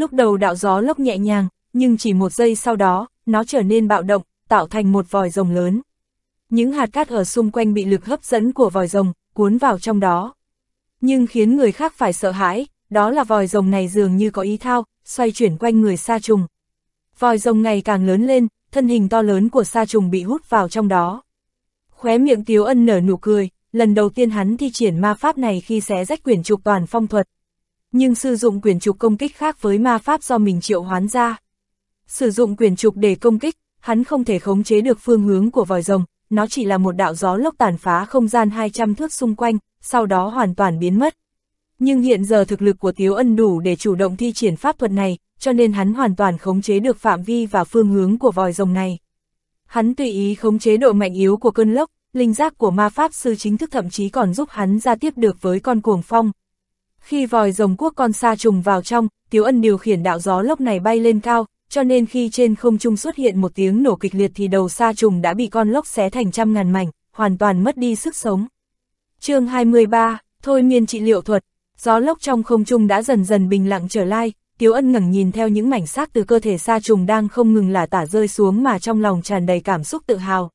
lúc đầu đạo gió lốc nhẹ nhàng, nhưng chỉ một giây sau đó, nó trở nên bạo động, tạo thành một vòi rồng lớn. Những hạt cát ở xung quanh bị lực hấp dẫn của vòi rồng, cuốn vào trong đó. Nhưng khiến người khác phải sợ hãi, đó là vòi rồng này dường như có ý thao, xoay chuyển quanh người sa trùng. Vòi rồng ngày càng lớn lên, thân hình to lớn của sa trùng bị hút vào trong đó. Khóe miệng Tiếu Ân nở nụ cười, lần đầu tiên hắn thi triển ma pháp này khi xé rách quyển trục toàn phong thuật. Nhưng sử dụng quyền trục công kích khác với ma pháp do mình triệu hoán ra. Sử dụng quyền trục để công kích, hắn không thể khống chế được phương hướng của vòi rồng, nó chỉ là một đạo gió lốc tàn phá không gian 200 thước xung quanh, sau đó hoàn toàn biến mất. Nhưng hiện giờ thực lực của Tiếu Ân đủ để chủ động thi triển pháp thuật này, cho nên hắn hoàn toàn khống chế được phạm vi và phương hướng của vòi rồng này. Hắn tùy ý khống chế độ mạnh yếu của cơn lốc, linh giác của ma pháp sư chính thức thậm chí còn giúp hắn ra tiếp được với con cuồng phong. Khi vòi rồng quốc con sa trùng vào trong, Tiếu Ân điều khiển đạo gió lốc này bay lên cao, cho nên khi trên không trung xuất hiện một tiếng nổ kịch liệt thì đầu sa trùng đã bị con lốc xé thành trăm ngàn mảnh, hoàn toàn mất đi sức sống. chương 23, Thôi miên trị liệu thuật, gió lốc trong không trung đã dần dần bình lặng trở lại, Tiếu Ân ngẩng nhìn theo những mảnh xác từ cơ thể sa trùng đang không ngừng là tả rơi xuống mà trong lòng tràn đầy cảm xúc tự hào.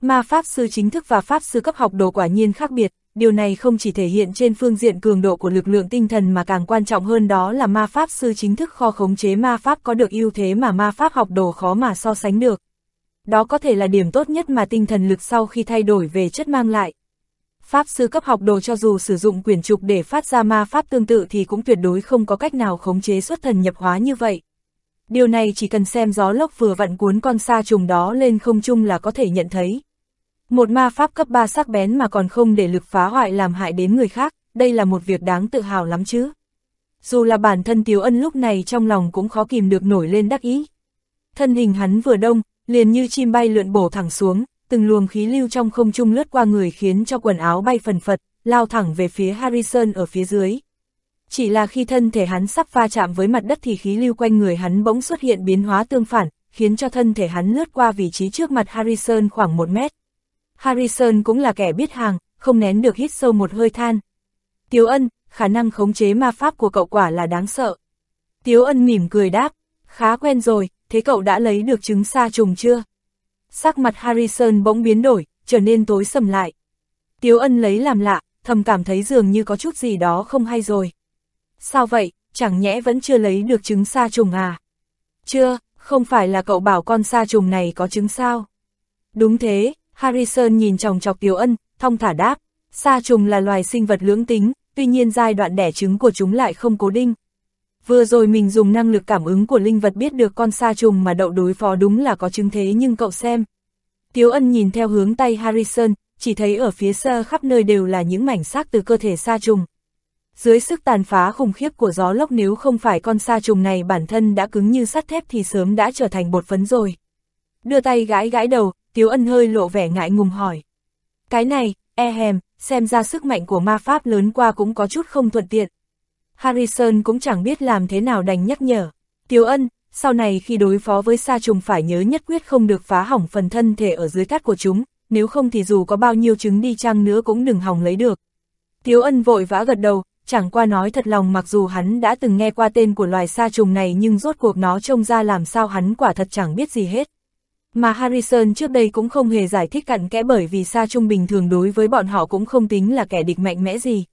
Ma Pháp Sư chính thức và Pháp Sư cấp học đồ quả nhiên khác biệt, điều này không chỉ thể hiện trên phương diện cường độ của lực lượng tinh thần mà càng quan trọng hơn đó là Ma Pháp Sư chính thức kho khống chế Ma Pháp có được ưu thế mà Ma Pháp học đồ khó mà so sánh được. Đó có thể là điểm tốt nhất mà tinh thần lực sau khi thay đổi về chất mang lại. Pháp sư cấp học đồ cho dù sử dụng quyển trục để phát ra ma pháp tương tự thì cũng tuyệt đối không có cách nào khống chế xuất thần nhập hóa như vậy. Điều này chỉ cần xem gió lốc vừa vặn cuốn con sa trùng đó lên không trung là có thể nhận thấy. Một ma pháp cấp 3 sắc bén mà còn không để lực phá hoại làm hại đến người khác, đây là một việc đáng tự hào lắm chứ. Dù là bản thân Tiếu Ân lúc này trong lòng cũng khó kìm được nổi lên đắc ý. Thân hình hắn vừa đông, liền như chim bay lượn bổ thẳng xuống, từng luồng khí lưu trong không trung lướt qua người khiến cho quần áo bay phần phật, lao thẳng về phía Harrison ở phía dưới. Chỉ là khi thân thể hắn sắp va chạm với mặt đất thì khí lưu quanh người hắn bỗng xuất hiện biến hóa tương phản, khiến cho thân thể hắn lướt qua vị trí trước mặt Harrison khoảng một mét. Harrison cũng là kẻ biết hàng, không nén được hít sâu một hơi than. Tiếu ân, khả năng khống chế ma pháp của cậu quả là đáng sợ. Tiếu ân mỉm cười đáp, khá quen rồi, thế cậu đã lấy được trứng sa trùng chưa? Sắc mặt Harrison bỗng biến đổi, trở nên tối sầm lại. Tiếu ân lấy làm lạ, thầm cảm thấy dường như có chút gì đó không hay rồi. Sao vậy, chẳng nhẽ vẫn chưa lấy được trứng sa trùng à? Chưa, không phải là cậu bảo con sa trùng này có trứng sao? Đúng thế, Harrison nhìn chồng chọc Tiếu ân, thong thả đáp. Sa trùng là loài sinh vật lưỡng tính, tuy nhiên giai đoạn đẻ trứng của chúng lại không cố định. Vừa rồi mình dùng năng lực cảm ứng của linh vật biết được con sa trùng mà đậu đối phó đúng là có chứng thế nhưng cậu xem. Tiếu ân nhìn theo hướng tay Harrison, chỉ thấy ở phía xa khắp nơi đều là những mảnh xác từ cơ thể sa trùng. Dưới sức tàn phá khủng khiếp của gió lốc nếu không phải con sa trùng này bản thân đã cứng như sắt thép thì sớm đã trở thành bột phấn rồi. Đưa tay gãi gãi đầu, Tiếu ân hơi lộ vẻ ngại ngùng hỏi. Cái này, e hèm, xem ra sức mạnh của ma pháp lớn qua cũng có chút không thuận tiện. Harrison cũng chẳng biết làm thế nào đành nhắc nhở. Tiếu ân, sau này khi đối phó với sa trùng phải nhớ nhất quyết không được phá hỏng phần thân thể ở dưới cát của chúng, nếu không thì dù có bao nhiêu trứng đi chăng nữa cũng đừng hỏng lấy được. Tiếu ân vội vã gật đầu, chẳng qua nói thật lòng mặc dù hắn đã từng nghe qua tên của loài sa trùng này nhưng rốt cuộc nó trông ra làm sao hắn quả thật chẳng biết gì hết. Mà Harrison trước đây cũng không hề giải thích cặn kẽ bởi vì sa trung bình thường đối với bọn họ cũng không tính là kẻ địch mạnh mẽ gì.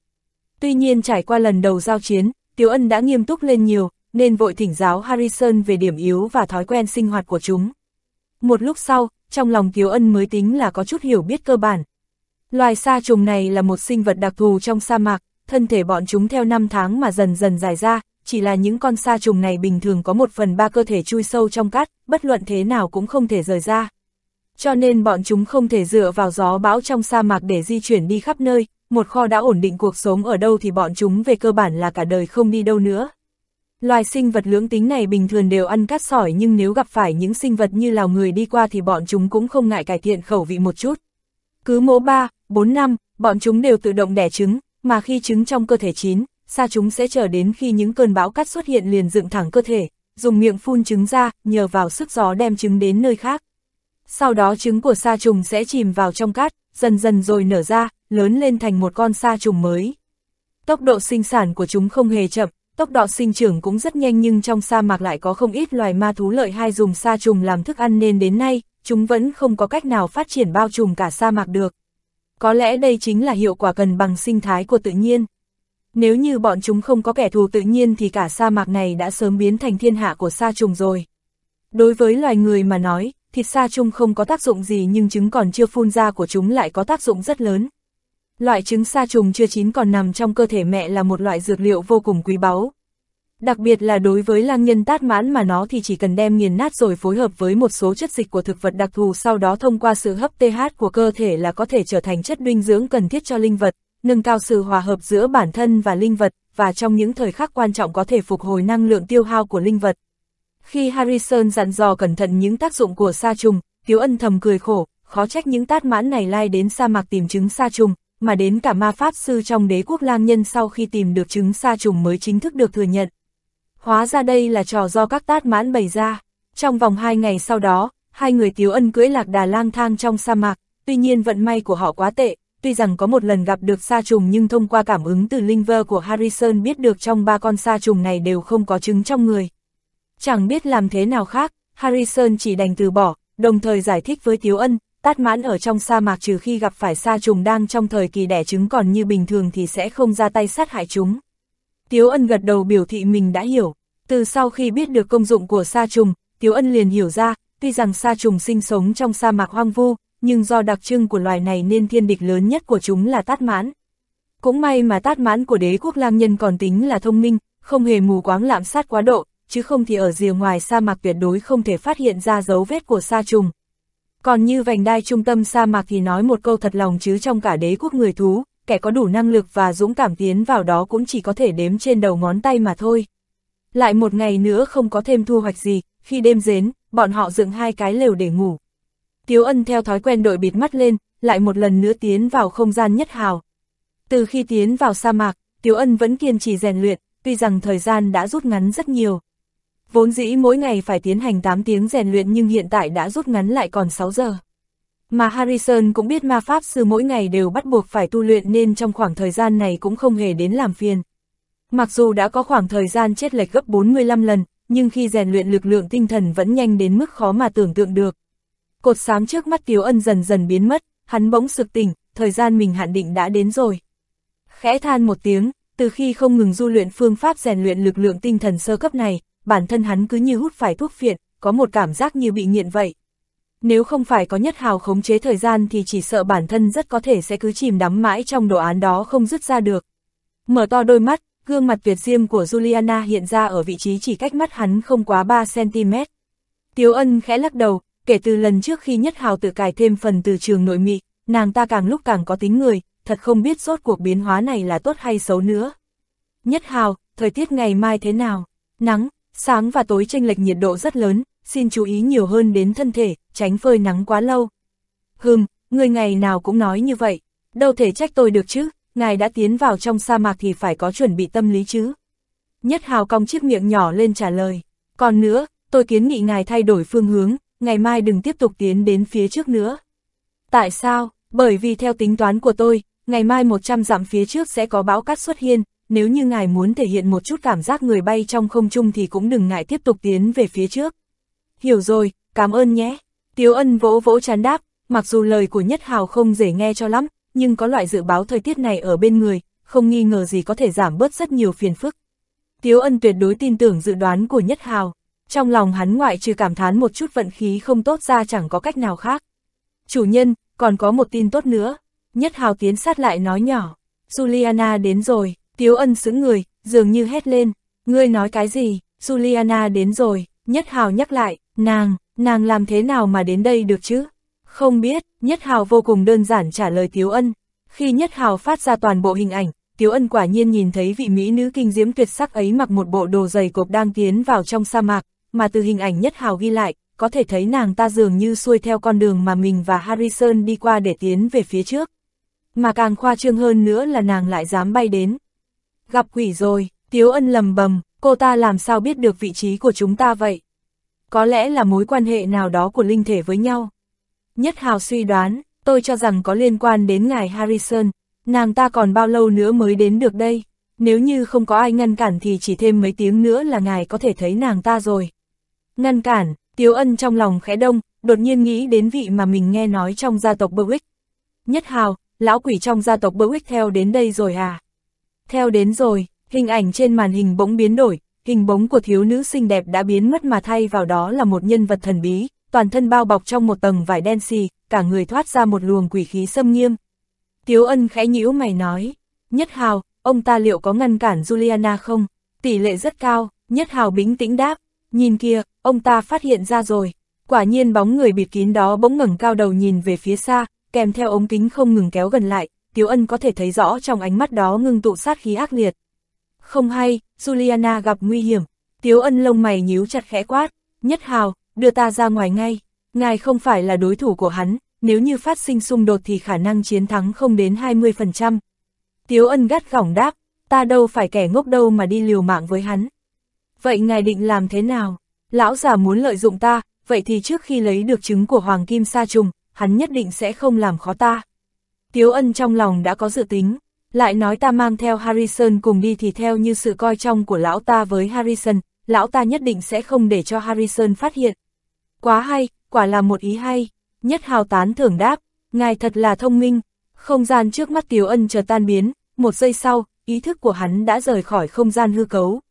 Tuy nhiên trải qua lần đầu giao chiến, Tiếu Ân đã nghiêm túc lên nhiều, nên vội thỉnh giáo Harrison về điểm yếu và thói quen sinh hoạt của chúng. Một lúc sau, trong lòng Tiếu Ân mới tính là có chút hiểu biết cơ bản. Loài sa trùng này là một sinh vật đặc thù trong sa mạc, thân thể bọn chúng theo năm tháng mà dần dần dài ra, chỉ là những con sa trùng này bình thường có một phần ba cơ thể chui sâu trong cát, bất luận thế nào cũng không thể rời ra. Cho nên bọn chúng không thể dựa vào gió bão trong sa mạc để di chuyển đi khắp nơi, một kho đã ổn định cuộc sống ở đâu thì bọn chúng về cơ bản là cả đời không đi đâu nữa. Loài sinh vật lưỡng tính này bình thường đều ăn cát sỏi nhưng nếu gặp phải những sinh vật như lào người đi qua thì bọn chúng cũng không ngại cải thiện khẩu vị một chút. Cứ mỗ 3, 4 năm, bọn chúng đều tự động đẻ trứng, mà khi trứng trong cơ thể chín, sa chúng sẽ chờ đến khi những cơn bão cát xuất hiện liền dựng thẳng cơ thể, dùng miệng phun trứng ra, nhờ vào sức gió đem trứng đến nơi khác. Sau đó trứng của sa trùng sẽ chìm vào trong cát, dần dần rồi nở ra, lớn lên thành một con sa trùng mới. Tốc độ sinh sản của chúng không hề chậm, tốc độ sinh trưởng cũng rất nhanh nhưng trong sa mạc lại có không ít loài ma thú lợi hay dùng sa trùng làm thức ăn nên đến nay, chúng vẫn không có cách nào phát triển bao trùm cả sa mạc được. Có lẽ đây chính là hiệu quả cần bằng sinh thái của tự nhiên. Nếu như bọn chúng không có kẻ thù tự nhiên thì cả sa mạc này đã sớm biến thành thiên hạ của sa trùng rồi. Đối với loài người mà nói, thịt sa trùng không có tác dụng gì nhưng trứng còn chưa phun ra của chúng lại có tác dụng rất lớn. Loại trứng sa trùng chưa chín còn nằm trong cơ thể mẹ là một loại dược liệu vô cùng quý báu. Đặc biệt là đối với lang nhân tát mãn mà nó thì chỉ cần đem nghiền nát rồi phối hợp với một số chất dịch của thực vật đặc thù sau đó thông qua sự hấp TH của cơ thể là có thể trở thành chất dinh dưỡng cần thiết cho linh vật, nâng cao sự hòa hợp giữa bản thân và linh vật, và trong những thời khắc quan trọng có thể phục hồi năng lượng tiêu hao của linh vật. Khi Harrison dặn dò cẩn thận những tác dụng của sa trùng, Tiếu Ân thầm cười khổ, khó trách những tát mãn này lai đến sa mạc tìm trứng sa trùng, mà đến cả ma pháp sư trong đế quốc lang nhân sau khi tìm được trứng sa trùng mới chính thức được thừa nhận. Hóa ra đây là trò do các tát mãn bày ra. Trong vòng hai ngày sau đó, hai người Tiếu Ân cưỡi lạc đà lang thang trong sa mạc, tuy nhiên vận may của họ quá tệ, tuy rằng có một lần gặp được sa trùng nhưng thông qua cảm ứng từ linh vơ của Harrison biết được trong ba con sa trùng này đều không có trứng trong người. Chẳng biết làm thế nào khác, Harrison chỉ đành từ bỏ, đồng thời giải thích với Tiếu Ân, tát mãn ở trong sa mạc trừ khi gặp phải sa trùng đang trong thời kỳ đẻ trứng còn như bình thường thì sẽ không ra tay sát hại chúng. Tiếu Ân gật đầu biểu thị mình đã hiểu, từ sau khi biết được công dụng của sa trùng, Tiếu Ân liền hiểu ra, tuy rằng sa trùng sinh sống trong sa mạc hoang vu, nhưng do đặc trưng của loài này nên thiên địch lớn nhất của chúng là tát mãn. Cũng may mà tát mãn của đế quốc lang nhân còn tính là thông minh, không hề mù quáng lạm sát quá độ, chứ không thì ở rìa ngoài sa mạc tuyệt đối không thể phát hiện ra dấu vết của sa trùng. Còn như vành đai trung tâm sa mạc thì nói một câu thật lòng chứ trong cả đế quốc người thú, kẻ có đủ năng lực và dũng cảm tiến vào đó cũng chỉ có thể đếm trên đầu ngón tay mà thôi. Lại một ngày nữa không có thêm thu hoạch gì, khi đêm dến, bọn họ dựng hai cái lều để ngủ. Tiếu ân theo thói quen đội bịt mắt lên, lại một lần nữa tiến vào không gian nhất hào. Từ khi tiến vào sa mạc, Tiếu ân vẫn kiên trì rèn luyện, tuy rằng thời gian đã rút ngắn rất nhiều. Vốn dĩ mỗi ngày phải tiến hành 8 tiếng rèn luyện nhưng hiện tại đã rút ngắn lại còn 6 giờ. Mà Harrison cũng biết ma pháp sư mỗi ngày đều bắt buộc phải tu luyện nên trong khoảng thời gian này cũng không hề đến làm phiền. Mặc dù đã có khoảng thời gian chết lệch gấp 45 lần, nhưng khi rèn luyện lực lượng tinh thần vẫn nhanh đến mức khó mà tưởng tượng được. Cột xám trước mắt Tiếu Ân dần dần biến mất, hắn bỗng sực tỉnh, thời gian mình hạn định đã đến rồi. Khẽ than một tiếng, từ khi không ngừng du luyện phương pháp rèn luyện lực lượng tinh thần sơ cấp này, bản thân hắn cứ như hút phải thuốc phiện, có một cảm giác như bị nghiện vậy. Nếu không phải có nhất hào khống chế thời gian thì chỉ sợ bản thân rất có thể sẽ cứ chìm đắm mãi trong đồ án đó không dứt ra được. Mở to đôi mắt, gương mặt tuyệt diêm của Juliana hiện ra ở vị trí chỉ cách mắt hắn không quá 3cm. Tiếu ân khẽ lắc đầu, kể từ lần trước khi nhất hào tự cài thêm phần từ trường nội mị, nàng ta càng lúc càng có tính người, thật không biết rốt cuộc biến hóa này là tốt hay xấu nữa. Nhất hào, thời tiết ngày mai thế nào? Nắng, sáng và tối tranh lệch nhiệt độ rất lớn, xin chú ý nhiều hơn đến thân thể, tránh phơi nắng quá lâu. Hừm, người ngày nào cũng nói như vậy, đâu thể trách tôi được chứ, ngài đã tiến vào trong sa mạc thì phải có chuẩn bị tâm lý chứ. Nhất hào cong chiếc miệng nhỏ lên trả lời, còn nữa, tôi kiến nghị ngài thay đổi phương hướng, ngày mai đừng tiếp tục tiến đến phía trước nữa. Tại sao? Bởi vì theo tính toán của tôi, ngày mai 100 dặm phía trước sẽ có bão cát xuất hiện, nếu như ngài muốn thể hiện một chút cảm giác người bay trong không trung thì cũng đừng ngại tiếp tục tiến về phía trước. Hiểu rồi, cảm ơn nhé. Tiếu ân vỗ vỗ chán đáp, mặc dù lời của Nhất Hào không dễ nghe cho lắm, nhưng có loại dự báo thời tiết này ở bên người, không nghi ngờ gì có thể giảm bớt rất nhiều phiền phức. Tiếu ân tuyệt đối tin tưởng dự đoán của Nhất Hào, trong lòng hắn ngoại trừ cảm thán một chút vận khí không tốt ra chẳng có cách nào khác. Chủ nhân, còn có một tin tốt nữa. Nhất Hào tiến sát lại nói nhỏ, Juliana đến rồi, Tiếu ân xứng người, dường như hét lên, ngươi nói cái gì, Juliana đến rồi, Nhất Hào nhắc lại, nàng, nàng làm thế nào mà đến đây được chứ? Không biết, Nhất Hào vô cùng đơn giản trả lời Tiếu Ân. Khi Nhất Hào phát ra toàn bộ hình ảnh, Tiếu Ân quả nhiên nhìn thấy vị mỹ nữ kinh diễm tuyệt sắc ấy mặc một bộ đồ dày cộp đang tiến vào trong sa mạc, mà từ hình ảnh Nhất Hào ghi lại, có thể thấy nàng ta dường như xuôi theo con đường mà mình và Harrison đi qua để tiến về phía trước. Mà càng khoa trương hơn nữa là nàng lại dám bay đến. Gặp quỷ rồi, Tiếu Ân lầm bầm, cô ta làm sao biết được vị trí của chúng ta vậy? Có lẽ là mối quan hệ nào đó của linh thể với nhau. Nhất Hào suy đoán, tôi cho rằng có liên quan đến ngài Harrison, nàng ta còn bao lâu nữa mới đến được đây? nếu như không có ai ngăn cản thì chỉ thêm mấy tiếng nữa là ngài có thể thấy nàng ta rồi. Ngăn cản, Tiếu Ân trong lòng khẽ đông, đột nhiên nghĩ đến vị mà mình nghe nói trong gia tộc Berwick. Nhất hào, lão quỷ trong gia tộc Berwick theo đến đây rồi à? Theo đến rồi, hình ảnh trên màn hình bỗng biến đổi, hình bóng của thiếu nữ xinh đẹp đã biến mất mà thay vào đó là một nhân vật thần bí, toàn thân bao bọc trong một tầng vải đen xì, cả người thoát ra một luồng quỷ khí xâm nghiêm. Tiếu ân khẽ nhíu mày nói, Nhất Hào, ông ta liệu có ngăn cản Juliana không? Tỷ lệ rất cao, Nhất Hào bính tĩnh đáp, nhìn kia, ông ta phát hiện ra rồi. Quả nhiên bóng người bịt kín đó bỗng ngẩng cao đầu nhìn về phía xa, kèm theo ống kính không ngừng kéo gần lại, Tiếu Ân có thể thấy rõ trong ánh mắt đó ngưng tụ sát khí ác liệt. Không hay, Juliana gặp nguy hiểm. Tiếu Ân lông mày nhíu chặt khẽ quát, Nhất Hào, đưa ta ra ngoài ngay. Ngài không phải là đối thủ của hắn, nếu như phát sinh xung đột thì khả năng chiến thắng không đến 20%. Tiếu Ân gắt gỏng đáp, ta đâu phải kẻ ngốc đâu mà đi liều mạng với hắn. Vậy ngài định làm thế nào? Lão già muốn lợi dụng ta, vậy thì trước khi lấy được chứng của Hoàng Kim Sa Trùng, hắn nhất định sẽ không làm khó ta. Tiếu ân trong lòng đã có dự tính, lại nói ta mang theo Harrison cùng đi thì theo như sự coi trọng của lão ta với Harrison, lão ta nhất định sẽ không để cho Harrison phát hiện. Quá hay, quả là một ý hay, nhất hào tán thưởng đáp, ngài thật là thông minh, không gian trước mắt Tiếu ân chờ tan biến, một giây sau, ý thức của hắn đã rời khỏi không gian hư cấu.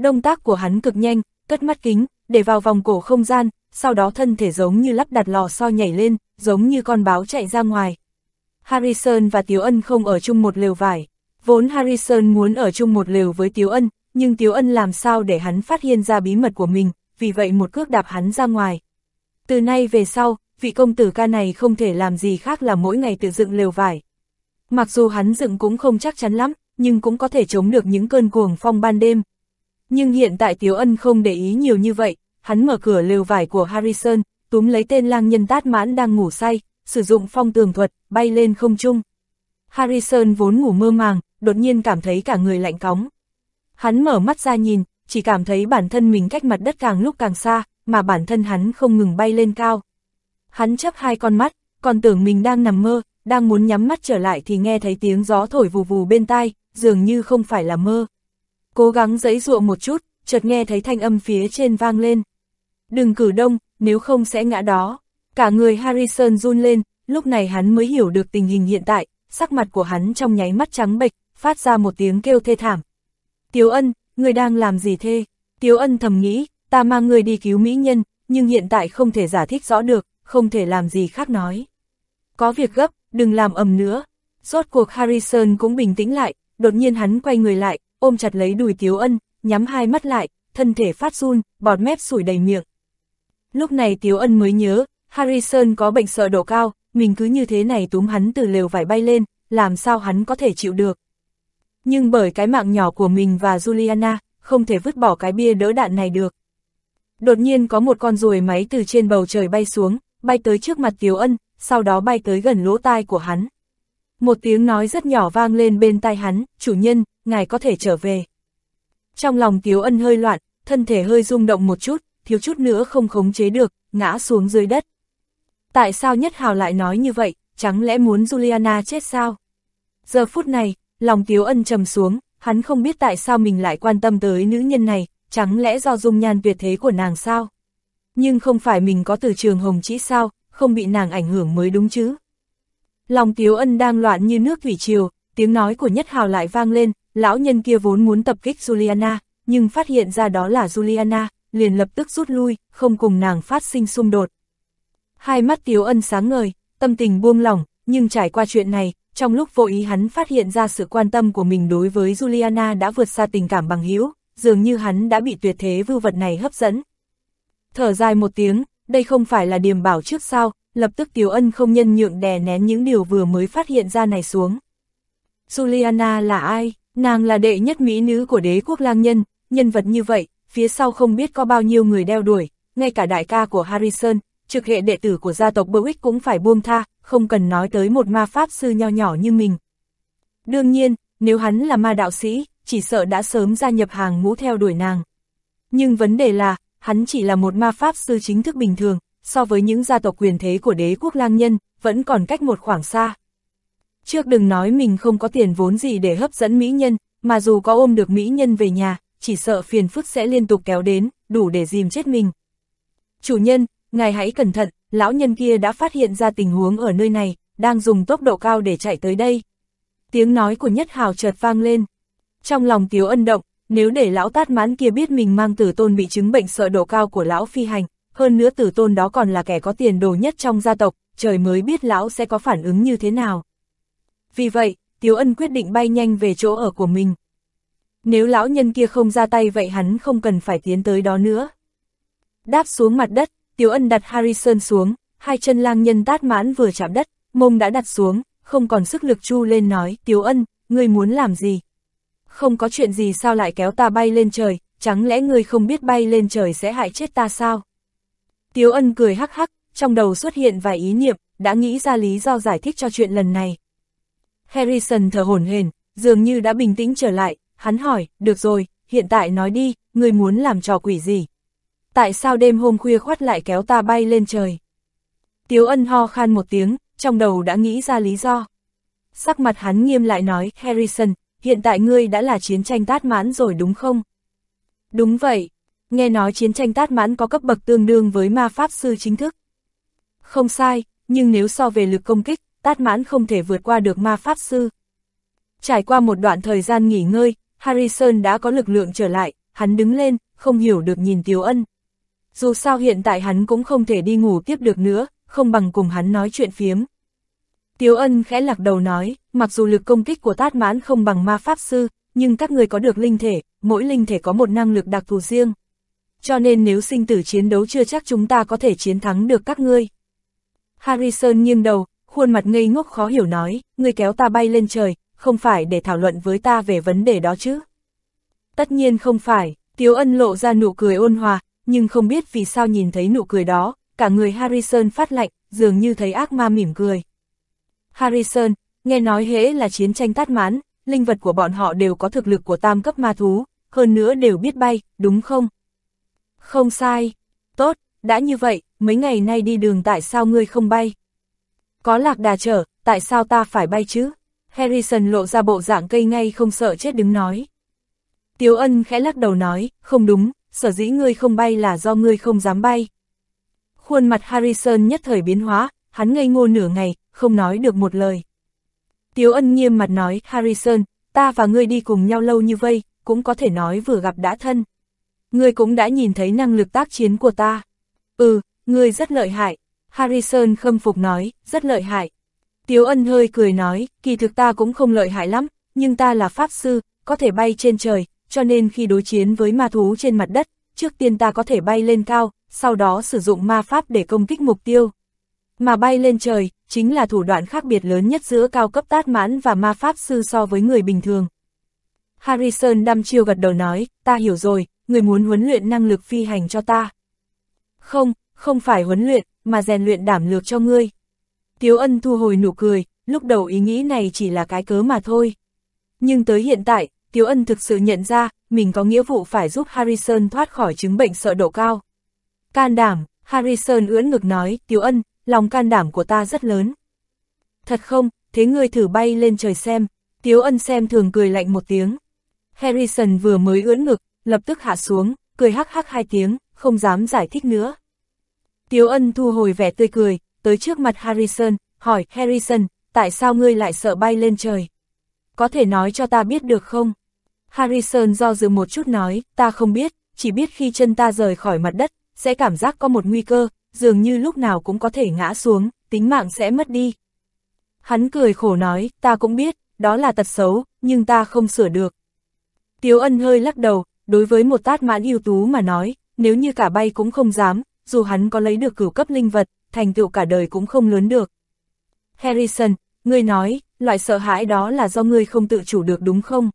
Động tác của hắn cực nhanh, cất mắt kính, để vào vòng cổ không gian, sau đó thân thể giống như lắp đặt lò xo nhảy lên, giống như con báo chạy ra ngoài. Harrison và Tiếu Ân không ở chung một lều vải. Vốn Harrison muốn ở chung một lều với Tiếu Ân, nhưng Tiếu Ân làm sao để hắn phát hiện ra bí mật của mình, vì vậy một cước đạp hắn ra ngoài. Từ nay về sau, vị công tử ca này không thể làm gì khác là mỗi ngày tự dựng lều vải. Mặc dù hắn dựng cũng không chắc chắn lắm, nhưng cũng có thể chống được những cơn cuồng phong ban đêm. Nhưng hiện tại Tiếu Ân không để ý nhiều như vậy, hắn mở cửa lều vải của Harrison, túm lấy tên lang nhân tát mãn đang ngủ say, sử dụng phong tường thuật, bay lên không trung. Harrison vốn ngủ mơ màng, đột nhiên cảm thấy cả người lạnh cóng. Hắn mở mắt ra nhìn, chỉ cảm thấy bản thân mình cách mặt đất càng lúc càng xa, mà bản thân hắn không ngừng bay lên cao. Hắn chấp hai con mắt, còn tưởng mình đang nằm mơ, đang muốn nhắm mắt trở lại thì nghe thấy tiếng gió thổi vù vù bên tai, dường như không phải là mơ. Cố gắng giãy dụa một chút, chợt nghe thấy thanh âm phía trên vang lên. Đừng cử đông, nếu không sẽ ngã đó. Cả người Harrison run lên, lúc này hắn mới hiểu được tình hình hiện tại, sắc mặt của hắn trong nháy mắt trắng bệch, phát ra một tiếng kêu thê thảm. Tiếu ân, người đang làm gì thê? Tiếu ân thầm nghĩ, ta mang người đi cứu mỹ nhân, nhưng hiện tại không thể giải thích rõ được, không thể làm gì khác nói. Có việc gấp, đừng làm ầm nữa. Rốt cuộc Harrison cũng bình tĩnh lại, đột nhiên hắn quay người lại, ôm chặt lấy đùi Tiếu ân, nhắm hai mắt lại, thân thể phát run, bọt mép sủi đầy miệng. Lúc này Tiếu ân mới nhớ, Harrison có bệnh sợ độ cao, mình cứ như thế này túm hắn từ lều vải bay lên, làm sao hắn có thể chịu được. Nhưng bởi cái mạng nhỏ của mình và Juliana, không thể vứt bỏ cái bia đỡ đạn này được. Đột nhiên có một con ruồi máy từ trên bầu trời bay xuống, bay tới trước mặt Tiếu Ân, sau đó bay tới gần lỗ tai của hắn. Một tiếng nói rất nhỏ vang lên bên tai hắn, chủ nhân, ngài có thể trở về. Trong lòng Tiếu Ân hơi loạn, thân thể hơi rung động một chút, thiếu chút nữa không khống chế được, ngã xuống dưới đất. Tại sao Nhất Hào lại nói như vậy, chẳng lẽ muốn Juliana chết sao? Giờ phút này, lòng Tiếu Ân trầm xuống, hắn không biết tại sao mình lại quan tâm tới nữ nhân này, chẳng lẽ do dung nhan tuyệt thế của nàng sao? Nhưng không phải mình có từ trường hồng chỉ sao, không bị nàng ảnh hưởng mới đúng chứ? Lòng Tiếu Ân đang loạn như nước thủy triều, tiếng nói của Nhất Hào lại vang lên, lão nhân kia vốn muốn tập kích Juliana, nhưng phát hiện ra đó là Juliana, liền lập tức rút lui, không cùng nàng phát sinh xung đột. Hai mắt Tiếu Ân sáng ngời, tâm tình buông lỏng, nhưng trải qua chuyện này, trong lúc vô ý hắn phát hiện ra sự quan tâm của mình đối với Juliana đã vượt xa tình cảm bằng hữu, dường như hắn đã bị tuyệt thế vưu vật này hấp dẫn. Thở dài một tiếng, đây không phải là điềm bảo trước sao, lập tức Tiếu Ân không nhân nhượng đè nén những điều vừa mới phát hiện ra này xuống. Juliana là ai? Nàng là đệ nhất mỹ nữ của đế quốc lang nhân, nhân vật như vậy, phía sau không biết có bao nhiêu người đeo đuổi, ngay cả đại ca của Harrison, trực hệ đệ tử của gia tộc Berwick cũng phải buông tha, không cần nói tới một ma pháp sư nho nhỏ như mình. Đương nhiên, nếu hắn là ma đạo sĩ, chỉ sợ đã sớm gia nhập hàng ngũ theo đuổi nàng. Nhưng vấn đề là, hắn chỉ là một ma pháp sư chính thức bình thường, so với những gia tộc quyền thế của đế quốc lang nhân, vẫn còn cách một khoảng xa. Trước đừng nói mình không có tiền vốn gì để hấp dẫn mỹ nhân, mà dù có ôm được mỹ nhân về nhà, chỉ sợ phiền phức sẽ liên tục kéo đến, đủ để dìm chết mình. Chủ nhân, ngài hãy cẩn thận, lão nhân kia đã phát hiện ra tình huống ở nơi này, đang dùng tốc độ cao để chạy tới đây. Tiếng nói của Nhất Hào chợt vang lên. Trong lòng Tiếu ân động, nếu để lão tát mãn kia biết mình mang tử tôn bị chứng bệnh sợ độ cao của lão phi hành, hơn nữa tử tôn đó còn là kẻ có tiền đồ nhất trong gia tộc, trời mới biết lão sẽ có phản ứng như thế nào. Vì vậy, Tiếu ân quyết định bay nhanh về chỗ ở của mình. Nếu lão nhân kia không ra tay vậy hắn không cần phải tiến tới đó nữa. Đáp xuống mặt đất, Tiếu ân đặt Harrison xuống, hai chân lang nhân tát mãn vừa chạm đất, mông đã đặt xuống, không còn sức lực chu lên nói, Tiếu ân, ngươi muốn làm gì? Không có chuyện gì sao lại kéo ta bay lên trời, chẳng lẽ ngươi không biết bay lên trời sẽ hại chết ta sao? Tiếu ân cười hắc hắc, trong đầu xuất hiện vài ý niệm, đã nghĩ ra lý do giải thích cho chuyện lần này. Harrison thở hổn hển, dường như đã bình tĩnh trở lại, hắn hỏi, được rồi, hiện tại nói đi, người muốn làm trò quỷ gì? Tại sao đêm hôm khuya khoát lại kéo ta bay lên trời? Tiếu ân ho khan một tiếng, trong đầu đã nghĩ ra lý do. Sắc mặt hắn nghiêm lại nói, Harrison, hiện tại ngươi đã là chiến tranh tát mãn rồi đúng không? Đúng vậy, nghe nói chiến tranh tát mãn có cấp bậc tương đương với ma pháp sư chính thức. Không sai, nhưng nếu so về lực công kích, tát mãn không thể vượt qua được ma pháp sư. Trải qua một đoạn thời gian nghỉ ngơi, Harrison đã có lực lượng trở lại, hắn đứng lên, không hiểu được nhìn Tiếu Ân. Dù sao hiện tại hắn cũng không thể đi ngủ tiếp được nữa, không bằng cùng hắn nói chuyện phiếm. Tiếu ân khẽ lạc đầu nói, mặc dù lực công kích của tát mãn không bằng ma pháp sư, nhưng các người có được linh thể, mỗi linh thể có một năng lực đặc thù riêng. Cho nên nếu sinh tử chiến đấu chưa chắc chúng ta có thể chiến thắng được các ngươi. Harrison nghiêng đầu, khuôn mặt ngây ngốc khó hiểu nói, ngươi kéo ta bay lên trời, không phải để thảo luận với ta về vấn đề đó chứ. Tất nhiên không phải, Tiếu ân lộ ra nụ cười ôn hòa, nhưng không biết vì sao nhìn thấy nụ cười đó, cả người Harrison phát lạnh, dường như thấy ác ma mỉm cười. Harrison, nghe nói hễ là chiến tranh tát mãn, linh vật của bọn họ đều có thực lực của tam cấp ma thú, hơn nữa đều biết bay, đúng không? Không sai. Tốt, đã như vậy, mấy ngày nay đi đường tại sao ngươi không bay? Có lạc đà chở, tại sao ta phải bay chứ? Harrison lộ ra bộ dạng cây ngay không sợ chết đứng nói. Tiếu ân khẽ lắc đầu nói, không đúng, sở dĩ ngươi không bay là do ngươi không dám bay. Khuôn mặt Harrison nhất thời biến hóa, hắn ngây ngô nửa ngày, không nói được một lời. Tiếu ân nghiêm mặt nói, Harrison, ta và ngươi đi cùng nhau lâu như vây, cũng có thể nói vừa gặp đã thân. Ngươi cũng đã nhìn thấy năng lực tác chiến của ta. Ừ, ngươi rất lợi hại. Harrison khâm phục nói, rất lợi hại. Tiếu ân hơi cười nói, kỳ thực ta cũng không lợi hại lắm, nhưng ta là pháp sư, có thể bay trên trời, cho nên khi đối chiến với ma thú trên mặt đất, trước tiên ta có thể bay lên cao, sau đó sử dụng ma pháp để công kích mục tiêu. Mà bay lên trời, chính là thủ đoạn khác biệt lớn nhất giữa cao cấp tát mãn và ma pháp sư so với người bình thường. Harrison đăm chiêu gật đầu nói, ta hiểu rồi, người muốn huấn luyện năng lực phi hành cho ta. Không, không phải huấn luyện, mà rèn luyện đảm lược cho ngươi. Tiếu ân thu hồi nụ cười, lúc đầu ý nghĩ này chỉ là cái cớ mà thôi. Nhưng tới hiện tại, Tiếu ân thực sự nhận ra, mình có nghĩa vụ phải giúp Harrison thoát khỏi chứng bệnh sợ độ cao. Can đảm, Harrison ưỡn ngực nói, Tiếu ân, lòng can đảm của ta rất lớn. Thật không, thế ngươi thử bay lên trời xem, Tiếu ân xem thường cười lạnh một tiếng. Harrison vừa mới ưỡn ngực, lập tức hạ xuống, cười hắc hắc hai tiếng, không dám giải thích nữa. Tiếu ân thu hồi vẻ tươi cười, tới trước mặt Harrison, hỏi Harrison, tại sao ngươi lại sợ bay lên trời? Có thể nói cho ta biết được không? Harrison do dự một chút nói, ta không biết, chỉ biết khi chân ta rời khỏi mặt đất, sẽ cảm giác có một nguy cơ, dường như lúc nào cũng có thể ngã xuống, tính mạng sẽ mất đi. Hắn cười khổ nói, ta cũng biết, đó là tật xấu, nhưng ta không sửa được. Tiếu ân hơi lắc đầu, đối với một tát mãn ưu tú mà nói, nếu như cả bay cũng không dám, dù hắn có lấy được cửu cấp linh vật, thành tựu cả đời cũng không lớn được. Harrison, ngươi nói, loại sợ hãi đó là do ngươi không tự chủ được đúng không?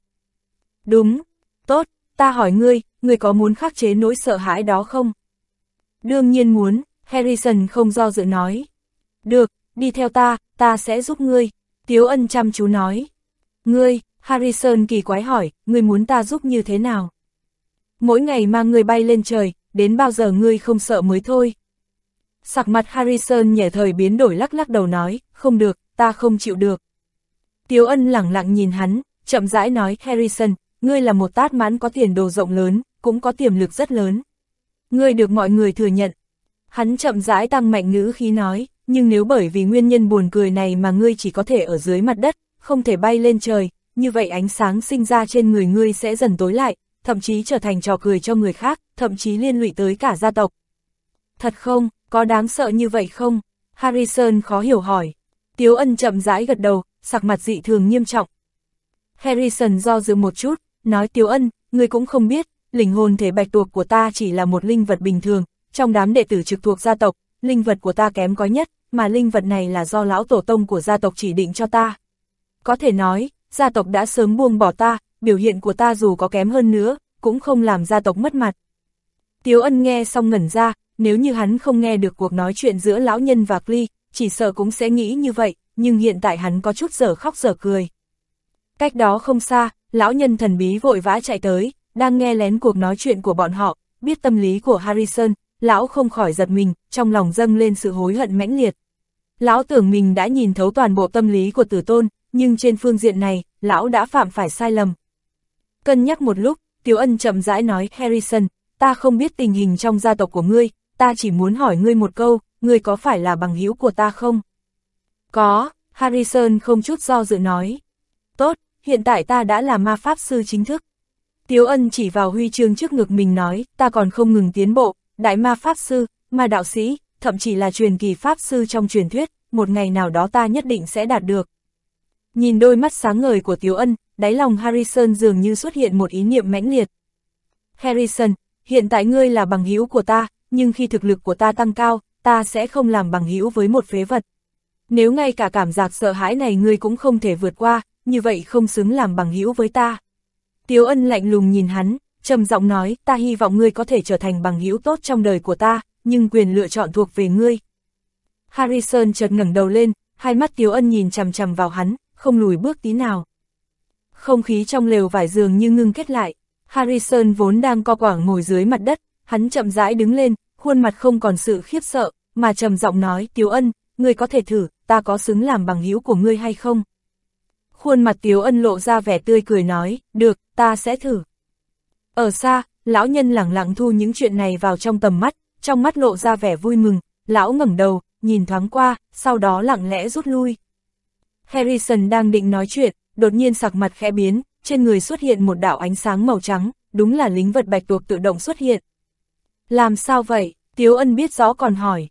Đúng, tốt, ta hỏi ngươi, ngươi có muốn khắc chế nỗi sợ hãi đó không? Đương nhiên muốn, Harrison không do dự nói. Được, đi theo ta, ta sẽ giúp ngươi, Tiếu ân chăm chú nói. Ngươi, Harrison kỳ quái hỏi, ngươi muốn ta giúp như thế nào? Mỗi ngày mang ngươi bay lên trời, đến bao giờ ngươi không sợ mới thôi. Sặc mặt Harrison nhẹ thời biến đổi lắc lắc đầu nói, không được, ta không chịu được. Tiếu ân lẳng lặng nhìn hắn, chậm rãi nói Harrison, ngươi là một tát mãn có tiền đồ rộng lớn, cũng có tiềm lực rất lớn. Ngươi được mọi người thừa nhận. Hắn chậm rãi tăng mạnh ngữ khí nói, nhưng nếu bởi vì nguyên nhân buồn cười này mà ngươi chỉ có thể ở dưới mặt đất, không thể bay lên trời, như vậy ánh sáng sinh ra trên người ngươi sẽ dần tối lại, thậm chí trở thành trò cười cho người khác, thậm chí liên lụy tới cả gia tộc. Thật không, có đáng sợ như vậy không? Harrison khó hiểu hỏi. Tiếu ân chậm rãi gật đầu, sặc mặt dị thường nghiêm trọng. Harrison do dự một chút, nói Tiếu ân, người cũng không biết, linh hồn thể bạch tuộc của ta chỉ là một linh vật bình thường, trong đám đệ tử trực thuộc gia tộc, linh vật của ta kém có nhất, mà linh vật này là do lão tổ tông của gia tộc chỉ định cho ta. Có thể nói, gia tộc đã sớm buông bỏ ta, biểu hiện của ta dù có kém hơn nữa, cũng không làm gia tộc mất mặt. Tiếu ân nghe xong ngẩn ra, nếu như hắn không nghe được cuộc nói chuyện giữa lão nhân và Clee, chỉ sợ cũng sẽ nghĩ như vậy, nhưng hiện tại hắn có chút giở khóc giở cười. Cách đó không xa, lão nhân thần bí vội vã chạy tới, đang nghe lén cuộc nói chuyện của bọn họ, biết tâm lý của Harrison, lão không khỏi giật mình, trong lòng dâng lên sự hối hận mãnh liệt. Lão tưởng mình đã nhìn thấu toàn bộ tâm lý của tử tôn, nhưng trên phương diện này, lão đã phạm phải sai lầm. Cân nhắc một lúc, Tiếu Ân chậm rãi nói Harrison, ta không biết tình hình trong gia tộc của ngươi, ta chỉ muốn hỏi ngươi một câu, ngươi có phải là bằng hữu của ta không? Có, Harrison không chút do dự nói. Tốt, hiện tại ta đã là ma pháp sư chính thức. Tiếu ân chỉ vào huy chương trước ngực mình nói, ta còn không ngừng tiến bộ, đại ma pháp sư, ma đạo sĩ, thậm chí là truyền kỳ pháp sư trong truyền thuyết, một ngày nào đó ta nhất định sẽ đạt được. Nhìn đôi mắt sáng ngời của Tiếu ân, đáy lòng Harrison dường như xuất hiện một ý niệm mãnh liệt. Harrison, hiện tại ngươi là bằng hữu của ta, nhưng khi thực lực của ta tăng cao, ta sẽ không làm bằng hữu với một phế vật. Nếu ngay cả cảm giác sợ hãi này ngươi cũng không thể vượt qua, như vậy không xứng làm bằng hữu với ta. Tiếu ân lạnh lùng nhìn hắn, trầm giọng nói, ta hy vọng ngươi có thể trở thành bằng hữu tốt trong đời của ta, nhưng quyền lựa chọn thuộc về ngươi. Harrison chợt ngẩng đầu lên, hai mắt Tiếu ân nhìn chằm chằm vào hắn, không lùi bước tí nào. Không khí trong lều vải giường như ngưng kết lại, Harrison vốn đang co quảng ngồi dưới mặt đất, hắn chậm rãi đứng lên, khuôn mặt không còn sự khiếp sợ, mà trầm giọng nói, Tiếu ân, ngươi có thể thử, ta có xứng làm bằng hữu của ngươi hay không? Khuôn mặt Tiếu ân lộ ra vẻ tươi cười nói, được, ta sẽ thử. Ở xa, lão nhân lẳng lặng thu những chuyện này vào trong tầm mắt, trong mắt lộ ra vẻ vui mừng, lão ngẩng đầu, nhìn thoáng qua, sau đó lặng lẽ rút lui. Harrison đang định nói chuyện, đột nhiên sặc mặt khẽ biến, trên người xuất hiện một đạo ánh sáng màu trắng, đúng là lính vật bạch tuộc tự động xuất hiện. Làm sao vậy? Tiếu ân biết rõ còn hỏi.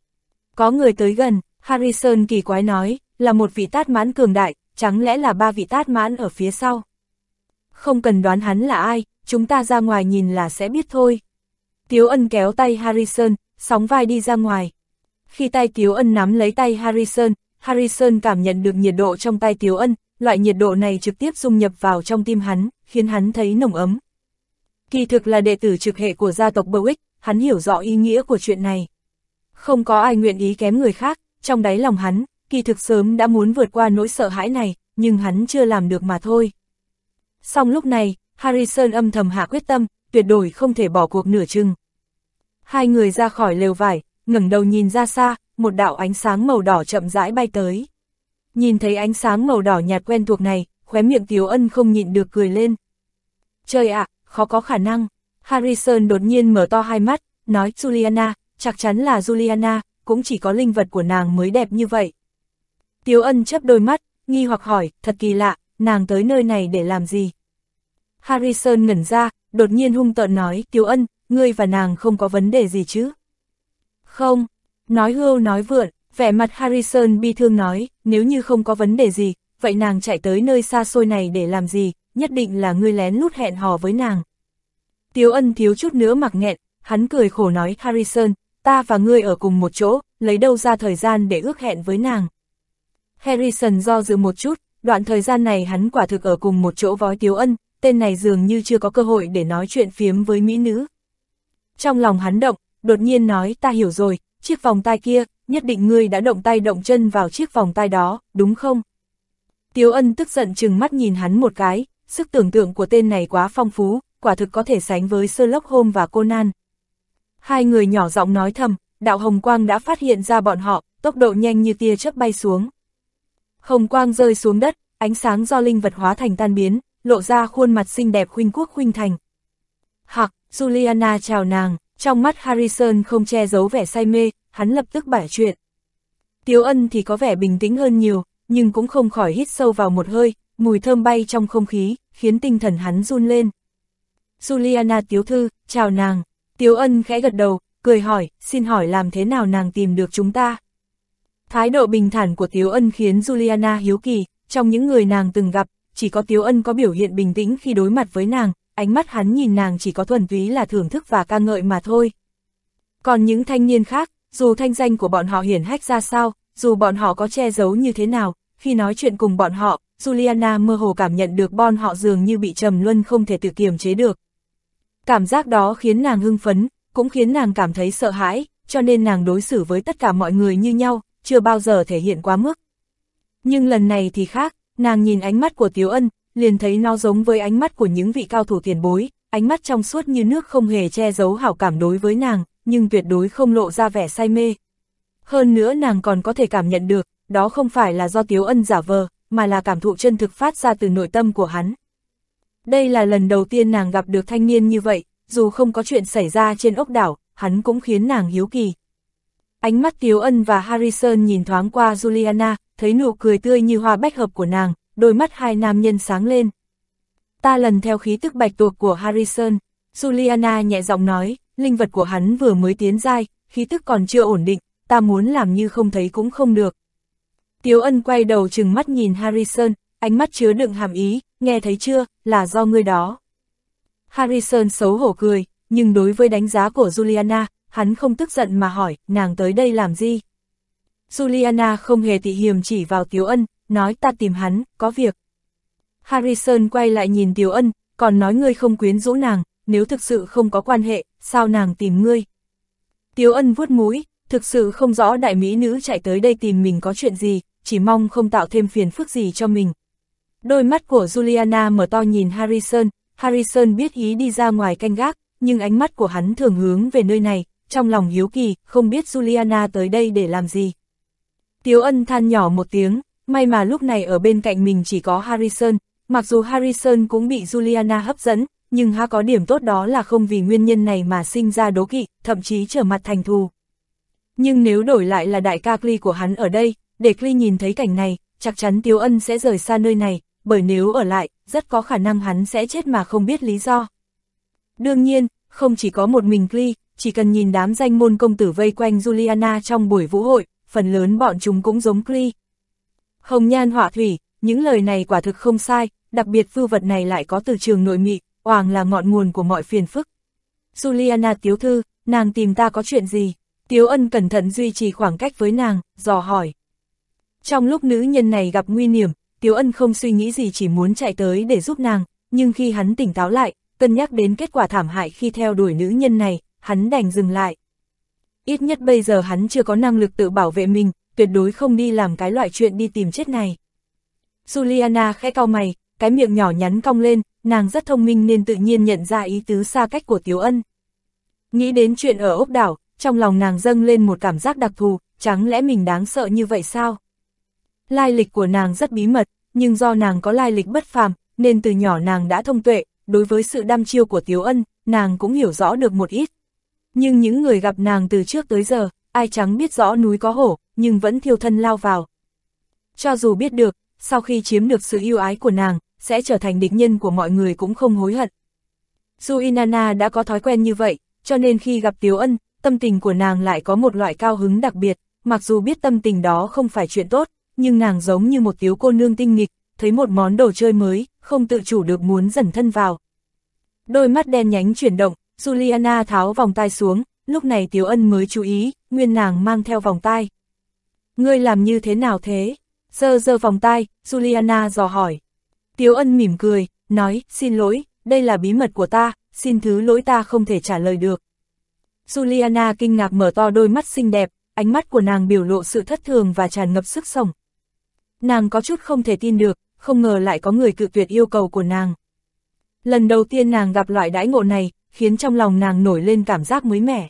Có người tới gần, Harrison kỳ quái nói, là một vị tát mãn cường đại, chẳng lẽ là ba vị tát mãn ở phía sau? Không cần đoán hắn là ai, chúng ta ra ngoài nhìn là sẽ biết thôi. Tiếu ân kéo tay Harrison, sóng vai đi ra ngoài. Khi tay Tiếu ân nắm lấy tay Harrison, Harrison cảm nhận được nhiệt độ trong tay Tiếu ân, loại nhiệt độ này trực tiếp dung nhập vào trong tim hắn, khiến hắn thấy nồng ấm. Kỳ thực là đệ tử trực hệ của gia tộc Berwick, hắn hiểu rõ ý nghĩa của chuyện này. Không có ai nguyện ý kém người khác, trong đáy lòng hắn, kỳ thực sớm đã muốn vượt qua nỗi sợ hãi này, nhưng hắn chưa làm được mà thôi. Xong lúc này, Harrison âm thầm hạ quyết tâm, tuyệt đối không thể bỏ cuộc nửa chừng. Hai người ra khỏi lều vải, ngẩng đầu nhìn ra xa, một đạo ánh sáng màu đỏ chậm rãi bay tới. Nhìn thấy ánh sáng màu đỏ nhạt quen thuộc này, khóe miệng Tiếu Ân không nhịn được cười lên. Trời ạ, khó có khả năng. Harrison đột nhiên mở to hai mắt, nói Juliana, chắc chắn là Juliana, cũng chỉ có linh vật của nàng mới đẹp như vậy. Tiếu Ân chấp đôi mắt, nghi hoặc hỏi, thật kỳ lạ, nàng tới nơi này để làm gì? Harrison ngẩn ra, đột nhiên hung tợn nói, Tiếu Ân, ngươi và nàng không có vấn đề gì chứ? Không, nói hưu nói vượn, vẻ mặt Harrison bi thương nói, nếu như không có vấn đề gì, vậy nàng chạy tới nơi xa xôi này để làm gì, nhất định là ngươi lén lút hẹn hò với nàng. Tiếu ân thiếu chút nữa mặc nghẹn, hắn cười khổ nói Harrison, ta và ngươi ở cùng một chỗ, lấy đâu ra thời gian để ước hẹn với nàng. Harrison do dự một chút, đoạn thời gian này hắn quả thực ở cùng một chỗ vói Tiếu ân, tên này dường như chưa có cơ hội để nói chuyện phiếm với mỹ nữ. Trong lòng hắn động, đột nhiên nói ta hiểu rồi, chiếc vòng tay kia, nhất định ngươi đã động tay động chân vào chiếc vòng tay đó, đúng không? Tiếu ân tức giận chừng mắt nhìn hắn một cái, sức tưởng tượng của tên này quá phong phú, quả thực có thể sánh với Sherlock Holmes và Conan. Hai người nhỏ giọng nói thầm, đạo Hồng Quang đã phát hiện ra bọn họ, tốc độ nhanh như tia chớp bay xuống. Hồng Quang rơi xuống đất, ánh sáng do linh vật hóa thành tan biến, lộ ra khuôn mặt xinh đẹp khuynh quốc khuynh thành. Hạc, Juliana chào nàng, trong mắt Harrison không che giấu vẻ say mê, hắn lập tức bả chuyện. Tiếu ân thì có vẻ bình tĩnh hơn nhiều, nhưng cũng không khỏi hít sâu vào một hơi, mùi thơm bay trong không khí, khiến tinh thần hắn run lên. Juliana Tiếu Thư, chào nàng. Tiếu ân khẽ gật đầu, cười hỏi, xin hỏi làm thế nào nàng tìm được chúng ta? Thái độ bình thản của Tiếu ân khiến Juliana hiếu kỳ, trong những người nàng từng gặp, chỉ có Tiếu ân có biểu hiện bình tĩnh khi đối mặt với nàng, ánh mắt hắn nhìn nàng chỉ có thuần túy là thưởng thức và ca ngợi mà thôi. Còn những thanh niên khác, dù thanh danh của bọn họ hiển hách ra sao, dù bọn họ có che giấu như thế nào, khi nói chuyện cùng bọn họ, Juliana mơ hồ cảm nhận được bọn họ dường như bị trầm luân không thể tự kiềm chế được. Cảm giác đó khiến nàng hưng phấn, cũng khiến nàng cảm thấy sợ hãi, cho nên nàng đối xử với tất cả mọi người như nhau, chưa bao giờ thể hiện quá mức. Nhưng lần này thì khác, nàng nhìn ánh mắt của Tiếu Ân, liền thấy nó giống với ánh mắt của những vị cao thủ tiền bối, ánh mắt trong suốt như nước không hề che giấu hảo cảm đối với nàng, nhưng tuyệt đối không lộ ra vẻ say mê. Hơn nữa nàng còn có thể cảm nhận được, đó không phải là do Tiếu Ân giả vờ, mà là cảm thụ chân thực phát ra từ nội tâm của hắn. Đây là lần đầu tiên nàng gặp được thanh niên như vậy, dù không có chuyện xảy ra trên ốc đảo, hắn cũng khiến nàng hiếu kỳ. Ánh mắt Tiếu Ân và Harrison nhìn thoáng qua Juliana, thấy nụ cười tươi như hoa bách hợp của nàng, đôi mắt hai nam nhân sáng lên. Ta lần theo khí tức bạch tuộc của Harrison, Juliana nhẹ giọng nói, linh vật của hắn vừa mới tiến giai, khí tức còn chưa ổn định, ta muốn làm như không thấy cũng không được. Tiếu ân quay đầu chừng mắt nhìn Harrison, ánh mắt chứa đựng hàm ý, nghe thấy chưa, là do ngươi đó. Harrison xấu hổ cười, nhưng đối với đánh giá của Juliana, hắn không tức giận mà hỏi, nàng tới đây làm gì? Juliana không hề tị hiềm chỉ vào Tiếu Ân, nói ta tìm hắn, có việc. Harrison quay lại nhìn Tiếu Ân, còn nói ngươi không quyến rũ nàng, nếu thực sự không có quan hệ, sao nàng tìm ngươi? Tiếu Ân vuốt mũi, thực sự không rõ đại mỹ nữ chạy tới đây tìm mình có chuyện gì, chỉ mong không tạo thêm phiền phức gì cho mình. Đôi mắt của Juliana mở to nhìn Harrison, Harrison biết ý đi ra ngoài canh gác, nhưng ánh mắt của hắn thường hướng về nơi này, trong lòng hiếu kỳ, không biết Juliana tới đây để làm gì. Tiếu ân than nhỏ một tiếng, may mà lúc này ở bên cạnh mình chỉ có Harrison, mặc dù Harrison cũng bị Juliana hấp dẫn, nhưng ha có điểm tốt đó là không vì nguyên nhân này mà sinh ra đố kỵ, thậm chí trở mặt thành thù. Nhưng nếu đổi lại là đại ca Kli của hắn ở đây, để Kli nhìn thấy cảnh này, chắc chắn Tiếu Ân sẽ rời xa nơi này, bởi nếu ở lại, rất có khả năng hắn sẽ chết mà không biết lý do. Đương nhiên, không chỉ có một mình Kli, chỉ cần nhìn đám danh môn công tử vây quanh Juliana trong buổi vũ hội, phần lớn bọn chúng cũng giống Kli. Hồng nhan họa thủy, những lời này quả thực không sai, đặc biệt vư vật này lại có từ trường nội mị, hoàng là ngọn nguồn của mọi phiền phức. Juliana tiếu thư, nàng tìm ta có chuyện gì? Tiếu ân cẩn thận duy trì khoảng cách với nàng, dò hỏi. Trong lúc nữ nhân này gặp nguy hiểm, Tiếu ân không suy nghĩ gì chỉ muốn chạy tới để giúp nàng, nhưng khi hắn tỉnh táo lại, cân nhắc đến kết quả thảm hại khi theo đuổi nữ nhân này, hắn đành dừng lại. Ít nhất bây giờ hắn chưa có năng lực tự bảo vệ mình, tuyệt đối không đi làm cái loại chuyện đi tìm chết này. Juliana khẽ cau mày, cái miệng nhỏ nhắn cong lên, nàng rất thông minh nên tự nhiên nhận ra ý tứ xa cách của Tiếu Ân. Nghĩ đến chuyện ở ốc đảo, trong lòng nàng dâng lên một cảm giác đặc thù, chẳng lẽ mình đáng sợ như vậy sao? Lai lịch của nàng rất bí mật, nhưng do nàng có lai lịch bất phàm, nên từ nhỏ nàng đã thông tuệ, đối với sự đam chiêu của Tiếu Ân, nàng cũng hiểu rõ được một ít. Nhưng những người gặp nàng từ trước tới giờ, ai chẳng biết rõ núi có hổ, nhưng vẫn thiêu thân lao vào. Cho dù biết được, sau khi chiếm được sự yêu ái của nàng, sẽ trở thành địch nhân của mọi người cũng không hối hận. Dù Inanna đã có thói quen như vậy, cho nên khi gặp Tiếu Ân, tâm tình của nàng lại có một loại cao hứng đặc biệt, mặc dù biết tâm tình đó không phải chuyện tốt, nhưng nàng giống như một tiếu cô nương tinh nghịch, thấy một món đồ chơi mới, không tự chủ được muốn dần thân vào. Đôi mắt đen nhánh chuyển động, Juliana tháo vòng tay xuống, lúc này Tiếu Ân mới chú ý, nguyên nàng mang theo vòng tay. Ngươi làm như thế nào thế? Sơ dơ vòng tay, Juliana dò hỏi. Tiếu Ân mỉm cười, nói, xin lỗi, đây là bí mật của ta, xin thứ lỗi ta không thể trả lời được. Juliana kinh ngạc mở to đôi mắt xinh đẹp, ánh mắt của nàng biểu lộ sự thất thường và tràn ngập sức sống. Nàng có chút không thể tin được, không ngờ lại có người cự tuyệt yêu cầu của nàng. Lần đầu tiên nàng gặp loại đãi ngộ này, khiến trong lòng nàng nổi lên cảm giác mới mẻ.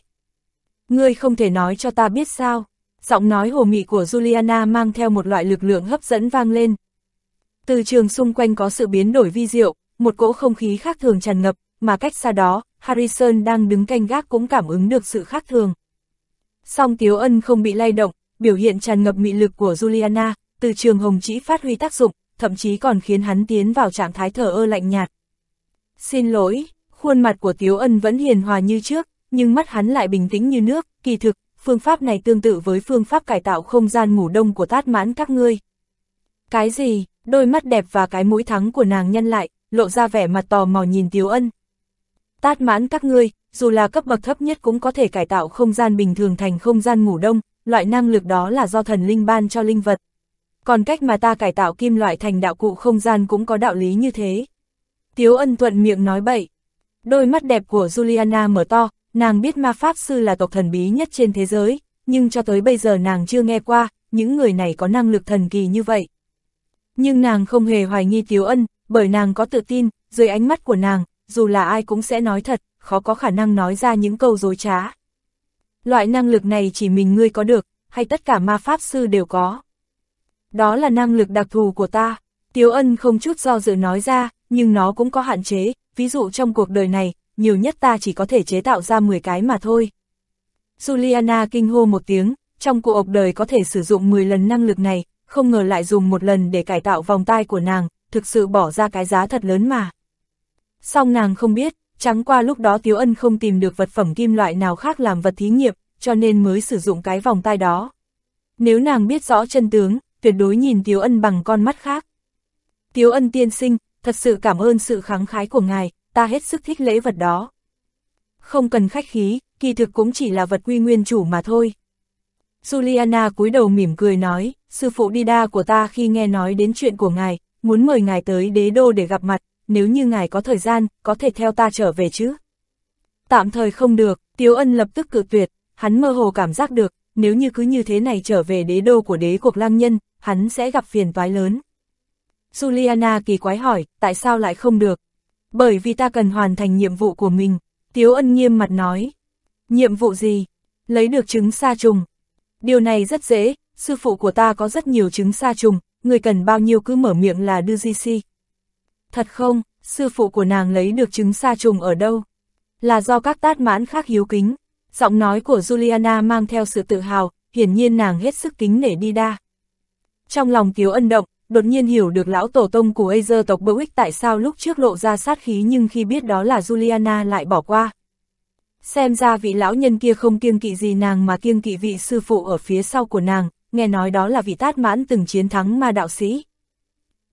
Ngươi không thể nói cho ta biết sao, giọng nói hồ mị của Juliana mang theo một loại lực lượng hấp dẫn vang lên. Từ trường xung quanh có sự biến đổi vi diệu, một cỗ không khí khác thường tràn ngập, mà cách xa đó, Harrison đang đứng canh gác cũng cảm ứng được sự khác thường. Song Tiếu Ân không bị lay động, biểu hiện tràn ngập mị lực của Juliana, từ trường hồng chỉ phát huy tác dụng, thậm chí còn khiến hắn tiến vào trạng thái thở ơ lạnh nhạt. Xin lỗi, khuôn mặt của Tiếu Ân vẫn hiền hòa như trước, nhưng mắt hắn lại bình tĩnh như nước, kỳ thực, phương pháp này tương tự với phương pháp cải tạo không gian ngủ đông của tát mãn các ngươi. Cái gì, đôi mắt đẹp và cái mũi thắng của nàng nhân lại, lộ ra vẻ mặt tò mò nhìn Tiếu Ân. Tát mãn các ngươi, dù là cấp bậc thấp nhất cũng có thể cải tạo không gian bình thường thành không gian ngủ đông, loại năng lực đó là do thần linh ban cho linh vật. Còn cách mà ta cải tạo kim loại thành đạo cụ không gian cũng có đạo lý như thế. Tiếu ân thuận miệng nói bậy. Đôi mắt đẹp của Juliana mở to, nàng biết ma pháp sư là tộc thần bí nhất trên thế giới, nhưng cho tới bây giờ nàng chưa nghe qua, những người này có năng lực thần kỳ như vậy. Nhưng nàng không hề hoài nghi Tiếu ân, bởi nàng có tự tin, dưới ánh mắt của nàng, dù là ai cũng sẽ nói thật, khó có khả năng nói ra những câu dối trá. Loại năng lực này chỉ mình ngươi có được, hay tất cả ma pháp sư đều có. Đó là năng lực đặc thù của ta, Tiếu ân không chút do dự nói ra, nhưng nó cũng có hạn chế, ví dụ trong cuộc đời này, nhiều nhất ta chỉ có thể chế tạo ra 10 cái mà thôi. Juliana kinh hô một tiếng, trong cuộc đời có thể sử dụng 10 lần năng lực này, không ngờ lại dùng một lần để cải tạo vòng tai của nàng, thực sự bỏ ra cái giá thật lớn mà. Song nàng không biết, trắng qua lúc đó Tiếu Ân không tìm được vật phẩm kim loại nào khác làm vật thí nghiệm, cho nên mới sử dụng cái vòng tai đó. Nếu nàng biết rõ chân tướng, tuyệt đối nhìn Tiếu Ân bằng con mắt khác. Tiếu Ân tiên sinh, thật sự cảm ơn sự kháng khái của ngài, ta hết sức thích lễ vật đó. Không cần khách khí, kỳ thực cũng chỉ là vật quy nguyên chủ mà thôi. Juliana cúi đầu mỉm cười nói, sư phụ Dida đa của ta khi nghe nói đến chuyện của ngài, muốn mời ngài tới đế đô để gặp mặt, nếu như ngài có thời gian, có thể theo ta trở về chứ. Tạm thời không được, Tiếu Ân lập tức cự tuyệt, hắn mơ hồ cảm giác được, nếu như cứ như thế này trở về đế đô của đế cuộc lang nhân, hắn sẽ gặp phiền toái lớn. Juliana kỳ quái hỏi, tại sao lại không được? Bởi vì ta cần hoàn thành nhiệm vụ của mình, Tiếu Ân nghiêm mặt nói. Nhiệm vụ gì? Lấy được trứng sa trùng. Điều này rất dễ, sư phụ của ta có rất nhiều trứng sa trùng, người cần bao nhiêu cứ mở miệng là đưa di si. Thật không, sư phụ của nàng lấy được trứng sa trùng ở đâu? Là do các tát mãn khác hiếu kính. Giọng nói của Juliana mang theo sự tự hào, hiển nhiên nàng hết sức kính nể đi đa. Trong lòng Tiếu ân động, đột nhiên hiểu được lão tổ tông của Azer tộc Berwick tại sao lúc trước lộ ra sát khí nhưng khi biết đó là Juliana lại bỏ qua. Xem ra vị lão nhân kia không kiêng kỵ gì nàng mà kiêng kỵ vị sư phụ ở phía sau của nàng, nghe nói đó là vị tát mãn từng chiến thắng ma đạo sĩ.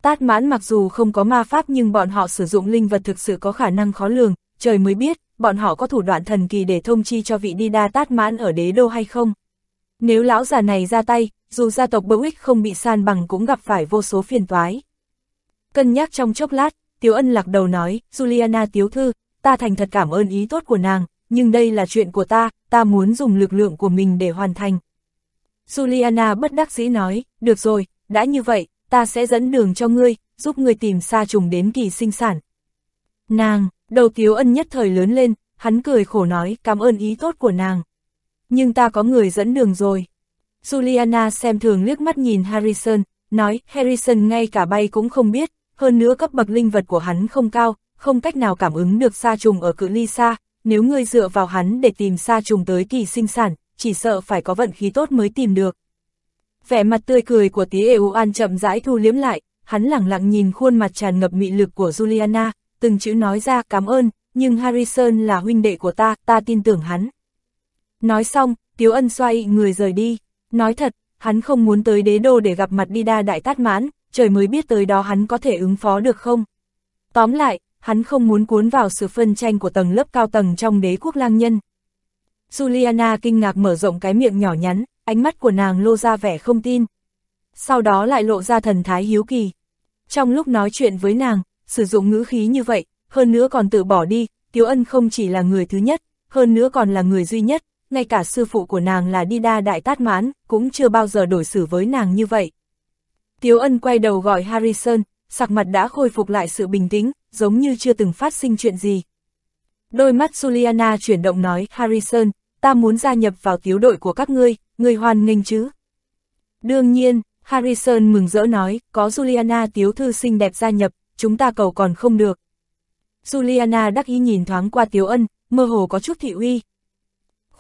Tát mãn mặc dù không có ma pháp nhưng bọn họ sử dụng linh vật thực sự có khả năng khó lường, trời mới biết, bọn họ có thủ đoạn thần kỳ để thông chi cho vị đi đa tát mãn ở đế đô hay không. Nếu lão già này ra tay, dù gia tộc Berwick không bị san bằng cũng gặp phải vô số phiền toái. Cân nhắc trong chốc lát, Tiếu Ân lạc đầu nói, Juliana Tiếu Thư, ta thành thật cảm ơn ý tốt của nàng, nhưng đây là chuyện của ta, ta muốn dùng lực lượng của mình để hoàn thành. Juliana bất đắc dĩ nói, được rồi, đã như vậy, ta sẽ dẫn đường cho ngươi, giúp ngươi tìm xa trùng đến kỳ sinh sản. Nàng, đầu Tiếu Ân nhất thời lớn lên, hắn cười khổ nói, cảm ơn ý tốt của nàng. Nhưng ta có người dẫn đường rồi. Juliana xem thường liếc mắt nhìn Harrison, nói Harrison ngay cả bay cũng không biết, hơn nữa cấp bậc linh vật của hắn không cao, không cách nào cảm ứng được sa trùng ở cự ly xa, nếu ngươi dựa vào hắn để tìm sa trùng tới kỳ sinh sản, chỉ sợ phải có vận khí tốt mới tìm được. Vẻ mặt tươi cười của tí EU An chậm rãi thu liếm lại, hắn lẳng lặng nhìn khuôn mặt tràn ngập mị lực của Juliana, từng chữ nói ra cảm ơn, nhưng Harrison là huynh đệ của ta, ta tin tưởng hắn. Nói xong, Tiếu Ân xoay người rời đi. Nói thật, hắn không muốn tới đế đô để gặp mặt đi đa đại tát mãn, trời mới biết tới đó hắn có thể ứng phó được không. Tóm lại, hắn không muốn cuốn vào sự phân tranh của tầng lớp cao tầng trong đế quốc lang nhân. Juliana kinh ngạc mở rộng cái miệng nhỏ nhắn, ánh mắt của nàng lô ra vẻ không tin. Sau đó lại lộ ra thần thái hiếu kỳ. Trong lúc nói chuyện với nàng, sử dụng ngữ khí như vậy, hơn nữa còn tự bỏ đi, Tiếu Ân không chỉ là người thứ nhất, hơn nữa còn là người duy nhất, ngay cả sư phụ của nàng là Đi Đa Đại Tát Mãn, cũng chưa bao giờ đổi xử với nàng như vậy. Tiếu ân quay đầu gọi Harrison, sặc mặt đã khôi phục lại sự bình tĩnh, giống như chưa từng phát sinh chuyện gì. Đôi mắt Juliana chuyển động nói, Harrison, ta muốn gia nhập vào tiếu đội của các ngươi, ngươi hoan nghênh chứ? Đương nhiên, Harrison mừng rỡ nói, có Juliana tiếu thư xinh đẹp gia nhập, chúng ta cầu còn không được. Juliana đắc ý nhìn thoáng qua Tiếu Ân, mơ hồ có chút thị uy.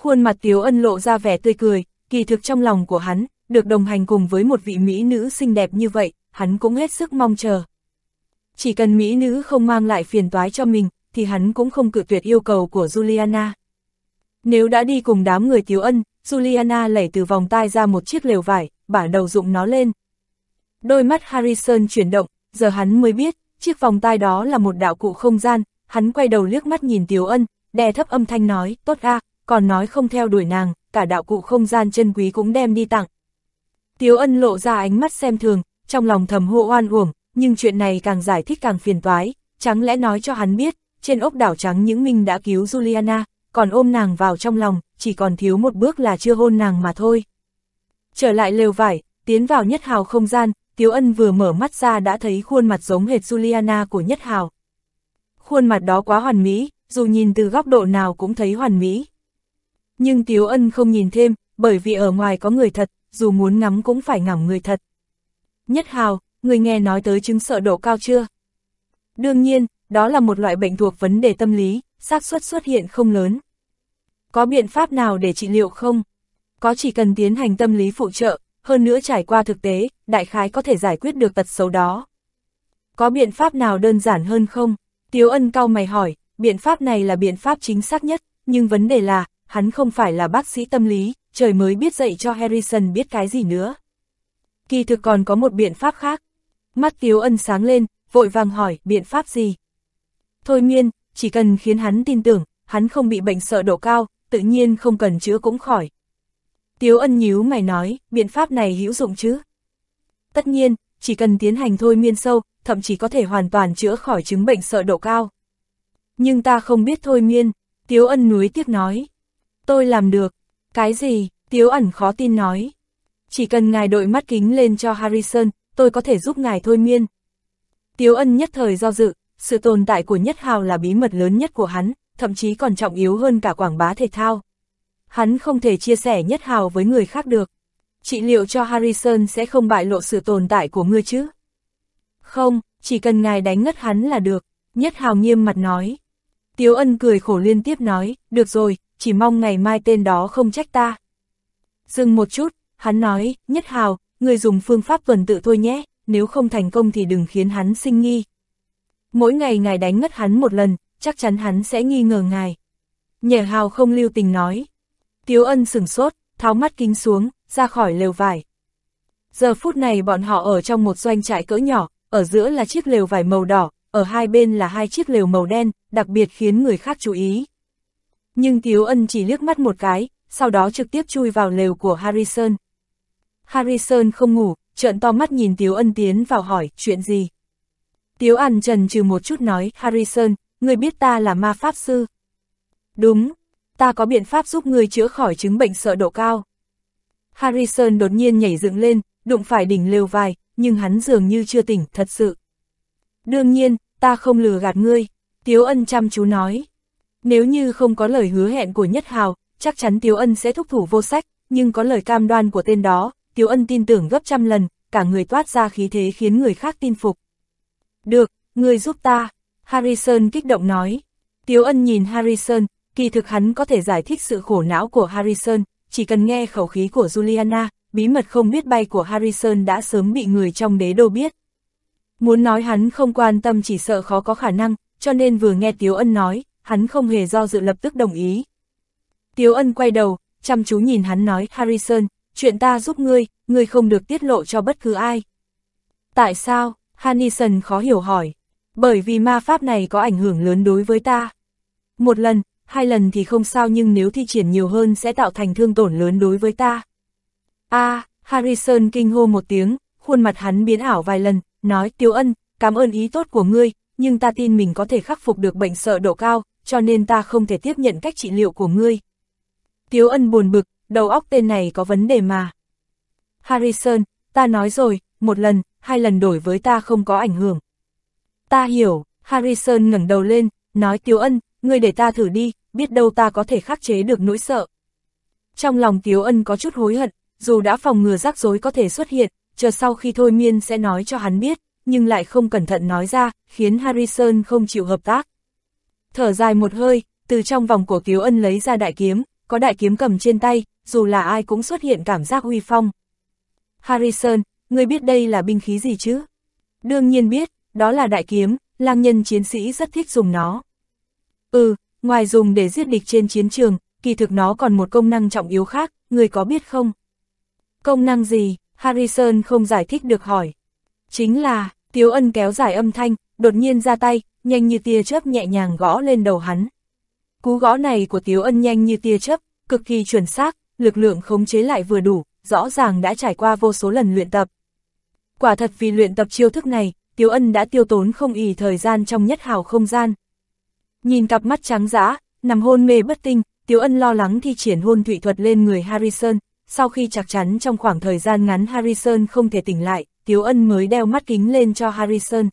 Khuôn mặt Tiếu Ân lộ ra vẻ tươi cười, kỳ thực trong lòng của hắn, được đồng hành cùng với một vị mỹ nữ xinh đẹp như vậy, hắn cũng hết sức mong chờ. Chỉ cần mỹ nữ không mang lại phiền toái cho mình, thì hắn cũng không cự tuyệt yêu cầu của Juliana. Nếu đã đi cùng đám người Tiếu Ân, Juliana lẩy từ vòng tai ra một chiếc lều vải, bả đầu dụng nó lên. Đôi mắt Harrison chuyển động, giờ hắn mới biết, chiếc vòng tai đó là một đạo cụ không gian, hắn quay đầu liếc mắt nhìn Tiếu Ân, đè thấp âm thanh nói, tốt a, còn nói không theo đuổi nàng, cả đạo cụ không gian chân quý cũng đem đi tặng. Tiếu Ân lộ ra ánh mắt xem thường, trong lòng thầm hộ oan uổng, nhưng chuyện này càng giải thích càng phiền toái, chẳng lẽ nói cho hắn biết, trên ốc đảo trắng những mình đã cứu Juliana, còn ôm nàng vào trong lòng, chỉ còn thiếu một bước là chưa hôn nàng mà thôi. Trở lại lều vải, tiến vào nhất hào không gian, Tiếu Ân vừa mở mắt ra đã thấy khuôn mặt giống hệt Juliana của nhất hào. Khuôn mặt đó quá hoàn mỹ, dù nhìn từ góc độ nào cũng thấy hoàn mỹ. Nhưng Tiếu Ân không nhìn thêm, bởi vì ở ngoài có người thật, dù muốn ngắm cũng phải ngắm người thật. Nhất hào, người nghe nói tới chứng sợ độ cao chưa? Đương nhiên, đó là một loại bệnh thuộc vấn đề tâm lý, xác suất xuất hiện không lớn. Có biện pháp nào để trị liệu không? Có chỉ cần tiến hành tâm lý phụ trợ, hơn nữa trải qua thực tế, đại khái có thể giải quyết được tật xấu đó. Có biện pháp nào đơn giản hơn không? Tiếu ân cao mày hỏi, biện pháp này là biện pháp chính xác nhất, nhưng vấn đề là, hắn không phải là bác sĩ tâm lý, trời mới biết dạy cho Harrison biết cái gì nữa. Kỳ thực còn có một biện pháp khác. Mắt Tiếu ân sáng lên, vội vàng hỏi, biện pháp gì? Thôi miên, chỉ cần khiến hắn tin tưởng, hắn không bị bệnh sợ độ cao, tự nhiên không cần chữa cũng khỏi. Tiếu ân nhíu mày nói, biện pháp này hữu dụng chứ? Tất nhiên, chỉ cần tiến hành thôi miên sâu, thậm chí có thể hoàn toàn chữa khỏi chứng bệnh sợ độ cao. Nhưng ta không biết thôi miên, Tiếu ân núi tiếc nói. Tôi làm được. Cái gì? Tiếu ẩn khó tin nói. Chỉ cần ngài đội mắt kính lên cho Harrison, tôi có thể giúp ngài thôi miên. Tiếu ân nhất thời do dự, sự tồn tại của Nhất Hào là bí mật lớn nhất của hắn, thậm chí còn trọng yếu hơn cả quảng bá thể thao. Hắn không thể chia sẻ Nhất Hào với người khác được. chị liệu cho Harrison sẽ không bại lộ sự tồn tại của ngươi chứ? Không, chỉ cần ngài đánh ngất hắn là được, Nhất Hào nghiêm mặt nói. Tiếu ân cười khổ liên tiếp nói, được rồi, chỉ mong ngày mai tên đó không trách ta. Dừng một chút, hắn nói, Nhất Hào, người dùng phương pháp tuần tự thôi nhé, nếu không thành công thì đừng khiến hắn sinh nghi. Mỗi ngày ngài đánh ngất hắn một lần, chắc chắn hắn sẽ nghi ngờ ngài. Nhờ hào không lưu tình nói. Tiếu ân sửng sốt, tháo mắt kính xuống, ra khỏi lều vải. Giờ phút này bọn họ ở trong một doanh trại cỡ nhỏ, ở giữa là chiếc lều vải màu đỏ, ở hai bên là hai chiếc lều màu đen, đặc biệt khiến người khác chú ý. Nhưng Tiếu Ân chỉ liếc mắt một cái, sau đó trực tiếp chui vào lều của Harrison. Harrison không ngủ, trợn to mắt nhìn Tiếu Ân tiến vào hỏi, chuyện gì? Tiếu An trần trừ một chút nói, Harrison, người biết ta là ma pháp sư. Đúng, ta có biện pháp giúp người chữa khỏi chứng bệnh sợ độ cao. Harrison đột nhiên nhảy dựng lên, đụng phải đỉnh lều vài, nhưng hắn dường như chưa tỉnh, thật sự. Đương nhiên, ta không lừa gạt ngươi, Tiếu Ân chăm chú nói. Nếu như không có lời hứa hẹn của Nhất Hào, chắc chắn Tiếu Ân sẽ thúc thủ vô sách, nhưng có lời cam đoan của tên đó, Tiếu Ân tin tưởng gấp trăm lần, cả người toát ra khí thế khiến người khác tin phục. Được, người giúp ta, Harrison kích động nói. Tiếu ân nhìn Harrison, kỳ thực hắn có thể giải thích sự khổ não của Harrison, chỉ cần nghe khẩu khí của Juliana, bí mật không biết bay của Harrison đã sớm bị người trong đế đô biết. Muốn nói hắn không quan tâm chỉ sợ khó có khả năng, cho nên vừa nghe Tiếu ân nói, hắn không hề do dự lập tức đồng ý. Tiếu ân quay đầu, chăm chú nhìn hắn nói, Harrison, chuyện ta giúp ngươi, ngươi không được tiết lộ cho bất cứ ai. Tại sao? Hannison khó hiểu hỏi. Bởi vì ma pháp này có ảnh hưởng lớn đối với ta. Một lần, hai lần thì không sao nhưng nếu thi triển nhiều hơn sẽ tạo thành thương tổn lớn đối với ta. a Harrison kinh hô một tiếng, khuôn mặt hắn biến ảo vài lần, nói Tiếu Ân, cảm ơn ý tốt của ngươi, nhưng ta tin mình có thể khắc phục được bệnh sợ độ cao, cho nên ta không thể tiếp nhận cách trị liệu của ngươi. Tiếu Ân buồn bực, đầu óc tên này có vấn đề mà. Harrison, ta nói rồi, một lần, hai lần đổi với ta không có ảnh hưởng. Ta hiểu, Harrison ngẩng đầu lên, nói Tiếu Ân, ngươi để ta thử đi, biết đâu ta có thể khắc chế được nỗi sợ. Trong lòng Tiếu Ân có chút hối hận, dù đã phòng ngừa rắc rối có thể xuất hiện, chờ sau khi thôi miên sẽ nói cho hắn biết, nhưng lại không cẩn thận nói ra, khiến Harrison không chịu hợp tác. Thở dài một hơi, từ trong vòng của Kiều Ân lấy ra đại kiếm, có đại kiếm cầm trên tay, dù là ai cũng xuất hiện cảm giác huy phong. Harrison, ngươi biết đây là binh khí gì chứ? Đương nhiên biết, đó là đại kiếm, lang nhân chiến sĩ rất thích dùng nó. Ừ, ngoài dùng để giết địch trên chiến trường, kỳ thực nó còn một công năng trọng yếu khác, người có biết không? Công năng gì? Harrison không giải thích được hỏi. Chính là, Tiếu Ân kéo dài âm thanh, đột nhiên ra tay, nhanh như tia chớp nhẹ nhàng gõ lên đầu hắn. Cú gõ này của Tiếu Ân nhanh như tia chớp, cực kỳ chuẩn xác, lực lượng khống chế lại vừa đủ, rõ ràng đã trải qua vô số lần luyện tập. Quả thật vì luyện tập chiêu thức này, Tiếu Ân đã tiêu tốn không ỉ thời gian trong nhất hào không gian. Nhìn cặp mắt trắng dã, nằm hôn mê bất tinh, Tiếu Ân lo lắng thi triển hôn thủy thuật lên người Harrison, sau khi chắc chắn trong khoảng thời gian ngắn Harrison không thể tỉnh lại, Tiếu Ân mới đeo mắt kính lên cho Harrison.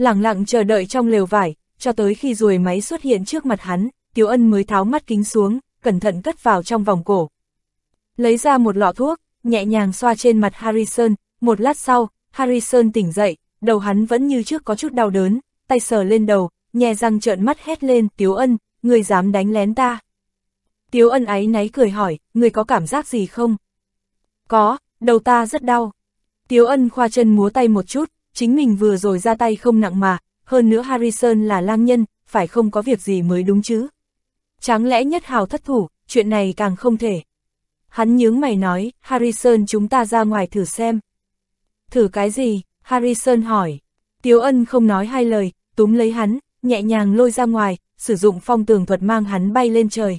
Lặng lặng chờ đợi trong lều vải, cho tới khi ruồi máy xuất hiện trước mặt hắn, Tiếu Ân mới tháo mắt kính xuống, cẩn thận cất vào trong vòng cổ. Lấy ra một lọ thuốc, nhẹ nhàng xoa trên mặt Harrison, một lát sau, Harrison tỉnh dậy, đầu hắn vẫn như trước có chút đau đớn, tay sờ lên đầu, nhè răng trợn mắt hét lên, Tiếu Ân, người dám đánh lén ta. Tiếu Ân ấy náy cười hỏi, người có cảm giác gì không? Có, đầu ta rất đau. Tiếu Ân khoa chân múa tay một chút, chính mình vừa rồi ra tay không nặng mà, hơn nữa Harrison là lang nhân, phải không có việc gì mới đúng chứ. Chẳng lẽ nhất hào thất thủ, chuyện này càng không thể. Hắn nhướng mày nói, Harrison chúng ta ra ngoài thử xem. Thử cái gì? Harrison hỏi. Tiếu ân không nói hai lời, túm lấy hắn, nhẹ nhàng lôi ra ngoài, sử dụng phong tường thuật mang hắn bay lên trời.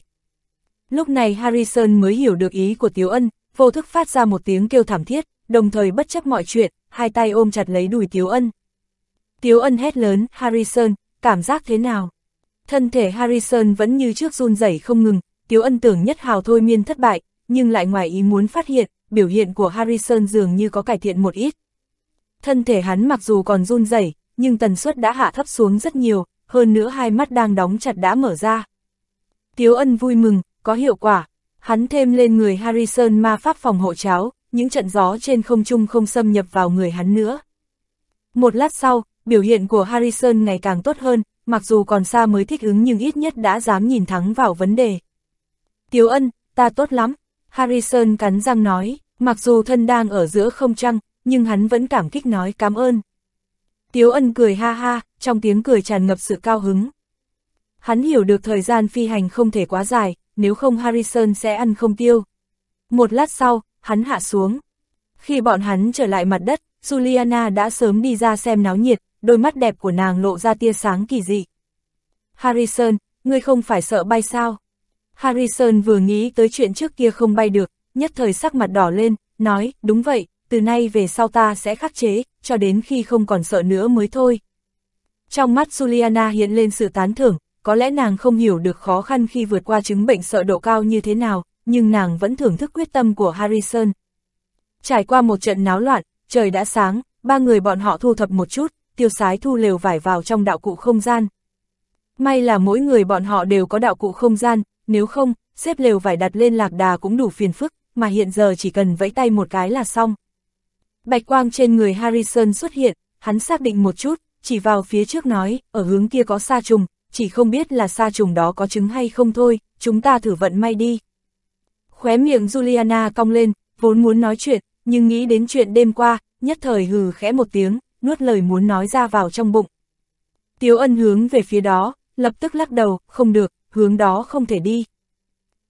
Lúc này Harrison mới hiểu được ý của Tiếu ân, vô thức phát ra một tiếng kêu thảm thiết, đồng thời bất chấp mọi chuyện, hai tay ôm chặt lấy đùi Tiếu ân. Tiếu ân hét lớn, Harrison, cảm giác thế nào? Thân thể Harrison vẫn như trước run rẩy không ngừng, Tiếu ân tưởng nhất hào thôi miên thất bại, nhưng lại ngoài ý muốn phát hiện, biểu hiện của Harrison dường như có cải thiện một ít. Thân thể hắn mặc dù còn run rẩy, nhưng tần suất đã hạ thấp xuống rất nhiều, hơn nữa hai mắt đang đóng chặt đã mở ra. Tiếu ân vui mừng, có hiệu quả, hắn thêm lên người Harrison ma pháp phòng hộ cháo, những trận gió trên không trung không xâm nhập vào người hắn nữa. Một lát sau, biểu hiện của Harrison ngày càng tốt hơn, mặc dù còn xa mới thích ứng nhưng ít nhất đã dám nhìn thắng vào vấn đề. Tiếu ân, ta tốt lắm, Harrison cắn răng nói, mặc dù thân đang ở giữa không trăng, nhưng hắn vẫn cảm kích nói cảm ơn. Tiếu ân cười ha ha, trong tiếng cười tràn ngập sự cao hứng. Hắn hiểu được thời gian phi hành không thể quá dài, nếu không Harrison sẽ ăn không tiêu. Một lát sau, hắn hạ xuống. Khi bọn hắn trở lại mặt đất, Juliana đã sớm đi ra xem náo nhiệt, đôi mắt đẹp của nàng lộ ra tia sáng kỳ dị. Harrison, ngươi không phải sợ bay sao? Harrison vừa nghĩ tới chuyện trước kia không bay được, nhất thời sắc mặt đỏ lên, nói, đúng vậy, từ nay về sau ta sẽ khắc chế, cho đến khi không còn sợ nữa mới thôi. Trong mắt Juliana hiện lên sự tán thưởng, có lẽ nàng không hiểu được khó khăn khi vượt qua chứng bệnh sợ độ cao như thế nào, nhưng nàng vẫn thưởng thức quyết tâm của Harrison. Trải qua một trận náo loạn, trời đã sáng, ba người bọn họ thu thập một chút, tiêu sái thu lều vải vào trong đạo cụ không gian. May là mỗi người bọn họ đều có đạo cụ không gian, nếu không, xếp lều vải đặt lên lạc đà cũng đủ phiền phức, mà hiện giờ chỉ cần vẫy tay một cái là xong. Bạch quang trên người Harrison xuất hiện, hắn xác định một chút, chỉ vào phía trước nói, ở hướng kia có sa trùng, chỉ không biết là sa trùng đó có trứng hay không thôi, chúng ta thử vận may đi. Khóe miệng Juliana cong lên, vốn muốn nói chuyện, nhưng nghĩ đến chuyện đêm qua, nhất thời hừ khẽ một tiếng, nuốt lời muốn nói ra vào trong bụng. Tiếu ân hướng về phía đó, lập tức lắc đầu, không được, hướng đó không thể đi.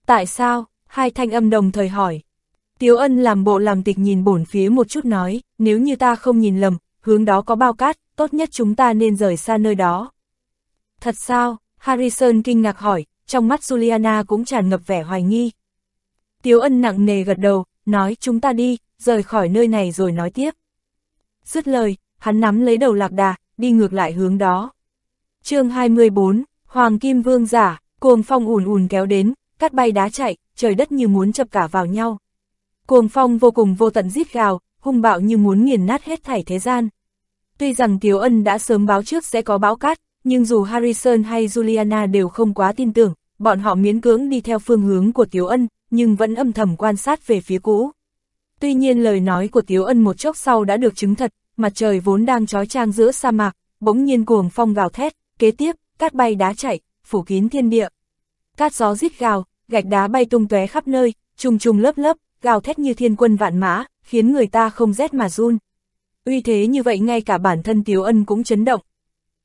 Tại sao? Hai thanh âm đồng thời hỏi. Tiếu ân làm bộ làm tịch nhìn bổn phía một chút nói, nếu như ta không nhìn lầm, hướng đó có bao cát, tốt nhất chúng ta nên rời xa nơi đó. Thật sao? Harrison kinh ngạc hỏi, trong mắt Juliana cũng tràn ngập vẻ hoài nghi. Tiếu ân nặng nề gật đầu, nói chúng ta đi, rời khỏi nơi này rồi nói tiếp. Dứt lời, hắn nắm lấy đầu lạc đà, đi ngược lại hướng đó. chương 24, Hoàng Kim Vương giả, cuồng phong ùn ùn kéo đến, cát bay đá chạy, trời đất như muốn chập cả vào nhau. Cuồng phong vô cùng vô tận rít gào, hung bạo như muốn nghiền nát hết thảy thế gian. Tuy rằng Tiếu Ân đã sớm báo trước sẽ có bão cát, nhưng dù Harrison hay Juliana đều không quá tin tưởng, bọn họ miễn cưỡng đi theo phương hướng của Tiếu Ân, nhưng vẫn âm thầm quan sát về phía cũ. Tuy nhiên lời nói của Tiếu Ân một chốc sau đã được chứng thật, mặt trời vốn đang trói trang giữa sa mạc, bỗng nhiên cuồng phong gào thét, kế tiếp, cát bay đá chạy, phủ kín thiên địa. Cát gió rít gào, gạch đá bay tung tóe khắp nơi, trùng trùng lớp lớp, gào thét như thiên quân vạn mã, khiến người ta không rét mà run. Uy thế như vậy ngay cả bản thân Tiếu Ân cũng chấn động.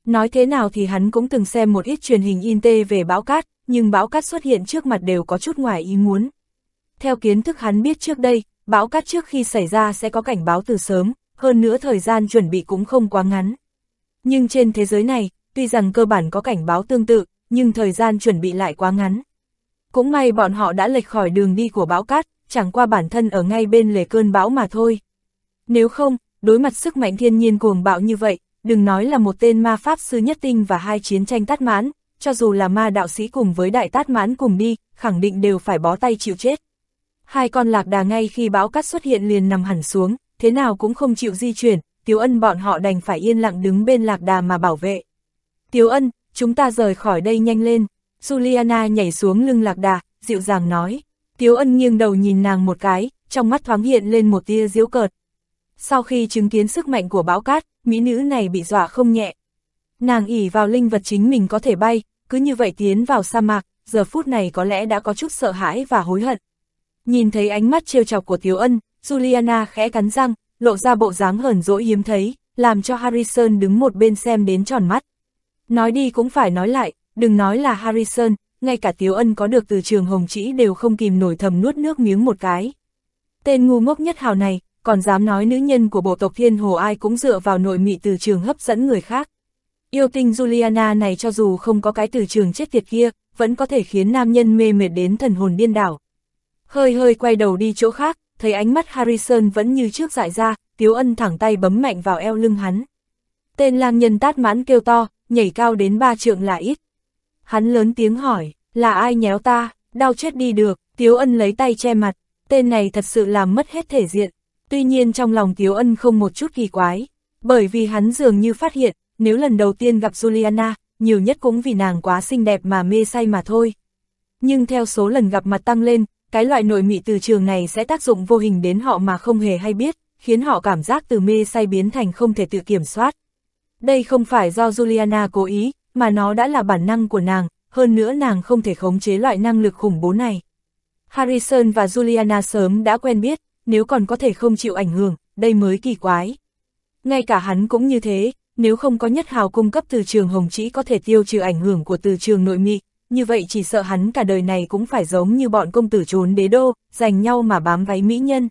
Nói thế nào thì hắn cũng từng xem một ít truyền hình in tê về bão cát, nhưng bão cát xuất hiện trước mặt đều có chút ngoài ý muốn. Theo kiến thức hắn biết trước đây, bão cát trước khi xảy ra sẽ có cảnh báo từ sớm, hơn nữa thời gian chuẩn bị cũng không quá ngắn. Nhưng trên thế giới này, tuy rằng cơ bản có cảnh báo tương tự, nhưng thời gian chuẩn bị lại quá ngắn. Cũng may bọn họ đã lệch khỏi đường đi của bão cát, chẳng qua bản thân ở ngay bên lề cơn bão mà thôi. Nếu không, đối mặt sức mạnh thiên nhiên cuồng bạo như vậy, đừng nói là một tên ma pháp sư nhất tinh và hai chiến tranh tát mãn, cho dù là ma đạo sĩ cùng với đại tát mãn cùng đi, khẳng định đều phải bó tay chịu chết. Hai con lạc đà ngay khi bão cát xuất hiện liền nằm hẳn xuống, thế nào cũng không chịu di chuyển, Tiếu Ân bọn họ đành phải yên lặng đứng bên lạc đà mà bảo vệ. Tiếu Ân, chúng ta rời khỏi đây nhanh lên. Juliana nhảy xuống lưng lạc đà, dịu dàng nói. Tiếu Ân nghiêng đầu nhìn nàng một cái, trong mắt thoáng hiện lên một tia diễu cợt. Sau khi chứng kiến sức mạnh của bão cát, mỹ nữ này bị dọa không nhẹ. Nàng ỉ vào linh vật chính mình có thể bay, cứ như vậy tiến vào sa mạc, giờ phút này có lẽ đã có chút sợ hãi và hối hận. Nhìn thấy ánh mắt trêu chọc của Tiếu Ân, Juliana khẽ cắn răng, lộ ra bộ dáng hờn dỗi hiếm thấy, làm cho Harrison đứng một bên xem đến tròn mắt. Nói đi cũng phải nói lại, đừng nói là Harrison, ngay cả Tiếu Ân có được từ trường Hồng Chỉ đều không kìm nổi thầm nuốt nước miếng một cái. Tên ngu ngốc nhất hào này, còn dám nói nữ nhân của bộ tộc Thiên Hồ ai cũng dựa vào nội mị từ trường hấp dẫn người khác. Yêu tinh Juliana này cho dù không có cái từ trường chết tiệt kia, vẫn có thể khiến nam nhân mê mệt đến thần hồn điên đảo. Hơi hơi quay đầu đi chỗ khác, thấy ánh mắt Harrison vẫn như trước dại ra, Tiếu Ân thẳng tay bấm mạnh vào eo lưng hắn. Tên lang nhân tát mãn kêu to, nhảy cao đến ba trượng là ít. Hắn lớn tiếng hỏi, là ai nhéo ta, đau chết đi được, Tiếu Ân lấy tay che mặt, tên này thật sự làm mất hết thể diện. Tuy nhiên trong lòng Tiếu Ân không một chút kỳ quái, bởi vì hắn dường như phát hiện, nếu lần đầu tiên gặp Juliana, nhiều nhất cũng vì nàng quá xinh đẹp mà mê say mà thôi. Nhưng theo số lần gặp mặt tăng lên, cái loại nội mị từ trường này sẽ tác dụng vô hình đến họ mà không hề hay biết, khiến họ cảm giác từ mê say biến thành không thể tự kiểm soát. Đây không phải do Juliana cố ý, mà nó đã là bản năng của nàng, hơn nữa nàng không thể khống chế loại năng lực khủng bố này. Harrison và Juliana sớm đã quen biết, nếu còn có thể không chịu ảnh hưởng, đây mới kỳ quái. Ngay cả hắn cũng như thế, nếu không có nhất hào cung cấp từ trường hồng chỉ có thể tiêu trừ ảnh hưởng của từ trường nội mị, như vậy chỉ sợ hắn cả đời này cũng phải giống như bọn công tử trốn đế đô, giành nhau mà bám váy mỹ nhân.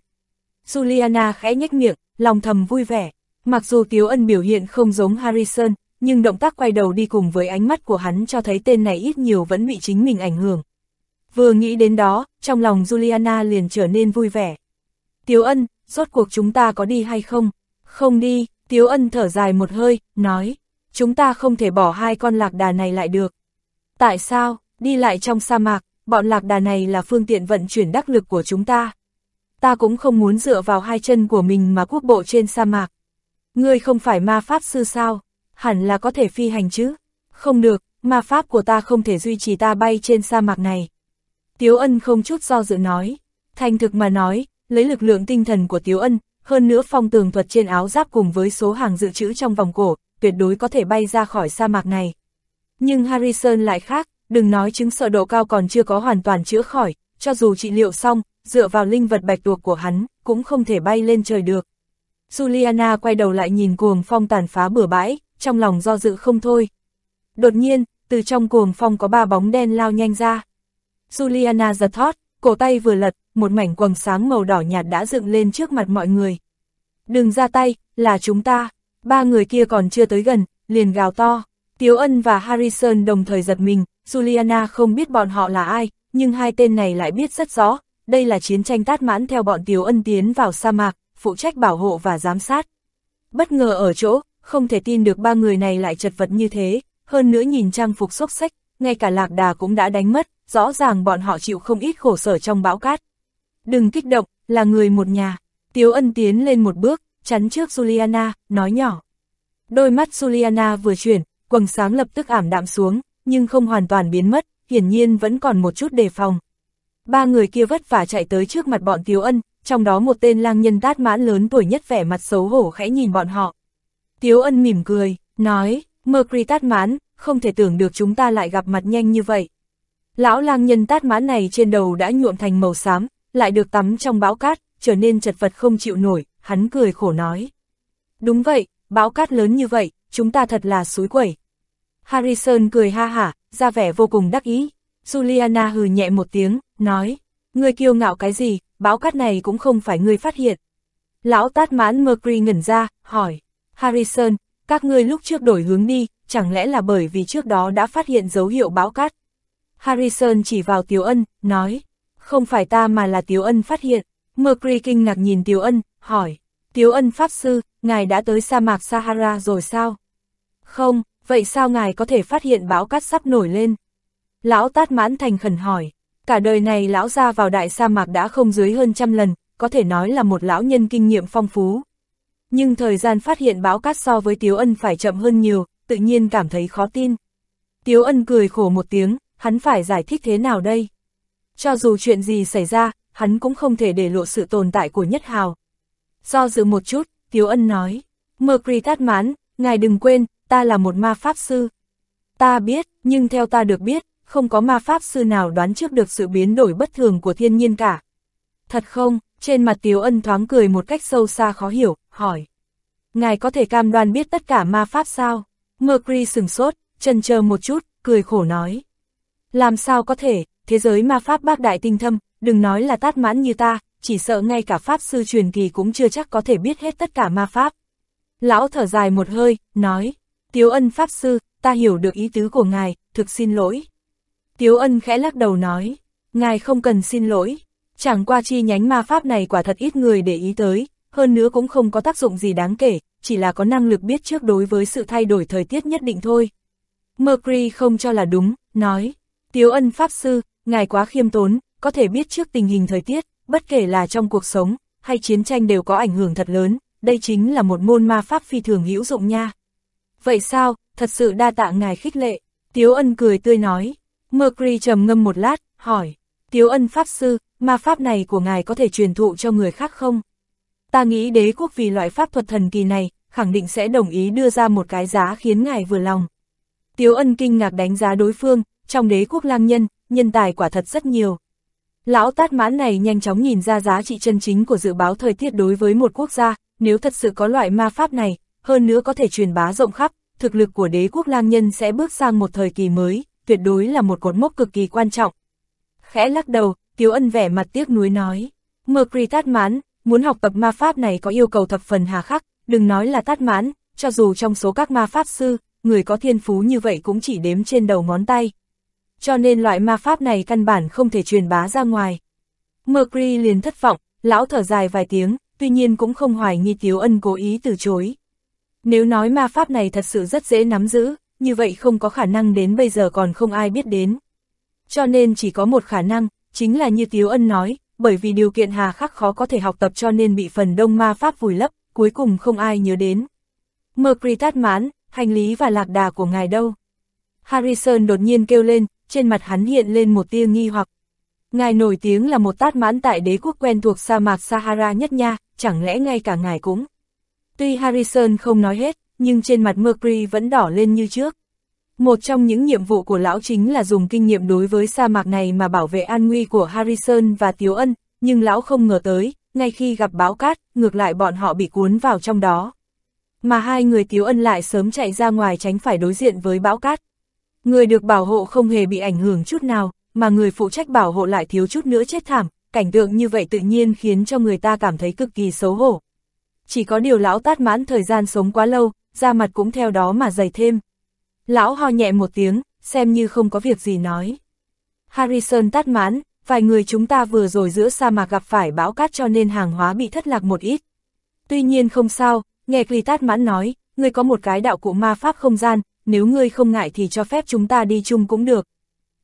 Juliana khẽ nhếch miệng, lòng thầm vui vẻ. Mặc dù Tiếu Ân biểu hiện không giống Harrison, nhưng động tác quay đầu đi cùng với ánh mắt của hắn cho thấy tên này ít nhiều vẫn bị chính mình ảnh hưởng. Vừa nghĩ đến đó, trong lòng Juliana liền trở nên vui vẻ. Tiếu Ân, rốt cuộc chúng ta có đi hay không? Không đi, Tiếu Ân thở dài một hơi, nói, chúng ta không thể bỏ hai con lạc đà này lại được. Tại sao, đi lại trong sa mạc, bọn lạc đà này là phương tiện vận chuyển đắc lực của chúng ta. Ta cũng không muốn dựa vào hai chân của mình mà quốc bộ trên sa mạc. Ngươi không phải ma pháp sư sao, hẳn là có thể phi hành chứ. Không được, ma pháp của ta không thể duy trì ta bay trên sa mạc này. Tiếu ân không chút do dự nói. Thành thực mà nói, lấy lực lượng tinh thần của Tiếu ân, hơn nữa phong tường thuật trên áo giáp cùng với số hàng dự trữ trong vòng cổ, tuyệt đối có thể bay ra khỏi sa mạc này. Nhưng Harrison lại khác, đừng nói chứng sợ độ cao còn chưa có hoàn toàn chữa khỏi, cho dù trị liệu xong, dựa vào linh vật bạch tuộc của hắn, cũng không thể bay lên trời được. Juliana quay đầu lại nhìn cuồng phong tàn phá bừa bãi, trong lòng do dự không thôi. Đột nhiên, từ trong cuồng phong có ba bóng đen lao nhanh ra. Juliana giật thót, cổ tay vừa lật, một mảnh quầng sáng màu đỏ nhạt đã dựng lên trước mặt mọi người. Đừng ra tay, là chúng ta. Ba người kia còn chưa tới gần, liền gào to. Tiếu Ân và Harrison đồng thời giật mình, Juliana không biết bọn họ là ai, nhưng hai tên này lại biết rất rõ, đây là chiến tranh tát mãn theo bọn Tiếu Ân tiến vào sa mạc, phụ trách bảo hộ và giám sát. Bất ngờ ở chỗ, không thể tin được ba người này lại chật vật như thế, hơn nữa nhìn trang phục xốc xách, ngay cả lạc đà cũng đã đánh mất, rõ ràng bọn họ chịu không ít khổ sở trong bão cát. Đừng kích động, là người một nhà. Tiếu ân tiến lên một bước, chắn trước Juliana, nói nhỏ. Đôi mắt Juliana vừa chuyển, quầng sáng lập tức ảm đạm xuống, nhưng không hoàn toàn biến mất, hiển nhiên vẫn còn một chút đề phòng. Ba người kia vất vả chạy tới trước mặt bọn Tiếu Ân, trong đó một tên lang nhân tát mãn lớn tuổi nhất vẻ mặt xấu hổ khẽ nhìn bọn họ. Tiếu Ân mỉm cười, nói, Mercury tát mãn, không thể tưởng được chúng ta lại gặp mặt nhanh như vậy. Lão lang nhân tát mãn này trên đầu đã nhuộm thành màu xám, lại được tắm trong bão cát, trở nên chật vật không chịu nổi, hắn cười khổ nói. Đúng vậy, bão cát lớn như vậy, chúng ta thật là suối quẩy. Harrison cười ha hả, ra vẻ vô cùng đắc ý. Juliana hừ nhẹ một tiếng, nói, ngươi kiêu ngạo cái gì, bão cát này cũng không phải ngươi phát hiện. Lão tát mãn Mercury ngẩn ra, hỏi, Harrison, các ngươi lúc trước đổi hướng đi, chẳng lẽ là bởi vì trước đó đã phát hiện dấu hiệu bão cát? Harrison chỉ vào Tiếu Ân, nói, không phải ta mà là Tiếu Ân phát hiện. Mercury kinh ngạc nhìn Tiếu Ân, hỏi, Tiếu Ân Pháp Sư, ngài đã tới sa mạc Sahara rồi sao? Không, vậy sao ngài có thể phát hiện bão cát sắp nổi lên? Lão Tát Mãn thành khẩn hỏi, cả đời này lão ra vào đại sa mạc đã không dưới hơn trăm lần, có thể nói là một lão nhân kinh nghiệm phong phú. Nhưng thời gian phát hiện bão cát so với Tiếu Ân phải chậm hơn nhiều, tự nhiên cảm thấy khó tin. Tiếu Ân cười khổ một tiếng, hắn phải giải thích thế nào đây? Cho dù chuyện gì xảy ra, hắn cũng không thể để lộ sự tồn tại của Nhất Hào. Do dự một chút, Tiếu Ân nói, Mercury tát mán, ngài đừng quên, ta là một ma pháp sư. Ta biết, nhưng theo ta được biết, không có ma pháp sư nào đoán trước được sự biến đổi bất thường của thiên nhiên cả. Thật không, trên mặt Tiếu Ân thoáng cười một cách sâu xa khó hiểu, hỏi. Ngài có thể cam đoan biết tất cả ma pháp sao? Mercury sừng sốt, chần chờ một chút, cười khổ nói. Làm sao có thể, thế giới ma pháp bác đại tinh thâm, đừng nói là tát mãn như ta, chỉ sợ ngay cả pháp sư truyền kỳ cũng chưa chắc có thể biết hết tất cả ma pháp. Lão thở dài một hơi, nói, Tiếu ân pháp sư, ta hiểu được ý tứ của ngài, thực xin lỗi. Tiếu ân khẽ lắc đầu nói, ngài không cần xin lỗi, chẳng qua chi nhánh ma pháp này quả thật ít người để ý tới, hơn nữa cũng không có tác dụng gì đáng kể, chỉ là có năng lực biết trước đối với sự thay đổi thời tiết nhất định thôi. Mercury không cho là đúng, nói, Tiếu ân pháp sư, ngài quá khiêm tốn, có thể biết trước tình hình thời tiết, bất kể là trong cuộc sống, hay chiến tranh đều có ảnh hưởng thật lớn, đây chính là một môn ma pháp phi thường hữu dụng nha. Vậy sao, thật sự đa tạ ngài khích lệ, Tiếu ân cười tươi nói. Mercury trầm ngâm một lát, hỏi, Tiếu ân pháp sư, ma pháp này của ngài có thể truyền thụ cho người khác không? Ta nghĩ đế quốc vì loại pháp thuật thần kỳ này, khẳng định sẽ đồng ý đưa ra một cái giá khiến ngài vừa lòng. Tiếu ân kinh ngạc đánh giá đối phương, trong đế quốc lang nhân, nhân tài quả thật rất nhiều. Lão tát mãn này nhanh chóng nhìn ra giá trị chân chính của dự báo thời tiết đối với một quốc gia, nếu thật sự có loại ma pháp này, hơn nữa có thể truyền bá rộng khắp, thực lực của đế quốc lang nhân sẽ bước sang một thời kỳ mới, tuyệt đối là một cột mốc cực kỳ quan trọng. Khẽ lắc đầu, Tiếu Ân vẻ mặt tiếc nuối nói, Mercury tát mãn, muốn học tập ma pháp này có yêu cầu thập phần hà khắc, đừng nói là tát mãn, cho dù trong số các ma pháp sư, người có thiên phú như vậy cũng chỉ đếm trên đầu ngón tay cho nên loại ma pháp này căn bản không thể truyền bá ra ngoài. Mercury liền thất vọng, lão thở dài vài tiếng, tuy nhiên cũng không hoài nghi Tiếu Ân cố ý từ chối. Nếu nói ma pháp này thật sự rất dễ nắm giữ, như vậy không có khả năng đến bây giờ còn không ai biết đến. Cho nên chỉ có một khả năng, chính là như Tiếu Ân nói, bởi vì điều kiện hà khắc khó có thể học tập cho nên bị phần đông ma pháp vùi lấp, cuối cùng không ai nhớ đến. Mercury tát mãn, hành lý và lạc đà của ngài đâu? Harrison đột nhiên kêu lên, trên mặt hắn hiện lên một tia nghi hoặc. Ngài nổi tiếng là một tát mãn tại đế quốc quen thuộc sa mạc Sahara nhất nha, chẳng lẽ ngay cả ngài cũng. Tuy Harrison không nói hết, nhưng trên mặt Mercury vẫn đỏ lên như trước. Một trong những nhiệm vụ của lão chính là dùng kinh nghiệm đối với sa mạc này mà bảo vệ an nguy của Harrison và Tiếu Ân, nhưng lão không ngờ tới, ngay khi gặp báo cát, ngược lại bọn họ bị cuốn vào trong đó. Mà hai người Tiếu Ân lại sớm chạy ra ngoài tránh phải đối diện với bão cát. Người được bảo hộ không hề bị ảnh hưởng chút nào, mà người phụ trách bảo hộ lại thiếu chút nữa chết thảm, cảnh tượng như vậy tự nhiên khiến cho người ta cảm thấy cực kỳ xấu hổ. Chỉ có điều lão tát mãn thời gian sống quá lâu, da mặt cũng theo đó mà dày thêm. Lão ho nhẹ một tiếng, xem như không có việc gì nói. Harrison tát mãn, vài người chúng ta vừa rồi giữa sa mạc gặp phải bão cát cho nên hàng hóa bị thất lạc một ít. Tuy nhiên không sao, nghe Cli tát mãn nói, người có một cái đạo cụ ma pháp không gian, nếu ngươi không ngại thì cho phép chúng ta đi chung cũng được.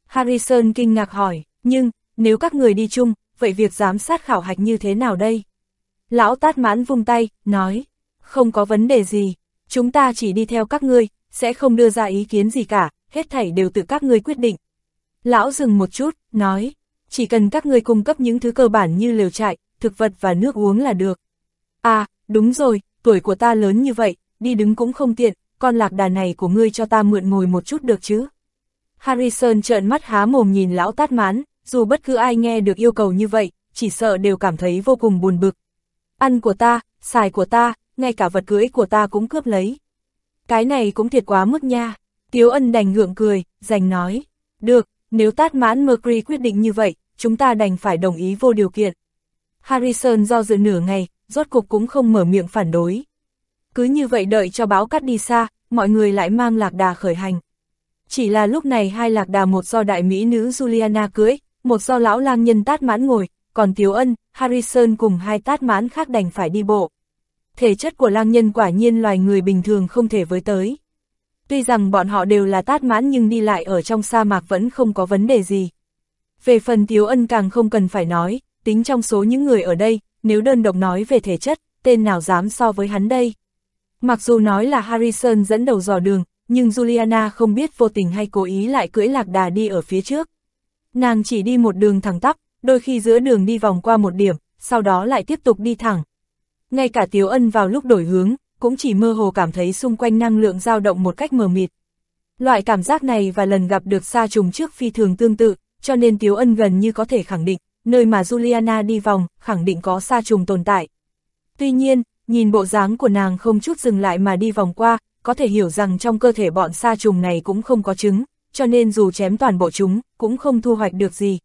Harrison kinh ngạc hỏi, nhưng, nếu các người đi chung, vậy việc giám sát khảo hạch như thế nào đây? Lão tát mãn vung tay, nói, không có vấn đề gì, chúng ta chỉ đi theo các ngươi, sẽ không đưa ra ý kiến gì cả, hết thảy đều tự các ngươi quyết định. Lão dừng một chút, nói, chỉ cần các ngươi cung cấp những thứ cơ bản như liều trại, thực vật và nước uống là được. À, đúng rồi, tuổi của ta lớn như vậy, đi đứng cũng không tiện, con lạc đà này của ngươi cho ta mượn ngồi một chút được chứ? Harrison trợn mắt há mồm nhìn lão tát mán, dù bất cứ ai nghe được yêu cầu như vậy, chỉ sợ đều cảm thấy vô cùng buồn bực. Ăn của ta, xài của ta, ngay cả vật cưới của ta cũng cướp lấy. Cái này cũng thiệt quá mức nha. Tiếu ân đành ngượng cười, dành nói. Được, nếu tát mãn Mercury quyết định như vậy, chúng ta đành phải đồng ý vô điều kiện. Harrison do dự nửa ngày, rốt cục cũng không mở miệng phản đối. Cứ như vậy đợi cho báo cắt đi xa, mọi người lại mang lạc đà khởi hành. Chỉ là lúc này hai lạc đà một do đại mỹ nữ Juliana cưỡi, một do lão lang nhân tát mãn ngồi, còn Tiếu Ân, Harrison cùng hai tát mãn khác đành phải đi bộ. Thể chất của lang nhân quả nhiên loài người bình thường không thể với tới. Tuy rằng bọn họ đều là tát mãn nhưng đi lại ở trong sa mạc vẫn không có vấn đề gì. Về phần Tiếu Ân càng không cần phải nói, tính trong số những người ở đây, nếu đơn độc nói về thể chất, tên nào dám so với hắn đây. Mặc dù nói là Harrison dẫn đầu dò đường, nhưng Juliana không biết vô tình hay cố ý lại cưỡi lạc đà đi ở phía trước. Nàng chỉ đi một đường thẳng tắp, đôi khi giữa đường đi vòng qua một điểm, sau đó lại tiếp tục đi thẳng. Ngay cả Tiếu Ân vào lúc đổi hướng, cũng chỉ mơ hồ cảm thấy xung quanh năng lượng dao động một cách mờ mịt. Loại cảm giác này và lần gặp được sa trùng trước phi thường tương tự, cho nên Tiếu Ân gần như có thể khẳng định, nơi mà Juliana đi vòng, khẳng định có sa trùng tồn tại. Tuy nhiên, nhìn bộ dáng của nàng không chút dừng lại mà đi vòng qua, có thể hiểu rằng trong cơ thể bọn sa trùng này cũng không có trứng, cho nên dù chém toàn bộ chúng, cũng không thu hoạch được gì.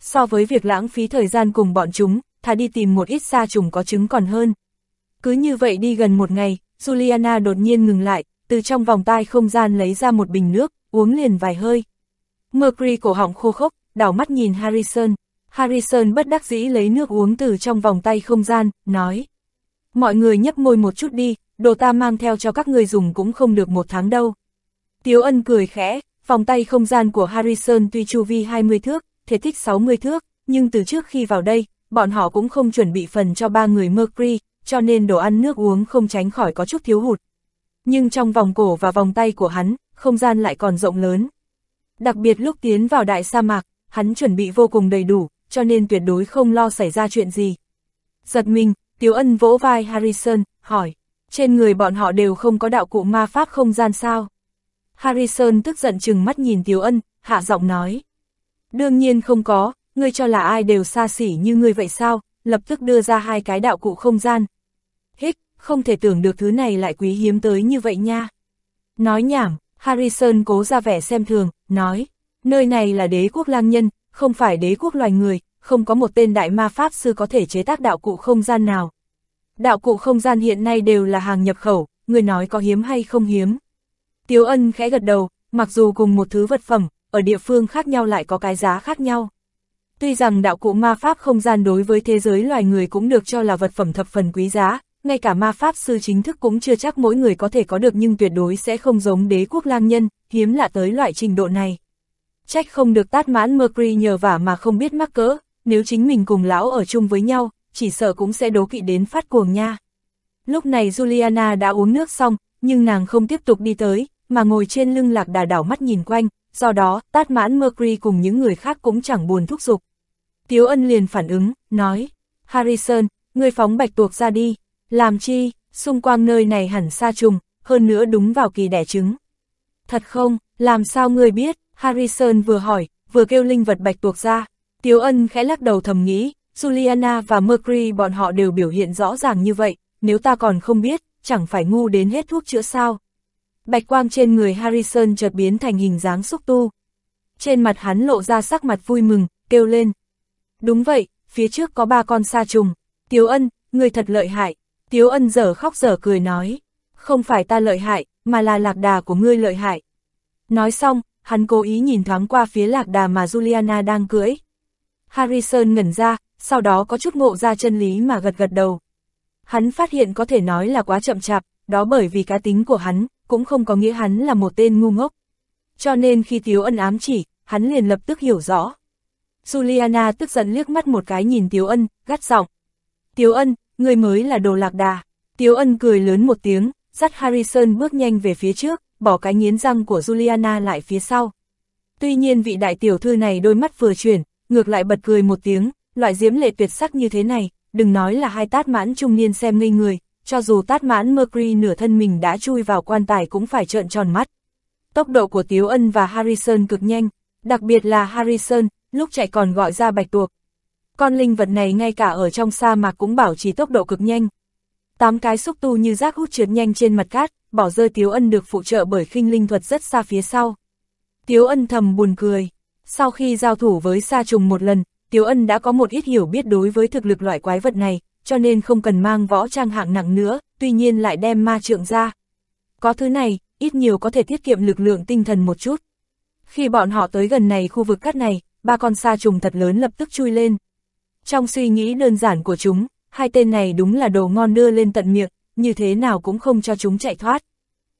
So với việc lãng phí thời gian cùng bọn chúng, thà đi tìm một ít sa trùng có trứng còn hơn. Cứ như vậy đi gần một ngày, Juliana đột nhiên ngừng lại, từ trong vòng tay không gian lấy ra một bình nước, uống liền vài hơi. Mercury cổ họng khô khốc, đảo mắt nhìn Harrison. Harrison bất đắc dĩ lấy nước uống từ trong vòng tay không gian, nói. Mọi người nhấp môi một chút đi, đồ ta mang theo cho các người dùng cũng không được một tháng đâu. Tiếu ân cười khẽ, vòng tay không gian của Harrison tuy chu vi 20 thước, thể tích 60 thước, nhưng từ trước khi vào đây, bọn họ cũng không chuẩn bị phần cho ba người Mercury, cho nên đồ ăn nước uống không tránh khỏi có chút thiếu hụt. Nhưng trong vòng cổ và vòng tay của hắn, không gian lại còn rộng lớn. Đặc biệt lúc tiến vào đại sa mạc, hắn chuẩn bị vô cùng đầy đủ, cho nên tuyệt đối không lo xảy ra chuyện gì. Giật mình, Tiếu Ân vỗ vai Harrison, hỏi, trên người bọn họ đều không có đạo cụ ma pháp không gian sao? Harrison tức giận chừng mắt nhìn Tiếu Ân, hạ giọng nói. Đương nhiên không có, ngươi cho là ai đều xa xỉ như ngươi vậy sao, lập tức đưa ra hai cái đạo cụ không gian. Hích, không thể tưởng được thứ này lại quý hiếm tới như vậy nha. Nói nhảm, Harrison cố ra vẻ xem thường, nói, nơi này là đế quốc lang nhân, không phải đế quốc loài người, không có một tên đại ma pháp sư có thể chế tác đạo cụ không gian nào. Đạo cụ không gian hiện nay đều là hàng nhập khẩu, người nói có hiếm hay không hiếm. Tiếu ân khẽ gật đầu, mặc dù cùng một thứ vật phẩm, ở địa phương khác nhau lại có cái giá khác nhau. Tuy rằng đạo cụ ma pháp không gian đối với thế giới loài người cũng được cho là vật phẩm thập phần quý giá, ngay cả ma pháp sư chính thức cũng chưa chắc mỗi người có thể có được nhưng tuyệt đối sẽ không giống đế quốc lang nhân, hiếm lạ tới loại trình độ này. Trách không được tát mãn Mercury nhờ vả mà không biết mắc cỡ, nếu chính mình cùng lão ở chung với nhau, chỉ sợ cũng sẽ đố kỵ đến phát cuồng nha. Lúc này Juliana đã uống nước xong, nhưng nàng không tiếp tục đi tới, mà ngồi trên lưng lạc đà đảo mắt nhìn quanh, do đó, tát mãn Mercury cùng những người khác cũng chẳng buồn thúc giục. Tiếu ân liền phản ứng, nói, Harrison, ngươi phóng bạch tuộc ra đi, làm chi, xung quanh nơi này hẳn xa trùng, hơn nữa đúng vào kỳ đẻ trứng. Thật không, làm sao ngươi biết, Harrison vừa hỏi, vừa kêu linh vật bạch tuộc ra. Tiếu ân khẽ lắc đầu thầm nghĩ, Juliana và Mercury bọn họ đều biểu hiện rõ ràng như vậy, nếu ta còn không biết, chẳng phải ngu đến hết thuốc chữa sao. Bạch quang trên người Harrison chợt biến thành hình dáng xúc tu. Trên mặt hắn lộ ra sắc mặt vui mừng, kêu lên. Đúng vậy, phía trước có ba con sa trùng. Tiếu ân, người thật lợi hại. Tiếu ân dở khóc dở cười nói. Không phải ta lợi hại, mà là lạc đà của ngươi lợi hại. Nói xong, hắn cố ý nhìn thoáng qua phía lạc đà mà Juliana đang cưỡi. Harrison ngẩn ra, sau đó có chút ngộ ra chân lý mà gật gật đầu. Hắn phát hiện có thể nói là quá chậm chạp, đó bởi vì cá tính của hắn, cũng không có nghĩa hắn là một tên ngu ngốc. Cho nên khi Tiếu Ân ám chỉ, hắn liền lập tức hiểu rõ. Juliana tức giận liếc mắt một cái nhìn Tiếu Ân, gắt giọng. Tiếu Ân, người mới là đồ lạc đà. Tiếu Ân cười lớn một tiếng, dắt Harrison bước nhanh về phía trước, bỏ cái nghiến răng của Juliana lại phía sau. Tuy nhiên vị đại tiểu thư này đôi mắt vừa chuyển, ngược lại bật cười một tiếng, loại diễm lệ tuyệt sắc như thế này, đừng nói là hai tát mãn trung niên xem ngây người, cho dù tát mãn Mercury nửa thân mình đã chui vào quan tài cũng phải trợn tròn mắt. Tốc độ của Tiếu Ân và Harrison cực nhanh, đặc biệt là Harrison, lúc chạy còn gọi ra bạch tuộc. Con linh vật này ngay cả ở trong sa mạc cũng bảo trì tốc độ cực nhanh. Tám cái xúc tu như rác hút trượt nhanh trên mặt cát, bỏ rơi Tiếu Ân được phụ trợ bởi khinh linh thuật rất xa phía sau. Tiếu Ân thầm buồn cười. Sau khi giao thủ với sa trùng một lần, Tiếu Ân đã có một ít hiểu biết đối với thực lực loại quái vật này, cho nên không cần mang võ trang hạng nặng nữa, tuy nhiên lại đem ma trượng ra. Có thứ này, ít nhiều có thể tiết kiệm lực lượng tinh thần một chút. Khi bọn họ tới gần này khu vực cắt này, ba con sa trùng thật lớn lập tức chui lên. Trong suy nghĩ đơn giản của chúng, hai tên này đúng là đồ ngon đưa lên tận miệng, như thế nào cũng không cho chúng chạy thoát.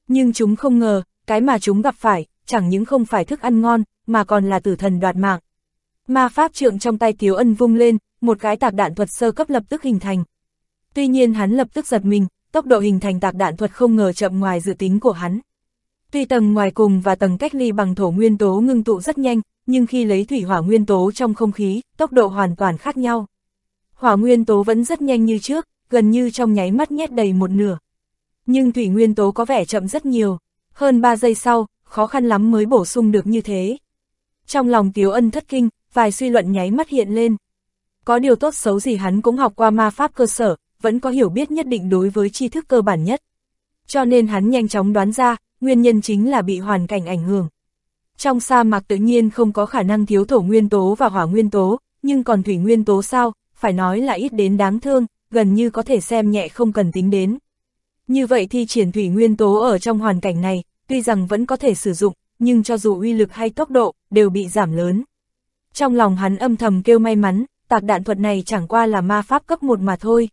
Nhưng chúng không ngờ, cái mà chúng gặp phải, chẳng những không phải thức ăn ngon, mà còn là tử thần đoạt mạng. Ma pháp trượng trong tay Tiếu Ân vung lên, một cái tạc đạn thuật sơ cấp lập tức hình thành. Tuy nhiên hắn lập tức giật mình, tốc độ hình thành tạc đạn thuật không ngờ chậm ngoài dự tính của hắn. Tuy tầng ngoài cùng và tầng cách ly bằng thổ nguyên tố ngưng tụ rất nhanh, nhưng khi lấy thủy hỏa nguyên tố trong không khí, tốc độ hoàn toàn khác nhau. Hỏa nguyên tố vẫn rất nhanh như trước, gần như trong nháy mắt nhét đầy một nửa. Nhưng thủy nguyên tố có vẻ chậm rất nhiều, hơn 3 giây sau, khó khăn lắm mới bổ sung được như thế. Trong lòng Tiếu Ân thất kinh, vài suy luận nháy mắt hiện lên. Có điều tốt xấu gì hắn cũng học qua ma pháp cơ sở, vẫn có hiểu biết nhất định đối với tri thức cơ bản nhất. Cho nên hắn nhanh chóng đoán ra, nguyên nhân chính là bị hoàn cảnh ảnh hưởng. Trong sa mạc tự nhiên không có khả năng thiếu thổ nguyên tố và hỏa nguyên tố, nhưng còn thủy nguyên tố sao, phải nói là ít đến đáng thương, gần như có thể xem nhẹ không cần tính đến. Như vậy thì triển thủy nguyên tố ở trong hoàn cảnh này, tuy rằng vẫn có thể sử dụng, nhưng cho dù uy lực hay tốc độ, đều bị giảm lớn. Trong lòng hắn âm thầm kêu may mắn, tạc đạn thuật này chẳng qua là ma pháp cấp 1 mà thôi.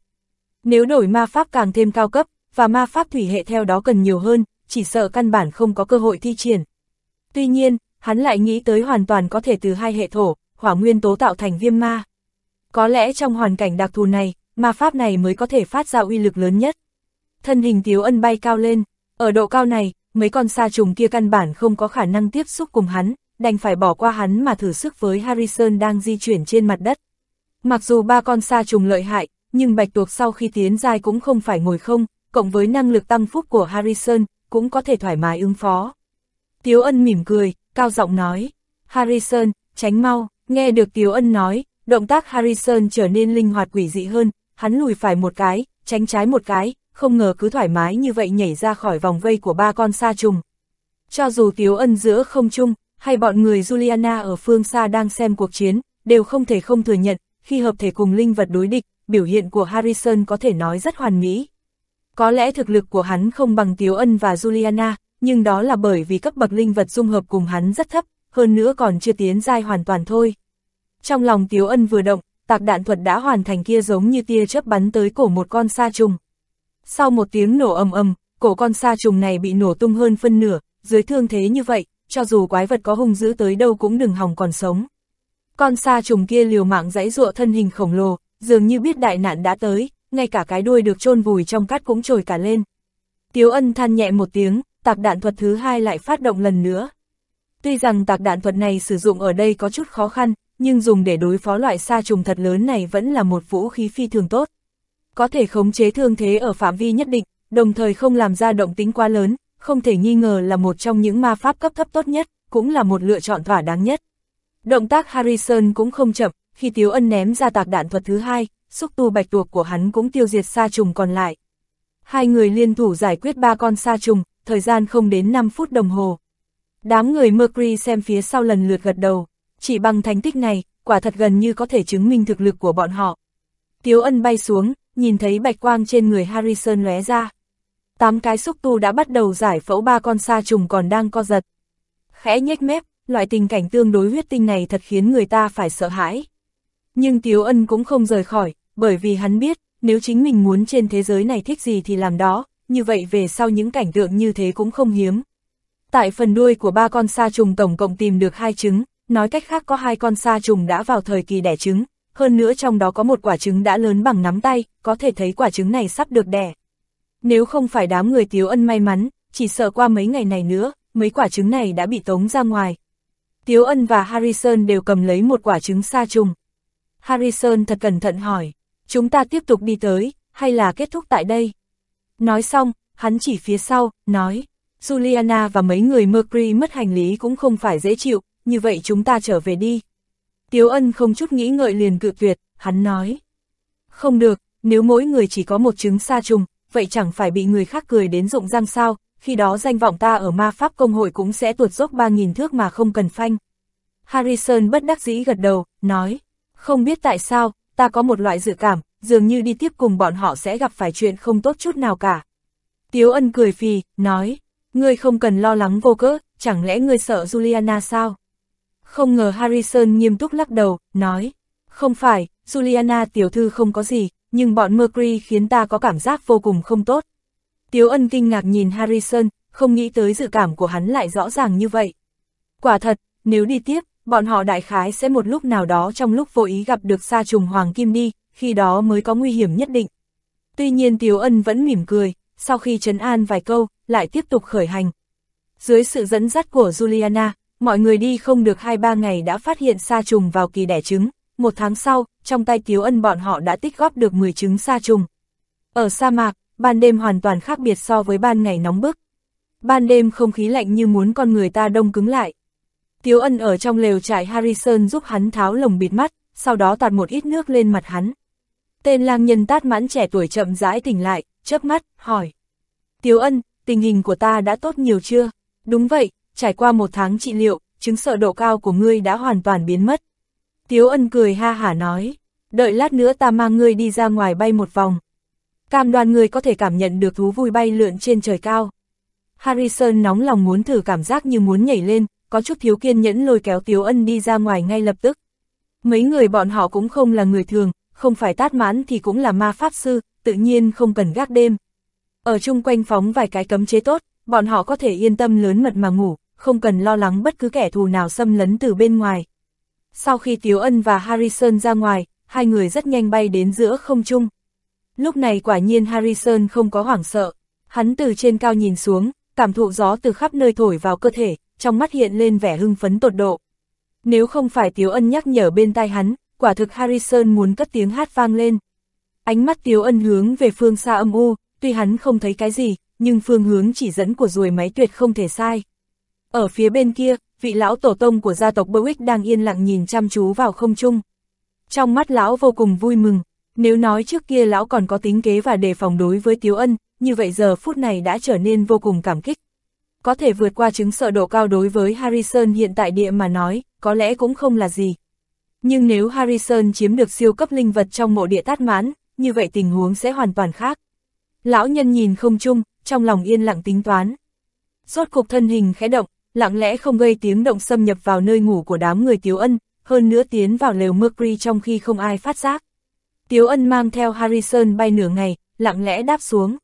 Nếu đổi ma pháp càng thêm cao cấp, và ma pháp thủy hệ theo đó cần nhiều hơn, chỉ sợ căn bản không có cơ hội thi triển. Tuy nhiên, hắn lại nghĩ tới hoàn toàn có thể từ hai hệ thổ, hỏa nguyên tố tạo thành viêm ma. Có lẽ trong hoàn cảnh đặc thù này, ma pháp này mới có thể phát ra uy lực lớn nhất. Thân hình Tiếu Ân bay cao lên, ở độ cao này, mấy con sa trùng kia căn bản không có khả năng tiếp xúc cùng hắn, đành phải bỏ qua hắn mà thử sức với Harrison đang di chuyển trên mặt đất. Mặc dù ba con sa trùng lợi hại, nhưng bạch tuộc sau khi tiến dài cũng không phải ngồi không, cộng với năng lực tăng phúc của Harrison, cũng có thể thoải mái ứng phó. Tiếu ân mỉm cười, cao giọng nói, Harrison, tránh mau, nghe được Tiếu ân nói, động tác Harrison trở nên linh hoạt quỷ dị hơn, hắn lùi phải một cái, tránh trái một cái, không ngờ cứ thoải mái như vậy nhảy ra khỏi vòng vây của ba con sa trùng. Cho dù Tiếu ân giữa không chung, hay bọn người Juliana ở phương xa đang xem cuộc chiến, đều không thể không thừa nhận, khi hợp thể cùng linh vật đối địch, biểu hiện của Harrison có thể nói rất hoàn mỹ. Có lẽ thực lực của hắn không bằng Tiếu Ân và Juliana, nhưng đó là bởi vì cấp bậc linh vật dung hợp cùng hắn rất thấp, hơn nữa còn chưa tiến giai hoàn toàn thôi. Trong lòng Tiếu Ân vừa động, tạc đạn thuật đã hoàn thành kia giống như tia chớp bắn tới cổ một con sa trùng. Sau một tiếng nổ ầm ầm, cổ con sa trùng này bị nổ tung hơn phân nửa, dưới thương thế như vậy, cho dù quái vật có hung dữ tới đâu cũng đừng hòng còn sống. Con sa trùng kia liều mạng dãy dụa thân hình khổng lồ, dường như biết đại nạn đã tới, ngay cả cái đuôi được chôn vùi trong cát cũng trồi cả lên. Tiếu ân than nhẹ một tiếng, tạc đạn thuật thứ hai lại phát động lần nữa. Tuy rằng tạc đạn thuật này sử dụng ở đây có chút khó khăn, nhưng dùng để đối phó loại sa trùng thật lớn này vẫn là một vũ khí phi thường tốt. Có thể khống chế thương thế ở phạm vi nhất định, đồng thời không làm ra động tính quá lớn, không thể nghi ngờ là một trong những ma pháp cấp thấp tốt nhất, cũng là một lựa chọn thỏa đáng nhất. Động tác Harrison cũng không chậm, khi Tiếu Ân ném ra tạc đạn thuật thứ hai, xúc tu bạch tuộc của hắn cũng tiêu diệt sa trùng còn lại. Hai người liên thủ giải quyết ba con sa trùng, thời gian không đến 5 phút đồng hồ. Đám người Mercury xem phía sau lần lượt gật đầu, chỉ bằng thành tích này, quả thật gần như có thể chứng minh thực lực của bọn họ. Tiếu ân bay xuống, nhìn thấy bạch quang trên người Harrison lóe ra. Tám cái xúc tu đã bắt đầu giải phẫu ba con sa trùng còn đang co giật. Khẽ nhếch mép, loại tình cảnh tương đối huyết tinh này thật khiến người ta phải sợ hãi. Nhưng Tiếu Ân cũng không rời khỏi, bởi vì hắn biết, nếu chính mình muốn trên thế giới này thích gì thì làm đó, như vậy về sau những cảnh tượng như thế cũng không hiếm. Tại phần đuôi của ba con sa trùng tổng cộng tìm được hai trứng, nói cách khác có hai con sa trùng đã vào thời kỳ đẻ trứng, hơn nữa trong đó có một quả trứng đã lớn bằng nắm tay, có thể thấy quả trứng này sắp được đẻ. Nếu không phải đám người Tiếu Ân may mắn, chỉ sợ qua mấy ngày này nữa, mấy quả trứng này đã bị tống ra ngoài. Tiếu Ân và Harrison đều cầm lấy một quả trứng sa trùng. Harrison thật cẩn thận hỏi, chúng ta tiếp tục đi tới, hay là kết thúc tại đây? Nói xong, hắn chỉ phía sau, nói, Juliana và mấy người Mercury mất hành lý cũng không phải dễ chịu, như vậy chúng ta trở về đi. Tiếu ân không chút nghĩ ngợi liền cự tuyệt, hắn nói. Không được, nếu mỗi người chỉ có một trứng sa trùng, vậy chẳng phải bị người khác cười đến rụng răng sao, khi đó danh vọng ta ở ma pháp công hội cũng sẽ tuột dốc 3.000 thước mà không cần phanh. Harrison bất đắc dĩ gật đầu, nói, không biết tại sao, ta có một loại dự cảm, dường như đi tiếp cùng bọn họ sẽ gặp phải chuyện không tốt chút nào cả. Tiếu ân cười phì, nói, ngươi không cần lo lắng vô cớ, chẳng lẽ ngươi sợ Juliana sao? Không ngờ Harrison nghiêm túc lắc đầu, nói, không phải, Juliana tiểu thư không có gì, nhưng bọn Mercury khiến ta có cảm giác vô cùng không tốt. Tiếu ân kinh ngạc nhìn Harrison, không nghĩ tới dự cảm của hắn lại rõ ràng như vậy. Quả thật, nếu đi tiếp, bọn họ đại khái sẽ một lúc nào đó trong lúc vô ý gặp được sa trùng hoàng kim đi, khi đó mới có nguy hiểm nhất định. Tuy nhiên Tiếu Ân vẫn mỉm cười, sau khi trấn an vài câu, lại tiếp tục khởi hành. Dưới sự dẫn dắt của Juliana, mọi người đi không được 2-3 ngày đã phát hiện sa trùng vào kỳ đẻ trứng, một tháng sau, trong tay Tiếu Ân bọn họ đã tích góp được 10 trứng sa trùng. Ở sa mạc, ban đêm hoàn toàn khác biệt so với ban ngày nóng bức. Ban đêm không khí lạnh như muốn con người ta đông cứng lại. Tiếu Ân ở trong lều trại Harrison giúp hắn tháo lồng bịt mắt, sau đó tạt một ít nước lên mặt hắn. Tên lang nhân tát mãn trẻ tuổi chậm rãi tỉnh lại, chớp mắt, hỏi. Tiếu Ân, tình hình của ta đã tốt nhiều chưa? Đúng vậy, trải qua một tháng trị liệu, chứng sợ độ cao của ngươi đã hoàn toàn biến mất. Tiếu Ân cười ha hả nói, đợi lát nữa ta mang ngươi đi ra ngoài bay một vòng. Cam đoan ngươi có thể cảm nhận được thú vui bay lượn trên trời cao. Harrison nóng lòng muốn thử cảm giác như muốn nhảy lên, có chút thiếu kiên nhẫn lôi kéo Tiếu Ân đi ra ngoài ngay lập tức. Mấy người bọn họ cũng không là người thường, không phải tát mãn thì cũng là ma pháp sư, tự nhiên không cần gác đêm. Ở chung quanh phóng vài cái cấm chế tốt, bọn họ có thể yên tâm lớn mật mà ngủ, không cần lo lắng bất cứ kẻ thù nào xâm lấn từ bên ngoài. Sau khi Tiếu Ân và Harrison ra ngoài, hai người rất nhanh bay đến giữa không trung. Lúc này quả nhiên Harrison không có hoảng sợ, hắn từ trên cao nhìn xuống, cảm thụ gió từ khắp nơi thổi vào cơ thể, trong mắt hiện lên vẻ hưng phấn tột độ. Nếu không phải Tiếu Ân nhắc nhở bên tai hắn, quả thực Harrison muốn cất tiếng hát vang lên. Ánh mắt Tiếu Ân hướng về phương xa âm u, tuy hắn không thấy cái gì, nhưng phương hướng chỉ dẫn của ruồi máy tuyệt không thể sai. Ở phía bên kia, vị lão tổ tông của gia tộc Berwick đang yên lặng nhìn chăm chú vào không trung. Trong mắt lão vô cùng vui mừng, nếu nói trước kia lão còn có tính kế và đề phòng đối với Tiếu Ân, như vậy giờ phút này đã trở nên vô cùng cảm kích. Có thể vượt qua chứng sợ độ cao đối với Harrison hiện tại địa mà nói, có lẽ cũng không là gì. Nhưng nếu Harrison chiếm được siêu cấp linh vật trong mộ địa tát mãn, như vậy tình huống sẽ hoàn toàn khác. Lão nhân nhìn không chung, trong lòng yên lặng tính toán. Rốt cục thân hình khẽ động, lặng lẽ không gây tiếng động xâm nhập vào nơi ngủ của đám người Tiếu Ân, hơn nữa tiến vào lều Mercury trong khi không ai phát giác. Tiếu Ân mang theo Harrison bay nửa ngày, lặng lẽ đáp xuống.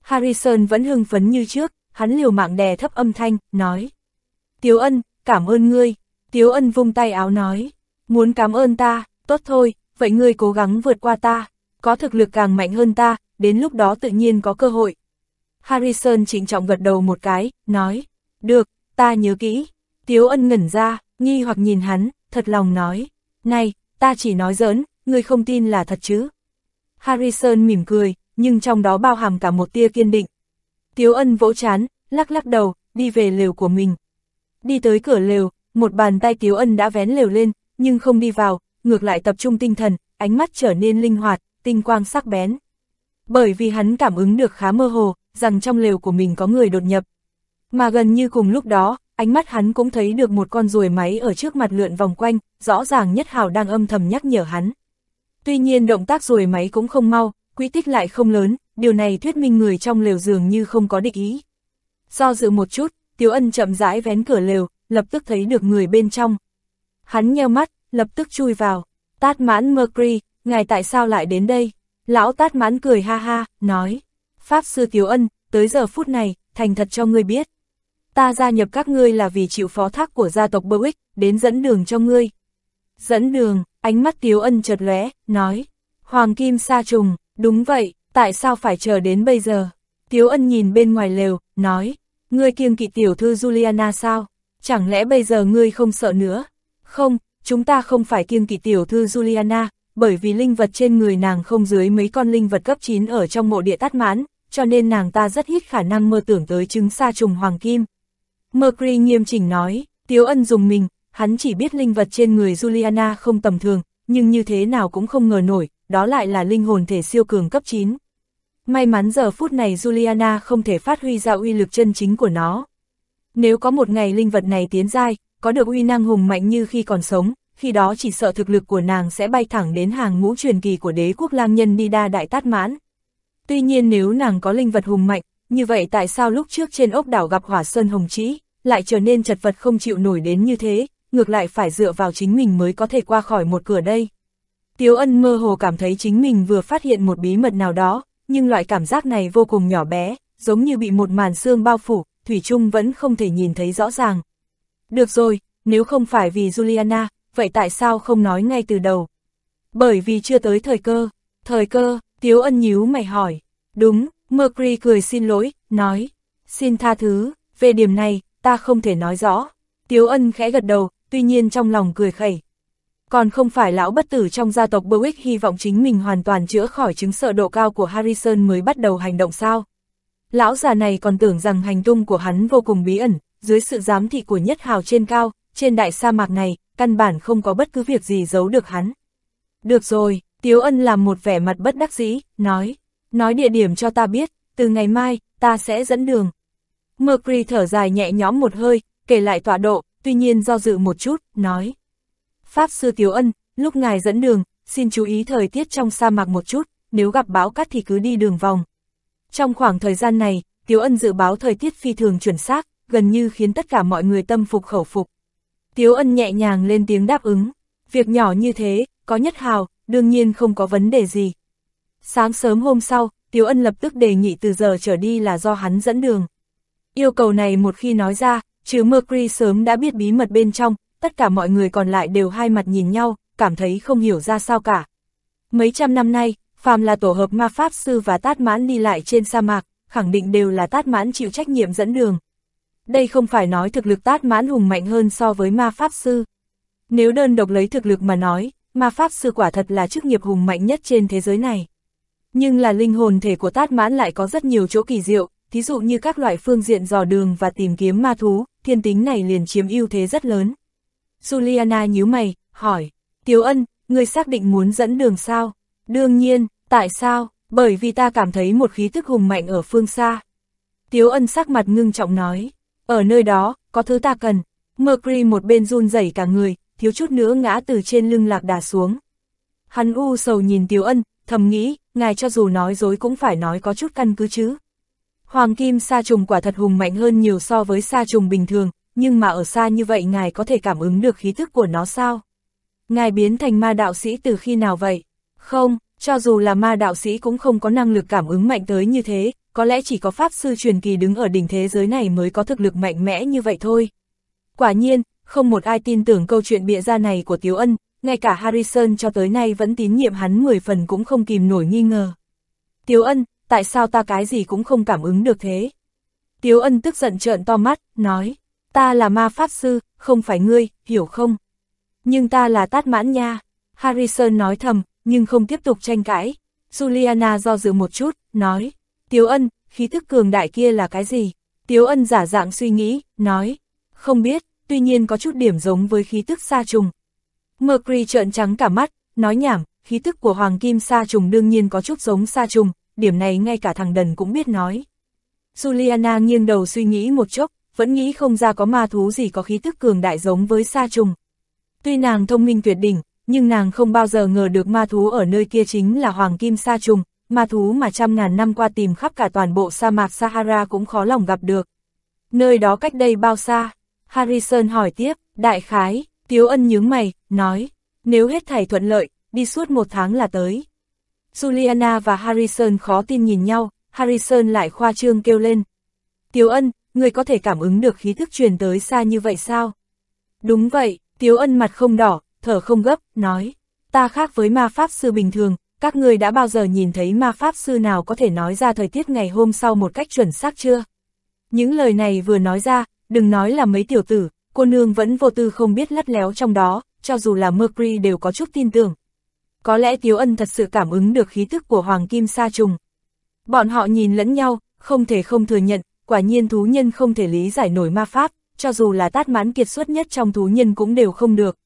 Harrison vẫn hưng phấn như trước, hắn liều mạng đè thấp âm thanh, nói. Tiếu Ân, cảm ơn ngươi. Tiếu Ân vung tay áo nói. Muốn cảm ơn ta, tốt thôi, vậy ngươi cố gắng vượt qua ta. Có thực lực càng mạnh hơn ta, đến lúc đó tự nhiên có cơ hội. Harrison trịnh trọng gật đầu một cái, nói. Được, ta nhớ kỹ. Tiếu Ân ngẩn ra, nghi hoặc nhìn hắn, thật lòng nói. Này, ta chỉ nói giỡn, ngươi không tin là thật chứ. Harrison mỉm cười, nhưng trong đó bao hàm cả một tia kiên định. Tiếu ân vỗ chán, lắc lắc đầu, đi về lều của mình. Đi tới cửa lều, một bàn tay Tiếu ân đã vén lều lên, nhưng không đi vào, ngược lại tập trung tinh thần, ánh mắt trở nên linh hoạt, tinh quang sắc bén. Bởi vì hắn cảm ứng được khá mơ hồ, rằng trong lều của mình có người đột nhập. Mà gần như cùng lúc đó, ánh mắt hắn cũng thấy được một con ruồi máy ở trước mặt lượn vòng quanh, rõ ràng nhất hào đang âm thầm nhắc nhở hắn. Tuy nhiên động tác ruồi máy cũng không mau, quy tích lại không lớn, điều này thuyết minh người trong lều dường như không có địch ý. Do dự một chút, Tiếu Ân chậm rãi vén cửa lều, lập tức thấy được người bên trong. Hắn nheo mắt, lập tức chui vào. Tát mãn Mercury, ngài tại sao lại đến đây? Lão tát mãn cười ha ha, nói. Pháp sư Tiếu Ân, tới giờ phút này, thành thật cho ngươi biết. Ta gia nhập các ngươi là vì chịu phó thác của gia tộc Berwick, đến dẫn đường cho ngươi. Dẫn đường, ánh mắt Tiếu Ân chợt lóe, nói. Hoàng Kim Sa Trùng, đúng vậy, tại sao phải chờ đến bây giờ? Tiếu Ân nhìn bên ngoài lều, nói. Ngươi kiêng kỵ tiểu thư Juliana sao? Chẳng lẽ bây giờ ngươi không sợ nữa? Không, chúng ta không phải kiêng kỵ tiểu thư Juliana, bởi vì linh vật trên người nàng không dưới mấy con linh vật cấp 9 ở trong mộ địa tát mãn, cho nên nàng ta rất ít khả năng mơ tưởng tới trứng sa trùng hoàng kim. Mercury nghiêm chỉnh nói, Tiếu Ân dùng mình, hắn chỉ biết linh vật trên người Juliana không tầm thường, nhưng như thế nào cũng không ngờ nổi, đó lại là linh hồn thể siêu cường cấp 9. May mắn giờ phút này Juliana không thể phát huy ra uy lực chân chính của nó. Nếu có một ngày linh vật này tiến giai, có được uy năng hùng mạnh như khi còn sống, khi đó chỉ sợ thực lực của nàng sẽ bay thẳng đến hàng ngũ truyền kỳ của đế quốc lang nhân Nida Đại Tát Mãn. Tuy nhiên nếu nàng có linh vật hùng mạnh, như vậy tại sao lúc trước trên ốc đảo gặp hỏa sơn hồng trĩ, lại trở nên chật vật không chịu nổi đến như thế, ngược lại phải dựa vào chính mình mới có thể qua khỏi một cửa đây. Tiếu ân mơ hồ cảm thấy chính mình vừa phát hiện một bí mật nào đó, nhưng loại cảm giác này vô cùng nhỏ bé, giống như bị một màn xương bao phủ, Thủy Trung vẫn không thể nhìn thấy rõ ràng. Được rồi, nếu không phải vì Juliana, vậy tại sao không nói ngay từ đầu? Bởi vì chưa tới thời cơ. Thời cơ, Tiếu ân nhíu mày hỏi. Đúng, Mercury cười xin lỗi, nói. Xin tha thứ, về điểm này, ta không thể nói rõ. Tiếu ân khẽ gật đầu, tuy nhiên trong lòng cười khẩy. Còn không phải lão bất tử trong gia tộc Berwick hy vọng chính mình hoàn toàn chữa khỏi chứng sợ độ cao của Harrison mới bắt đầu hành động sao? Lão già này còn tưởng rằng hành tung của hắn vô cùng bí ẩn, dưới sự giám thị của nhất hào trên cao, trên đại sa mạc này, căn bản không có bất cứ việc gì giấu được hắn. Được rồi, Tiếu Ân làm một vẻ mặt bất đắc dĩ, nói, nói địa điểm cho ta biết, từ ngày mai, ta sẽ dẫn đường. Mercury thở dài nhẹ nhõm một hơi, kể lại tọa độ, tuy nhiên do dự một chút, nói. Pháp sư Tiếu Ân, lúc ngài dẫn đường, xin chú ý thời tiết trong sa mạc một chút, nếu gặp bão cát thì cứ đi đường vòng. Trong khoảng thời gian này, Tiếu Ân dự báo thời tiết phi thường chuẩn xác, gần như khiến tất cả mọi người tâm phục khẩu phục. Tiếu Ân nhẹ nhàng lên tiếng đáp ứng. Việc nhỏ như thế, có nhất hào, đương nhiên không có vấn đề gì. Sáng sớm hôm sau, Tiếu Ân lập tức đề nghị từ giờ trở đi là do hắn dẫn đường. Yêu cầu này một khi nói ra, chứ Mercury sớm đã biết bí mật bên trong, tất cả mọi người còn lại đều hai mặt nhìn nhau, cảm thấy không hiểu ra sao cả. Mấy trăm năm nay, phàm là tổ hợp ma pháp sư và tát mãn đi lại trên sa mạc, khẳng định đều là tát mãn chịu trách nhiệm dẫn đường. Đây không phải nói thực lực tát mãn hùng mạnh hơn so với ma pháp sư. Nếu đơn độc lấy thực lực mà nói, ma pháp sư quả thật là chức nghiệp hùng mạnh nhất trên thế giới này. Nhưng là linh hồn thể của tát mãn lại có rất nhiều chỗ kỳ diệu, thí dụ như các loại phương diện dò đường và tìm kiếm ma thú, thiên tính này liền chiếm ưu thế rất lớn. Juliana nhíu mày, hỏi, Tiếu Ân, người xác định muốn dẫn đường sao? Đương nhiên, tại sao? Bởi vì ta cảm thấy một khí tức hùng mạnh ở phương xa. Tiếu Ân sắc mặt ngưng trọng nói, ở nơi đó, có thứ ta cần. Mercury một bên run rẩy cả người, thiếu chút nữa ngã từ trên lưng lạc đà xuống. Hắn u sầu nhìn Tiếu Ân, thầm nghĩ, ngài cho dù nói dối cũng phải nói có chút căn cứ chứ. Hoàng kim sa trùng quả thật hùng mạnh hơn nhiều so với sa trùng bình thường, nhưng mà ở xa như vậy ngài có thể cảm ứng được khí thức của nó sao? Ngài biến thành ma đạo sĩ từ khi nào vậy? Không, cho dù là ma đạo sĩ cũng không có năng lực cảm ứng mạnh tới như thế, có lẽ chỉ có pháp sư truyền kỳ đứng ở đỉnh thế giới này mới có thực lực mạnh mẽ như vậy thôi. Quả nhiên, không một ai tin tưởng câu chuyện bịa ra này của Tiếu Ân, ngay cả Harrison cho tới nay vẫn tín nhiệm hắn 10 phần cũng không kìm nổi nghi ngờ. Tiếu Ân, tại sao ta cái gì cũng không cảm ứng được thế? Tiếu Ân tức giận trợn to mắt, nói, ta là ma pháp sư, không phải ngươi, hiểu không? Nhưng ta là tát mãn nha. Harrison nói thầm, nhưng không tiếp tục tranh cãi. Juliana do dự một chút, nói, Tiếu Ân, khí thức cường đại kia là cái gì? Tiếu Ân giả dạng suy nghĩ, nói, không biết, tuy nhiên có chút điểm giống với khí tức xa trùng. Mercury trợn trắng cả mắt, nói nhảm, khí tức của Hoàng Kim sa trùng đương nhiên có chút giống sa trùng, điểm này ngay cả thằng đần cũng biết nói. Juliana nghiêng đầu suy nghĩ một chốc, vẫn nghĩ không ra có ma thú gì có khí tức cường đại giống với sa trùng. Tuy nàng thông minh tuyệt đỉnh, nhưng nàng không bao giờ ngờ được ma thú ở nơi kia chính là Hoàng Kim sa trùng, ma thú mà trăm ngàn năm qua tìm khắp cả toàn bộ sa mạc Sahara cũng khó lòng gặp được. Nơi đó cách đây bao xa? Harrison hỏi tiếp, đại khái, Tiếu Ân nhướng mày, nói, nếu hết thảy thuận lợi, đi suốt một tháng là tới. Juliana và Harrison khó tin nhìn nhau, Harrison lại khoa trương kêu lên. Tiếu Ân, người có thể cảm ứng được khí thức truyền tới xa như vậy sao? Đúng vậy, Tiếu Ân mặt không đỏ, thở không gấp, nói, ta khác với ma pháp sư bình thường, các người đã bao giờ nhìn thấy ma pháp sư nào có thể nói ra thời tiết ngày hôm sau một cách chuẩn xác chưa? Những lời này vừa nói ra, đừng nói là mấy tiểu tử, cô nương vẫn vô tư không biết lắt léo trong đó, cho dù là Mercury đều có chút tin tưởng. Có lẽ Tiếu Ân thật sự cảm ứng được khí thức của Hoàng Kim Sa Trùng. Bọn họ nhìn lẫn nhau, không thể không thừa nhận, quả nhiên thú nhân không thể lý giải nổi ma pháp, cho dù là tát mãn kiệt xuất nhất trong thú nhân cũng đều không được.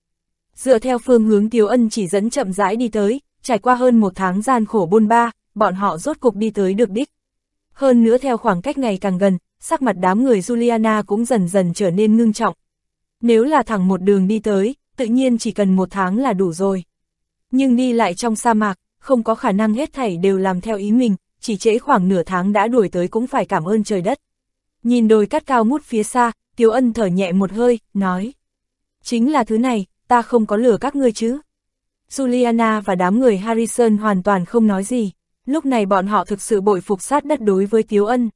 Dựa theo phương hướng Tiếu Ân chỉ dẫn chậm rãi đi tới, trải qua hơn một tháng gian khổ bôn ba, bọn họ rốt cục đi tới được đích. Hơn nữa theo khoảng cách ngày càng gần, sắc mặt đám người Juliana cũng dần dần trở nên ngưng trọng. Nếu là thẳng một đường đi tới, tự nhiên chỉ cần một tháng là đủ rồi. Nhưng đi lại trong sa mạc, không có khả năng hết thảy đều làm theo ý mình, chỉ trễ khoảng nửa tháng đã đuổi tới cũng phải cảm ơn trời đất. Nhìn đồi cát cao mút phía xa, Tiếu Ân thở nhẹ một hơi, nói. Chính là thứ này, ta không có lừa các ngươi chứ. Juliana và đám người Harrison hoàn toàn không nói gì, lúc này bọn họ thực sự bội phục sát đất đối với Tiếu Ân.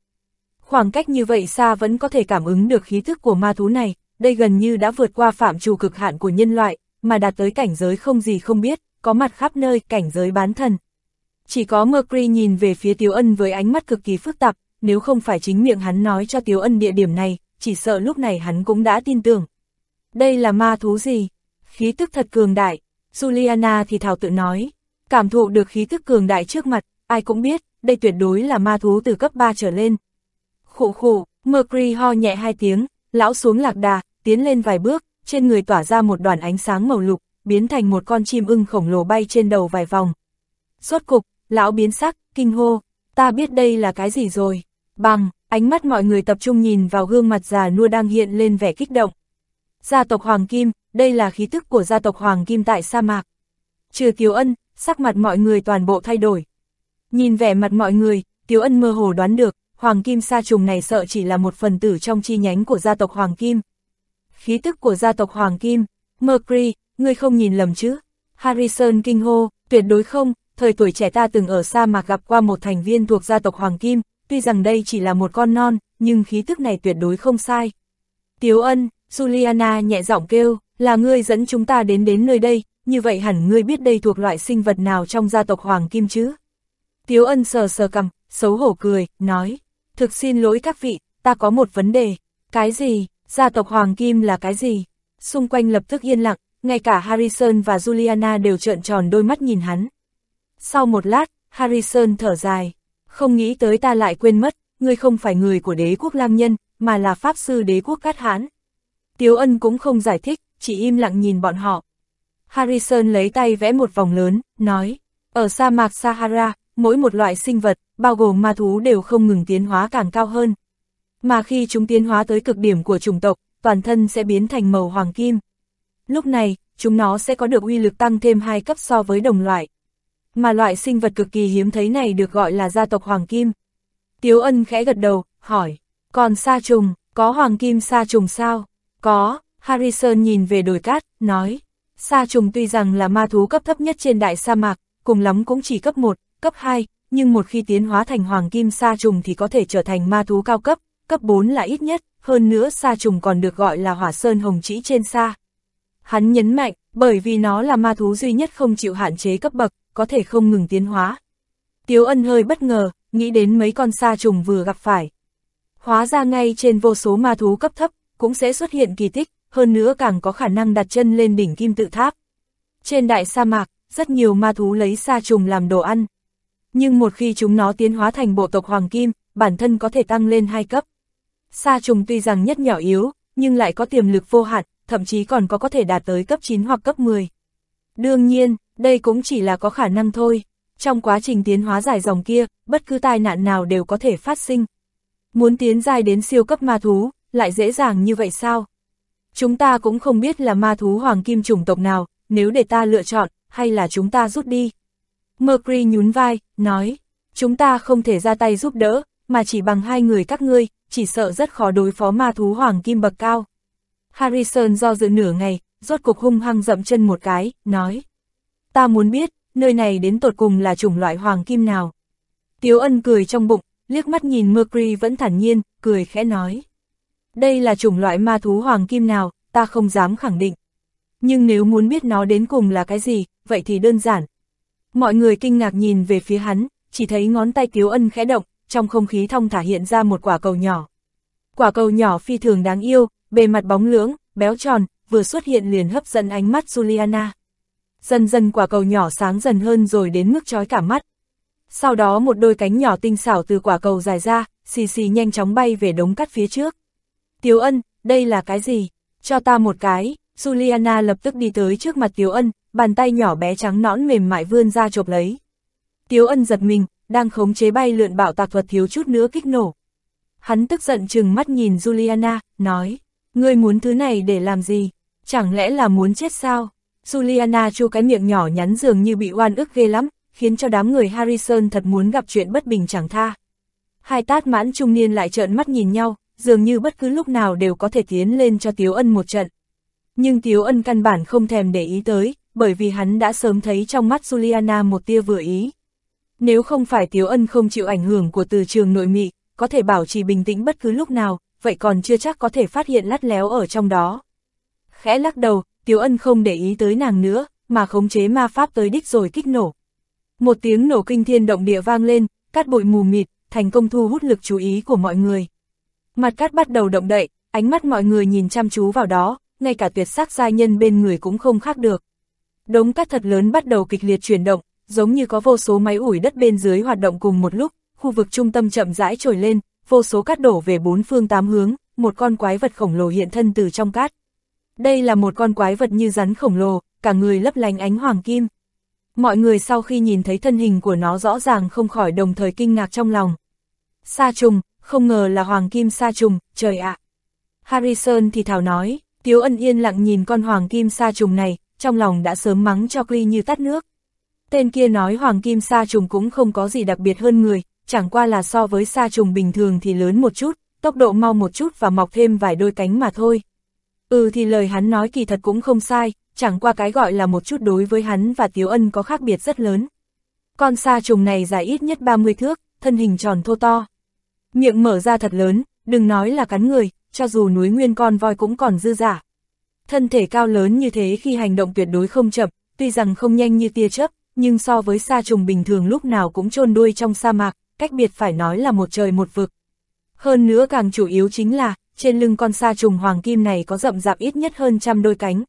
Khoảng cách như vậy xa vẫn có thể cảm ứng được khí thức của ma thú này, đây gần như đã vượt qua phạm trù cực hạn của nhân loại, mà đạt tới cảnh giới không gì không biết, có mặt khắp nơi, cảnh giới bán thần. Chỉ có Mercury nhìn về phía Tiếu Ân với ánh mắt cực kỳ phức tạp, nếu không phải chính miệng hắn nói cho Tiếu Ân địa điểm này, chỉ sợ lúc này hắn cũng đã tin tưởng. Đây là ma thú gì? Khí tức thật cường đại. Juliana thì thảo tự nói. Cảm thụ được khí tức cường đại trước mặt, ai cũng biết, đây tuyệt đối là ma thú từ cấp 3 trở lên. Khụ khụ, Mercury ho nhẹ hai tiếng, lão xuống lạc đà, tiến lên vài bước, trên người tỏa ra một đoàn ánh sáng màu lục, biến thành một con chim ưng khổng lồ bay trên đầu vài vòng. Rốt cục, lão biến sắc, kinh hô, ta biết đây là cái gì rồi. Bằng, ánh mắt mọi người tập trung nhìn vào gương mặt già nua đang hiện lên vẻ kích động. Gia tộc Hoàng Kim, đây là khí tức của gia tộc Hoàng Kim tại sa mạc. Trừ Kiều Ân, sắc mặt mọi người toàn bộ thay đổi. Nhìn vẻ mặt mọi người, Kiều Ân mơ hồ đoán được, Hoàng Kim sa trùng này sợ chỉ là một phần tử trong chi nhánh của gia tộc Hoàng Kim. Khí tức của gia tộc Hoàng Kim, Mercury, ngươi không nhìn lầm chứ? Harrison kinh hô, tuyệt đối không, thời tuổi trẻ ta từng ở sa mạc gặp qua một thành viên thuộc gia tộc Hoàng Kim, tuy rằng đây chỉ là một con non, nhưng khí tức này tuyệt đối không sai. Tiếu ân, Juliana nhẹ giọng kêu, là ngươi dẫn chúng ta đến đến nơi đây, như vậy hẳn ngươi biết đây thuộc loại sinh vật nào trong gia tộc Hoàng Kim chứ? Tiếu ân sờ sờ cầm, xấu hổ cười, nói, thực xin lỗi các vị, ta có một vấn đề, cái gì, gia tộc Hoàng Kim là cái gì? Xung quanh lập tức yên lặng, ngay cả Harrison và Juliana đều trợn tròn đôi mắt nhìn hắn. Sau một lát, Harrison thở dài, không nghĩ tới ta lại quên mất, ngươi không phải người của đế quốc Lam Nhân, mà là pháp sư đế quốc Cát Hán. Tiếu ân cũng không giải thích, chỉ im lặng nhìn bọn họ. Harrison lấy tay vẽ một vòng lớn, nói, ở sa mạc Sahara, mỗi một loại sinh vật, bao gồm ma thú đều không ngừng tiến hóa càng cao hơn. Mà khi chúng tiến hóa tới cực điểm của chủng tộc, toàn thân sẽ biến thành màu hoàng kim. Lúc này, chúng nó sẽ có được uy lực tăng thêm hai cấp so với đồng loại. Mà loại sinh vật cực kỳ hiếm thấy này được gọi là gia tộc hoàng kim. Tiếu ân khẽ gật đầu, hỏi, còn sa trùng, có hoàng kim sa trùng sao? Có, Harrison nhìn về đồi cát, nói, sa trùng tuy rằng là ma thú cấp thấp nhất trên đại sa mạc, cùng lắm cũng chỉ cấp 1, cấp 2, nhưng một khi tiến hóa thành hoàng kim sa trùng thì có thể trở thành ma thú cao cấp, cấp 4 là ít nhất, hơn nữa sa trùng còn được gọi là hỏa sơn hồng chỉ trên sa. Hắn nhấn mạnh, bởi vì nó là ma thú duy nhất không chịu hạn chế cấp bậc, có thể không ngừng tiến hóa. Tiếu ân hơi bất ngờ, nghĩ đến mấy con sa trùng vừa gặp phải. Hóa ra ngay trên vô số ma thú cấp thấp, cũng sẽ xuất hiện kỳ tích, hơn nữa càng có khả năng đặt chân lên đỉnh kim tự tháp. Trên đại sa mạc, rất nhiều ma thú lấy sa trùng làm đồ ăn. Nhưng một khi chúng nó tiến hóa thành bộ tộc hoàng kim, bản thân có thể tăng lên hai cấp. Sa trùng tuy rằng nhất nhỏ yếu, nhưng lại có tiềm lực vô hạn, thậm chí còn có có thể đạt tới cấp 9 hoặc cấp 10. Đương nhiên, đây cũng chỉ là có khả năng thôi. Trong quá trình tiến hóa dài dòng kia, bất cứ tai nạn nào đều có thể phát sinh. Muốn tiến dài đến siêu cấp ma thú, lại dễ dàng như vậy sao? Chúng ta cũng không biết là ma thú hoàng kim chủng tộc nào, nếu để ta lựa chọn, hay là chúng ta rút đi. Mercury nhún vai, nói, chúng ta không thể ra tay giúp đỡ, mà chỉ bằng hai người các ngươi, chỉ sợ rất khó đối phó ma thú hoàng kim bậc cao. Harrison do dự nửa ngày, rốt cục hung hăng dậm chân một cái, nói. Ta muốn biết, nơi này đến tột cùng là chủng loại hoàng kim nào. Tiếu ân cười trong bụng, liếc mắt nhìn Mercury vẫn thản nhiên, cười khẽ nói. Đây là chủng loại ma thú hoàng kim nào, ta không dám khẳng định. Nhưng nếu muốn biết nó đến cùng là cái gì, vậy thì đơn giản. Mọi người kinh ngạc nhìn về phía hắn, chỉ thấy ngón tay Tiếu ân khẽ động, trong không khí thong thả hiện ra một quả cầu nhỏ. Quả cầu nhỏ phi thường đáng yêu, bề mặt bóng lưỡng, béo tròn, vừa xuất hiện liền hấp dẫn ánh mắt Juliana. Dần dần quả cầu nhỏ sáng dần hơn rồi đến mức chói cả mắt. Sau đó một đôi cánh nhỏ tinh xảo từ quả cầu dài ra, xì xì nhanh chóng bay về đống cắt phía trước. Tiếu ân, đây là cái gì? Cho ta một cái, Juliana lập tức đi tới trước mặt Tiếu ân, bàn tay nhỏ bé trắng nõn mềm mại vươn ra chộp lấy. Tiếu ân giật mình, đang khống chế bay lượn bảo tạc thuật thiếu chút nữa kích nổ. Hắn tức giận chừng mắt nhìn Juliana, nói, ngươi muốn thứ này để làm gì? Chẳng lẽ là muốn chết sao? Juliana chu cái miệng nhỏ nhắn dường như bị oan ức ghê lắm, khiến cho đám người Harrison thật muốn gặp chuyện bất bình chẳng tha. Hai tát mãn trung niên lại trợn mắt nhìn nhau, dường như bất cứ lúc nào đều có thể tiến lên cho Tiếu Ân một trận. Nhưng Tiếu Ân căn bản không thèm để ý tới, bởi vì hắn đã sớm thấy trong mắt Juliana một tia vừa ý. Nếu không phải Tiếu Ân không chịu ảnh hưởng của từ trường nội mị, có thể bảo trì bình tĩnh bất cứ lúc nào, vậy còn chưa chắc có thể phát hiện lắt léo ở trong đó. Khẽ lắc đầu, Tiếu Ân không để ý tới nàng nữa, mà khống chế ma pháp tới đích rồi kích nổ. Một tiếng nổ kinh thiên động địa vang lên, cát bụi mù mịt, thành công thu hút lực chú ý của mọi người. Mặt cát bắt đầu động đậy, ánh mắt mọi người nhìn chăm chú vào đó, ngay cả tuyệt sắc giai nhân bên người cũng không khác được. Đống cát thật lớn bắt đầu kịch liệt chuyển động, giống như có vô số máy ủi đất bên dưới hoạt động cùng một lúc, khu vực trung tâm chậm rãi trồi lên, vô số cát đổ về bốn phương tám hướng, một con quái vật khổng lồ hiện thân từ trong cát. Đây là một con quái vật như rắn khổng lồ, cả người lấp lánh ánh hoàng kim. Mọi người sau khi nhìn thấy thân hình của nó rõ ràng không khỏi đồng thời kinh ngạc trong lòng. Sa trùng, không ngờ là hoàng kim sa trùng, trời ạ. Harrison thì thảo nói, Tiếu ân yên lặng nhìn con hoàng kim sa trùng này, trong lòng đã sớm mắng cho Clee như tắt nước. Tên kia nói hoàng kim sa trùng cũng không có gì đặc biệt hơn người, chẳng qua là so với sa trùng bình thường thì lớn một chút, tốc độ mau một chút và mọc thêm vài đôi cánh mà thôi. Ừ thì lời hắn nói kỳ thật cũng không sai, chẳng qua cái gọi là một chút đối với hắn và Tiếu Ân có khác biệt rất lớn. Con sa trùng này dài ít nhất 30 thước, thân hình tròn thô to. Miệng mở ra thật lớn, đừng nói là cắn người, cho dù núi nguyên con voi cũng còn dư giả. Thân thể cao lớn như thế khi hành động tuyệt đối không chậm, tuy rằng không nhanh như tia chớp, nhưng so với sa trùng bình thường lúc nào cũng chôn đuôi trong sa mạc, cách biệt phải nói là một trời một vực. Hơn nữa càng chủ yếu chính là, trên lưng con sa trùng hoàng kim này có rậm rạp ít nhất hơn trăm đôi cánh.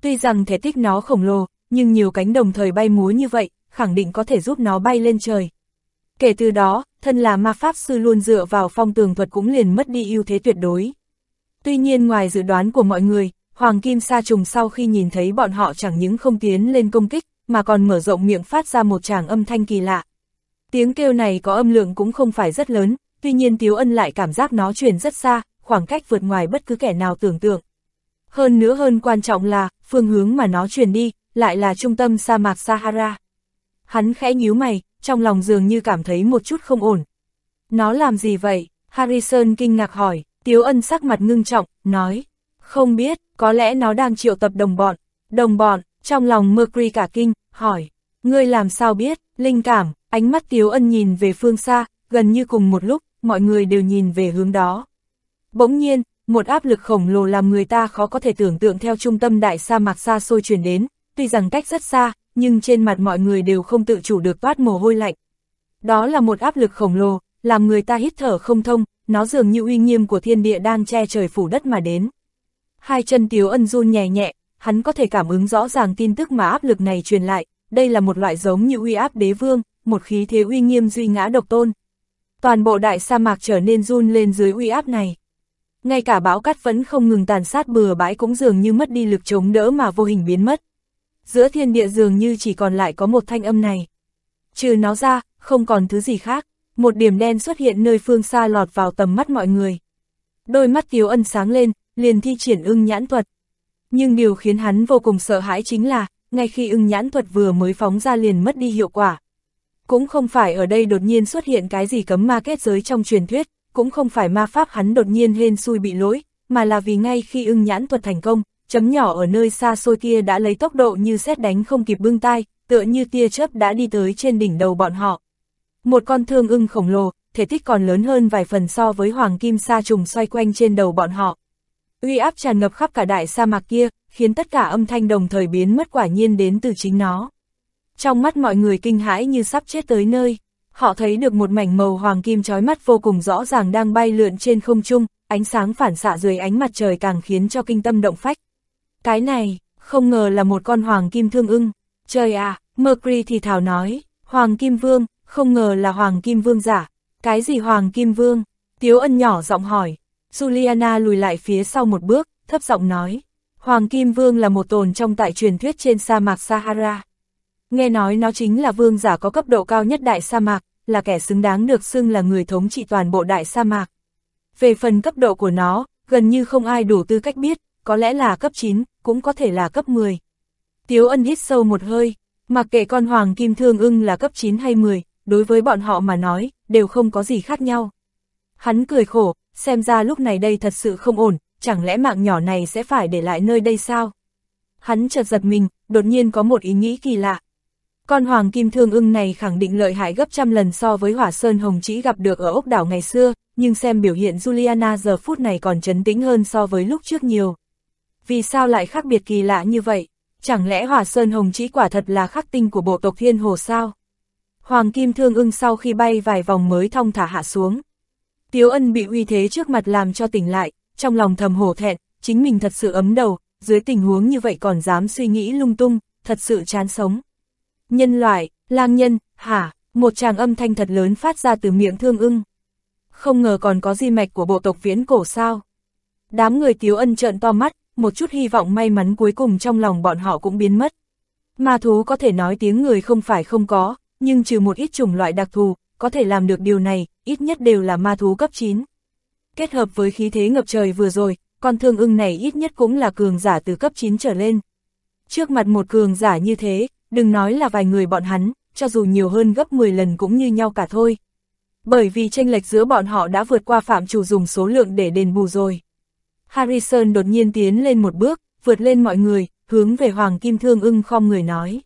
Tuy rằng thể tích nó khổng lồ, nhưng nhiều cánh đồng thời bay múa như vậy, khẳng định có thể giúp nó bay lên trời. Kể từ đó, thân là ma pháp sư luôn dựa vào phong tường thuật cũng liền mất đi ưu thế tuyệt đối. Tuy nhiên ngoài dự đoán của mọi người, Hoàng Kim Sa Trùng sau khi nhìn thấy bọn họ chẳng những không tiến lên công kích, mà còn mở rộng miệng phát ra một tràng âm thanh kỳ lạ. Tiếng kêu này có âm lượng cũng không phải rất lớn, tuy nhiên Tiếu Ân lại cảm giác nó truyền rất xa, khoảng cách vượt ngoài bất cứ kẻ nào tưởng tượng. Hơn nữa hơn quan trọng là, phương hướng mà nó truyền đi, lại là trung tâm sa mạc Sahara. Hắn khẽ nhíu mày, trong lòng dường như cảm thấy một chút không ổn. Nó làm gì vậy? Harrison kinh ngạc hỏi, Tiếu Ân sắc mặt ngưng trọng, nói. Không biết, có lẽ nó đang triệu tập đồng bọn. Đồng bọn, trong lòng Mercury cả kinh, hỏi. Ngươi làm sao biết, linh cảm, ánh mắt Tiếu Ân nhìn về phương xa, gần như cùng một lúc, mọi người đều nhìn về hướng đó. Bỗng nhiên, một áp lực khổng lồ làm người ta khó có thể tưởng tượng theo trung tâm đại sa mạc xa xôi truyền đến, tuy rằng cách rất xa, nhưng trên mặt mọi người đều không tự chủ được toát mồ hôi lạnh. Đó là một áp lực khổng lồ, làm người ta hít thở không thông, nó dường như uy nghiêm của thiên địa đang che trời phủ đất mà đến. Hai chân Tiếu Ân run nhẹ nhẹ, hắn có thể cảm ứng rõ ràng tin tức mà áp lực này truyền lại, đây là một loại giống như uy áp đế vương, một khí thế uy nghiêm duy ngã độc tôn. Toàn bộ đại sa mạc trở nên run lên dưới uy áp này. Ngay cả bão cát vẫn không ngừng tàn sát bừa bãi cũng dường như mất đi lực chống đỡ mà vô hình biến mất. Giữa thiên địa dường như chỉ còn lại có một thanh âm này. Trừ nó ra, không còn thứ gì khác, một điểm đen xuất hiện nơi phương xa lọt vào tầm mắt mọi người. Đôi mắt Tiếu Ân sáng lên, liền thi triển ưng nhãn thuật. Nhưng điều khiến hắn vô cùng sợ hãi chính là, ngay khi ưng nhãn thuật vừa mới phóng ra liền mất đi hiệu quả. Cũng không phải ở đây đột nhiên xuất hiện cái gì cấm ma kết giới trong truyền thuyết, cũng không phải ma pháp hắn đột nhiên hên xui bị lỗi, mà là vì ngay khi ưng nhãn thuật thành công, chấm nhỏ ở nơi xa xôi kia đã lấy tốc độ như xét đánh không kịp bưng tay, tựa như tia chớp đã đi tới trên đỉnh đầu bọn họ. Một con thương ưng khổng lồ, thể tích còn lớn hơn vài phần so với hoàng kim sa trùng xoay quanh trên đầu bọn họ. Uy áp tràn ngập khắp cả đại sa mạc kia, khiến tất cả âm thanh đồng thời biến mất quả nhiên đến từ chính nó. Trong mắt mọi người kinh hãi như sắp chết tới nơi, họ thấy được một mảnh màu hoàng kim chói mắt vô cùng rõ ràng đang bay lượn trên không trung, ánh sáng phản xạ dưới ánh mặt trời càng khiến cho kinh tâm động phách. Cái này, không ngờ là một con hoàng kim thương ưng. Trời à, Mercury thì thảo nói, hoàng kim vương, không ngờ là Hoàng Kim Vương giả. Cái gì Hoàng Kim Vương? Tiếu ân nhỏ giọng hỏi. Juliana lùi lại phía sau một bước, thấp giọng nói. Hoàng Kim Vương là một tồn trong tại truyền thuyết trên sa mạc Sahara. Nghe nói nó chính là vương giả có cấp độ cao nhất đại sa mạc, là kẻ xứng đáng được xưng là người thống trị toàn bộ đại sa mạc. Về phần cấp độ của nó, gần như không ai đủ tư cách biết, có lẽ là cấp 9, cũng có thể là cấp 10. Tiếu ân hít sâu một hơi, mặc kệ con hoàng kim thương ưng là cấp 9 hay 10, đối với bọn họ mà nói, đều không có gì khác nhau. Hắn cười khổ, xem ra lúc này đây thật sự không ổn, chẳng lẽ mạng nhỏ này sẽ phải để lại nơi đây sao? Hắn chợt giật mình, đột nhiên có một ý nghĩ kỳ lạ. Con hoàng kim thương ưng này khẳng định lợi hại gấp trăm lần so với hỏa sơn hồng chỉ gặp được ở ốc đảo ngày xưa, nhưng xem biểu hiện Juliana giờ phút này còn chấn tĩnh hơn so với lúc trước nhiều. Vì sao lại khác biệt kỳ lạ như vậy? Chẳng lẽ hỏa sơn hồng chỉ quả thật là khắc tinh của bộ tộc thiên hồ sao? Hoàng kim thương ưng sau khi bay vài vòng mới thong thả hạ xuống. Tiếu ân bị uy thế trước mặt làm cho tỉnh lại, trong lòng thầm hổ thẹn, chính mình thật sự ấm đầu, dưới tình huống như vậy còn dám suy nghĩ lung tung, thật sự chán sống. Nhân loại, lang nhân, hả, một tràng âm thanh thật lớn phát ra từ miệng thương ưng. Không ngờ còn có di mạch của bộ tộc viễn cổ sao. Đám người tiếu ân trợn to mắt, một chút hy vọng may mắn cuối cùng trong lòng bọn họ cũng biến mất. Ma thú có thể nói tiếng người không phải không có, nhưng trừ một ít chủng loại đặc thù, có thể làm được điều này, ít nhất đều là ma thú cấp 9. Kết hợp với khí thế ngập trời vừa rồi, con thương ưng này ít nhất cũng là cường giả từ cấp 9 trở lên. Trước mặt một cường giả như thế, đừng nói là vài người bọn hắn, cho dù nhiều hơn gấp 10 lần cũng như nhau cả thôi. Bởi vì tranh lệch giữa bọn họ đã vượt qua phạm chủ dùng số lượng để đền bù rồi. Harrison đột nhiên tiến lên một bước, vượt lên mọi người, hướng về Hoàng Kim Thương ưng khom người nói.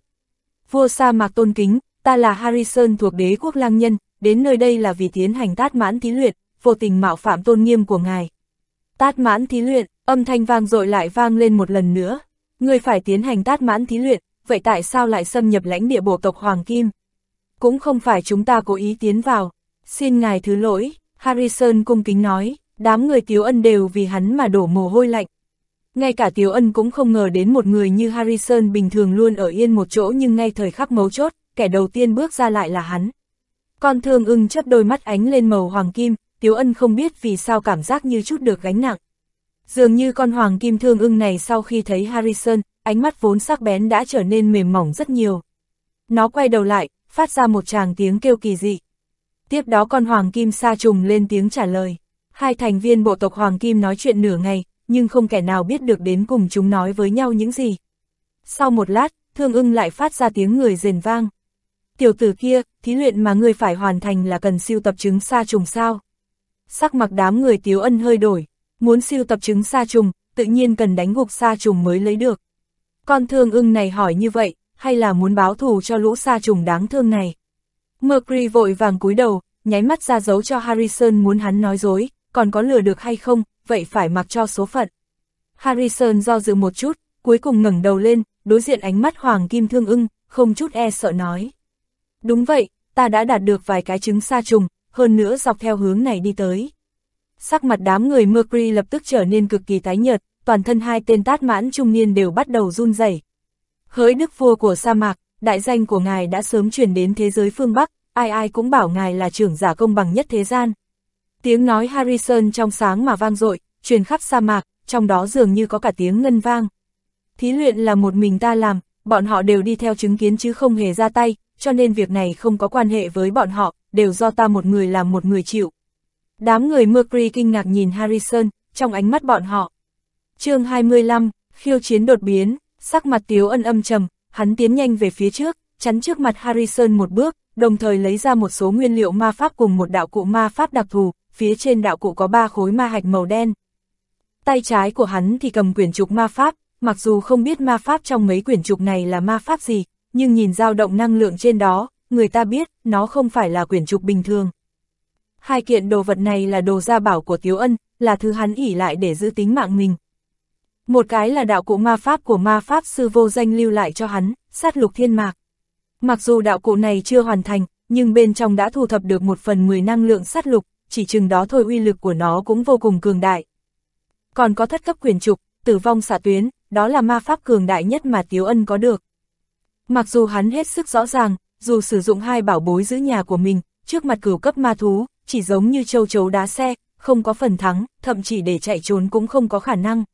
Vua sa mạc tôn kính, ta là Harrison thuộc đế quốc lang nhân, đến nơi đây là vì tiến hành tát mãn thí luyện, vô tình mạo phạm tôn nghiêm của ngài. Tát mãn thí luyện, âm thanh vang dội lại vang lên một lần nữa. Người phải tiến hành tát mãn thí luyện, vậy tại sao lại xâm nhập lãnh địa bộ tộc Hoàng Kim? Cũng không phải chúng ta cố ý tiến vào. Xin ngài thứ lỗi, Harrison cung kính nói, đám người Tiếu Ân đều vì hắn mà đổ mồ hôi lạnh. Ngay cả Tiếu Ân cũng không ngờ đến một người như Harrison bình thường luôn ở yên một chỗ nhưng ngay thời khắc mấu chốt, kẻ đầu tiên bước ra lại là hắn. Con thương ưng chấp đôi mắt ánh lên màu hoàng kim, Tiếu Ân không biết vì sao cảm giác như chút được gánh nặng. Dường như con hoàng kim thương ưng này sau khi thấy Harrison, ánh mắt vốn sắc bén đã trở nên mềm mỏng rất nhiều. Nó quay đầu lại, phát ra một tràng tiếng kêu kỳ dị. Tiếp đó con hoàng kim sa trùng lên tiếng trả lời. Hai thành viên bộ tộc hoàng kim nói chuyện nửa ngày, nhưng không kẻ nào biết được đến cùng chúng nói với nhau những gì. Sau một lát, thương ưng lại phát ra tiếng người rền vang. Tiểu tử kia, thí luyện mà ngươi phải hoàn thành là cần siêu tập chứng sa trùng sao. Sắc mặt đám người tiếu ân hơi đổi, muốn siêu tập chứng sa trùng, tự nhiên cần đánh gục sa trùng mới lấy được. Con thương ưng này hỏi như vậy, hay là muốn báo thù cho lũ sa trùng đáng thương này? Mercury vội vàng cúi đầu, nháy mắt ra dấu cho Harrison muốn hắn nói dối, còn có lừa được hay không, vậy phải mặc cho số phận. Harrison do dự một chút, cuối cùng ngẩng đầu lên, đối diện ánh mắt hoàng kim thương ưng, không chút e sợ nói. Đúng vậy, ta đã đạt được vài cái trứng sa trùng, hơn nữa dọc theo hướng này đi tới. Sắc mặt đám người Mercury lập tức trở nên cực kỳ tái nhợt, toàn thân hai tên tát mãn trung niên đều bắt đầu run rẩy. Hỡi đức vua của sa mạc, đại danh của ngài đã sớm truyền đến thế giới phương Bắc, ai ai cũng bảo ngài là trưởng giả công bằng nhất thế gian. Tiếng nói Harrison trong sáng mà vang dội, truyền khắp sa mạc, trong đó dường như có cả tiếng ngân vang. Thí luyện là một mình ta làm, bọn họ đều đi theo chứng kiến chứ không hề ra tay, cho nên việc này không có quan hệ với bọn họ, đều do ta một người làm một người chịu. Đám người Mercury kinh ngạc nhìn Harrison, trong ánh mắt bọn họ. chương 25, khiêu chiến đột biến, sắc mặt tiếu ân âm trầm, hắn tiến nhanh về phía trước, chắn trước mặt Harrison một bước, đồng thời lấy ra một số nguyên liệu ma pháp cùng một đạo cụ ma pháp đặc thù, phía trên đạo cụ có ba khối ma hạch màu đen. Tay trái của hắn thì cầm quyển trục ma pháp, mặc dù không biết ma pháp trong mấy quyển trục này là ma pháp gì, nhưng nhìn dao động năng lượng trên đó, người ta biết nó không phải là quyển trục bình thường. Hai kiện đồ vật này là đồ gia bảo của Tiếu Ân, là thứ hắn ỉ lại để giữ tính mạng mình. Một cái là đạo cụ ma pháp của ma pháp sư vô danh lưu lại cho hắn, sát lục thiên mạc. Mặc dù đạo cụ này chưa hoàn thành, nhưng bên trong đã thu thập được một phần 10 năng lượng sát lục, chỉ chừng đó thôi uy lực của nó cũng vô cùng cường đại. Còn có thất cấp quyền trục, tử vong xạ tuyến, đó là ma pháp cường đại nhất mà Tiếu Ân có được. Mặc dù hắn hết sức rõ ràng, dù sử dụng hai bảo bối giữ nhà của mình, trước mặt cửu cấp ma thú, chỉ giống như châu chấu đá xe, không có phần thắng, thậm chí để chạy trốn cũng không có khả năng.